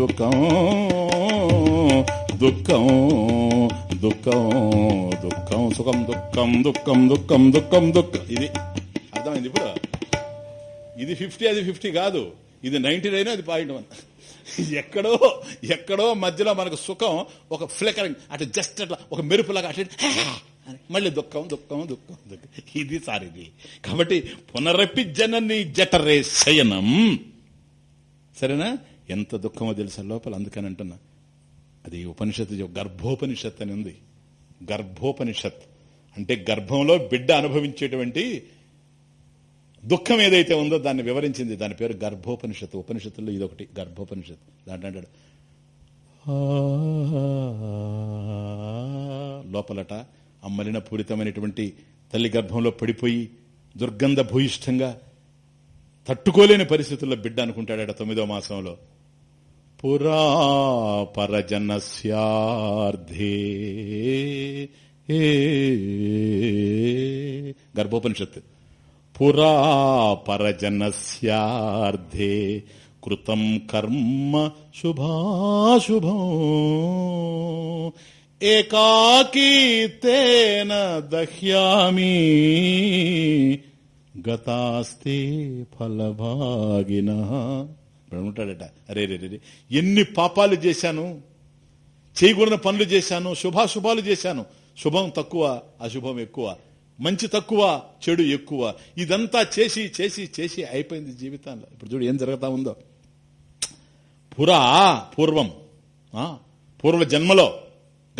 S1: దుఃఖం దుఃఖం దుఃఖం దుఃఖం సుఖం దుఃఖం దుఃఖం దుఃఖం దుఃఖం దుఃఖం. ఇది అర్థమైంది ఇప్పుడు? ఇది ఫిఫ్టీ అది ఫిఫ్టీ కాదు. ఇది నైన్టీ నైన్ అది పాయింట్ వన్ ఎక్కడో ఎక్కడో మధ్యలో మనకు సుఖం ఒక ఫ్లికరింగ్ అటు జస్ట్ అట్లా ఒక మెరుపులాగా అటు అని. మళ్ళీ దుఃఖం దుఃఖం దుఃఖం దుఃఖం. ఇది సార్ ఇది. కాబట్టి పునరపి జనని జఠరే శయనం. సరేనా? ఎంత దుఃఖమో తెలుసా లోపల? అందుకని అంటున్నా. అది ఉపనిషత్తు గర్భోపనిషత్ అని ఉంది. గర్భోపనిషత్. అంటే గర్భంలో బిడ్డ అనుభవించేటువంటి దుఃఖం ఏదైతే ఉందో దాన్ని వివరించింది. దాని పేరు గర్భోపనిషత్తు. ఉపనిషత్తుల్లో ఇదొకటి. గర్భోపనిషత్ దాంట్లో అంటాడు. లోపలట అమ్మలిన పూరితమైనటువంటి తల్లి గర్భంలో పడిపోయి దుర్గంధ భూయిష్టంగా తట్టుకోలేని పరిస్థితుల్లో బిడ్డ అనుకుంటాడట తొమ్మిదో మాసంలో. पुरा परजनस्यार्धे। गर्भोपनिषत्। पुरा परजनस्यार्धे कृतं कर्म शुभाशुभ। एकाकी तेन दह्यामी। गतास्ते फलभागिना। ఫలభాగిన ఉంటాడట అరే రే రే ఎన్ని పాపాలు చేశాను చేయకూడని పనులు చేశాను శుభాశుభాలు చేశాను. శుభం తక్కువ అశుభం ఎక్కువ. మంచి తక్కువ చెడు ఎక్కువ. ఇదంతా చేసి చేసి చేసి అయిపోయింది జీవితంలో. ఇప్పుడు చూడు ఏం జరుగుతా ఉందో. పురా పూర్వం పూర్వ జన్మలో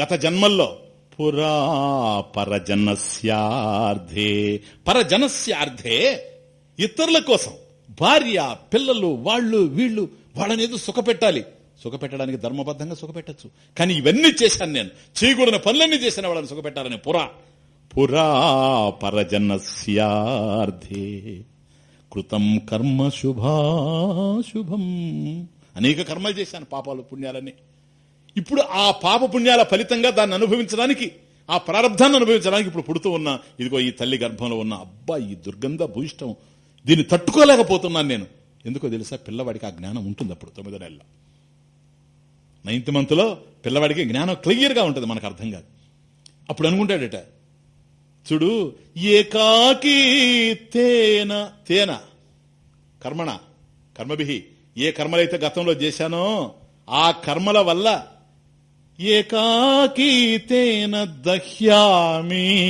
S1: గత జన్మల్లో పురా పరజనస్యార్థే పరజనస్యార్థే ఇతరుల కోసం. భార్య పిల్లలు వాళ్ళు వీళ్ళు వాళ్ళనేదో సుఖపెట్టాలి. సుఖపెట్టడానికి ధర్మబద్ధంగా సుఖపెట్టచ్చు. కానీ ఇవన్నీ చేశాను నేను. చేయకూడని పనులన్నీ చేసిన వాళ్ళని సుఖపెట్టాలని పురా. పురా పరజనస్యార్థే కృతం కర్మ శుభాశుభం. అనేక కర్మలు చేశాను పాపాలు పుణ్యాలని ఇప్పుడు ఆ పాప పుణ్యాల ఫలితంగా దాన్ని అనుభవించడానికి ఆ ప్రారంధాన్ని అనుభవించడానికి ఇప్పుడు పుడుతూ ఉన్నా ఇదిగో ఈ తల్లి గర్భంలో ఉన్న అబ్బా ఈ దుర్గంధ భూయిష్టం దీన్ని తట్టుకోలేకపోతున్నాను నేను. ఎందుకో తెలుసా? పిల్లవాడికి ఆ జ్ఞానం ఉంటుంది అప్పుడు తొమ్మిదో నెలలో నైన్త్ మంత్లో పిల్లవాడికి జ్ఞానం క్లియర్గా ఉంటుంది మనకు అర్థం కాదు. అప్పుడు అనుకుంటాడట చూడు ఏకాకి తేన తేన కర్మణ కర్మభి ఏ కర్మలైతే గతంలో చేశానో ఆ కర్మల వల్ల ఏకాకీతేన దహ్యామి.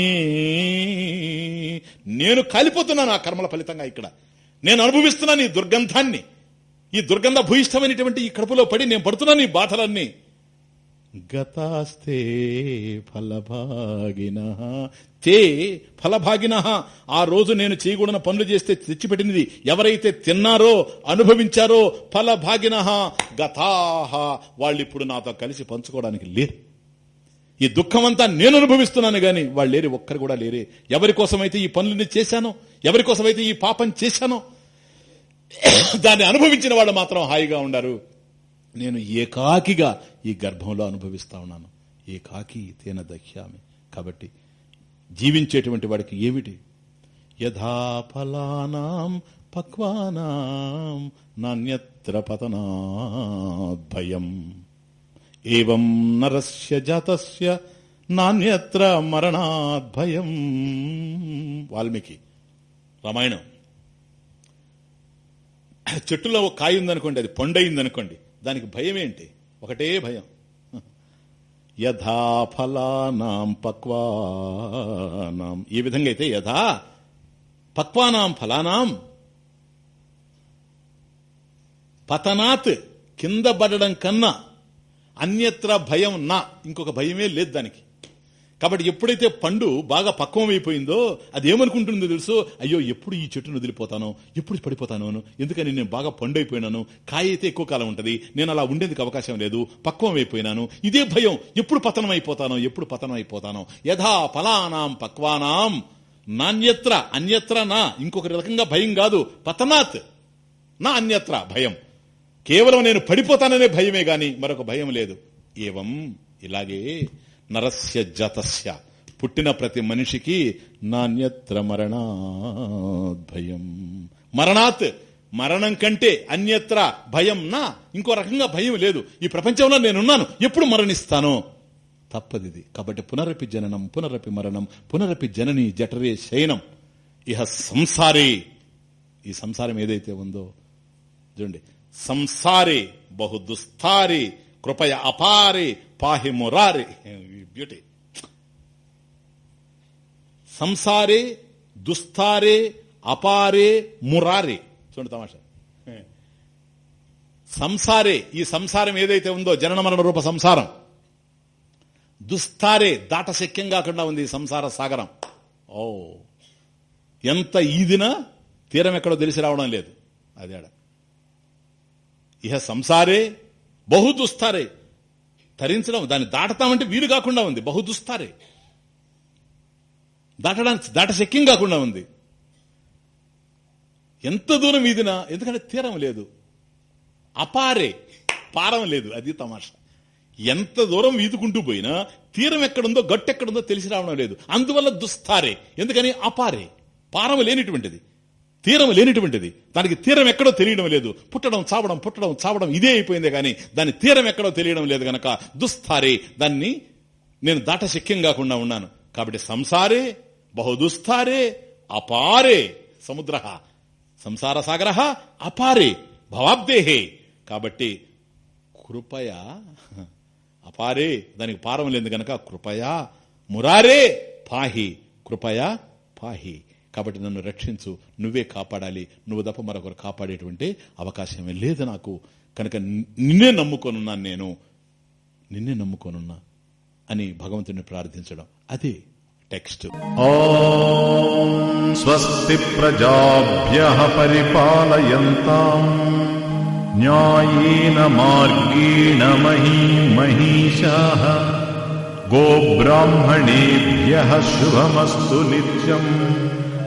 S1: నేను కాలిపోతున్నాను ఆ కర్మల ఫలితంగా ఇక్కడ. నేను అనుభవిస్తున్నాను ఈ దుర్గంధాన్ని ఈ దుర్గంధ భూయిష్టమైనటువంటి ఈ కడుపులో పడి నేను పడుతున్నాను ఈ బాధలన్నీ గతాస్తే ఫలభాగిన. తే ఫలభాగిన. ఆ రోజు నేను చేయకూడని పనులు చేస్తే తెచ్చిపెట్టినది ఎవరైతే తిన్నారో అనుభవించారో ఫలభాగిన. గతాహ. వాళ్ళు ఇప్పుడు నాతో కలిసి పంచుకోవడానికి లేరు. ఈ దుఃఖమంతా నేను అనుభవిస్తున్నాను గాని వాళ్ళు లేరు ఒక్కరు కూడా లేరే. ఎవరి కోసమైతే ఈ పనులని చేశానో ఎవరి కోసమైతే ఈ పాపం చేశానో దాన్ని అనుభవించిన వాళ్ళు మాత్రం హాయిగా ఉండారు. నేను ఏకాకిగా ఈ గర్భంలో అనుభవిస్తా ఉన్నాను. ఏకాకి తేన దహ్యామి కాబట్టి జీవించేటువంటి వాడికి ఏమిటి? యథాఫలానాం పక్వానాం నాణ్యత్ర పతనాద్భయం ఏం నరస్య జాతస్య నాణ్యత్ర మరణాద్భయం వాల్మీకి రామాయణం. చెట్టులో ఒక కాయ ఉందనుకోండి అది పండయిందనుకోండి దానికి భయం ఏంటి? ఒకటే భయం. యథా ఫలానాం పక్వానాం. ఈ విధంగా అయితే యథా పక్వానాం ఫలానాం. పతనాత్ కింద పడడం కన్నా అన్యత్ర భయం నా. ఇంకొక భయమే లేదు దానికి. కాబట్టి ఎప్పుడైతే పండు బాగా పక్వం అయిపోయిందో అది ఏమనుకుంటుందో తెలుసు అయ్యో ఎప్పుడు ఈ చెట్టును వదిలిపోతాను ఎప్పుడు పడిపోతాను అను. ఎందుకని నేను బాగా పండు అయిపోయినాను కాయ అయితే ఎక్కువ కాలం ఉంటది నేను అలా ఉండేందుకు అవకాశం లేదు పక్వం అయిపోయినాను ఇదే భయం ఎప్పుడు పతనం అయిపోతానో ఎప్పుడు పతనం అయిపోతానో యథా ఫలానాం పక్వానాం నాణ్యత్ర అన్యత్ర నా. ఇంకొక రకంగా భయం కాదు పతనాత్. నా అన్యత్ర భయం. కేవలం నేను పడిపోతాననే భయమే గాని మరొక భయం లేదు. ఏవం ఇలాగే నరస్య జతస్య పుట్టిన ప్రతి మనిషికి నాణ్యత్ర మరణాద్భయం. మరణాత్ మరణం కంటే అన్యత్ర భయం నా ఇంకో రకంగా భయం లేదు. ఈ ప్రపంచంలో నేనున్నాను ఎప్పుడు మరణిస్తాను? తప్పదిది. కాబట్టి పునరపి జననం పునరపి మరణం పునరపి జనని జఠరే శయనం. ఇహ సంసారే. ఈ సంసారం ఏదైతే ఉందో చూడండి సంసారే బహు దుస్తారే కృపయ అపారే పాహి మురారి. బ్యూటీ సంసారి దుస్తారే అపారే మురారే. చూడండి తమాషా. సంసారే ఈ సంసారం ఏదైతే ఉందో జనన మరణ రూప సంసారం. దుస్తారే దాటశక్యం కాకుండా ఉంది ఈ సంసార సాగరం. ఓ. ఎంత ఈదినా తీరం ఎక్కడో తెలిసి రావడం లేదు. అదేడ ఇహ సంసారే బహు దుస్తారే తరించడం దాన్ని దాటతామంటే వీలు కాకుండా ఉంది. బహు దుస్తారే దాటడానికి దాటశక్యం కాకుండా ఉంది. ఎంత దూరం ఈదినా ఎందుకంటే తీరం లేదు. అపారే. పారం లేదు. అది తమాషా. ఎంత దూరం ఈదుకుంటూ పోయినా తీరం ఎక్కడుందో గట్టు ఎక్కడుందో తెలిసి రావడం లేదు. అందువల్ల దుస్తారే. ఎందుకని? అపారే. పారం లేనిటువంటిది. తీరం లేనిటువంటిది. దానికి తీరం ఎక్కడో తెలియడం లేదు. పుట్టడం చావడం పుట్టడం చావడం ఇదే అయిపోయిందే కానీ దాని తీరం ఎక్కడో తెలియడం లేదు గనక దుస్థారే. దాన్ని నేను దాట శక్యం కాకుండా ఉన్నాను. కాబట్టి సంసారే బహుదుస్థారే అపారే సముద్ర. సంసార సాగర అపారే భవాబ్దేహే. కాబట్టి కృపయ అపారే దానికి పారం లేదు గనక కృపయా మురారే పాహి. కృపయా పాహి. కాబట్టి నన్ను రక్షించు నువ్వే కాపాడాలి నువ్వు తప్ప మరొకరు కాపాడేటువంటి అవకాశమే లేదు నాకు. కనుక నిన్నే నమ్ముకొనున్నాను నేను. నిన్నే నమ్ముకొనున్నా అని భగవంతుని ప్రార్థించడం. అదే టెక్స్ట్.
S2: స్వస్తి ప్రజాభ్య పరిపాలయంతాం. న్యాయేన మార్గేణ మహీ మహిషా గోబ్రాహ్మణేభ్య శుభమస్తు నిత్యం.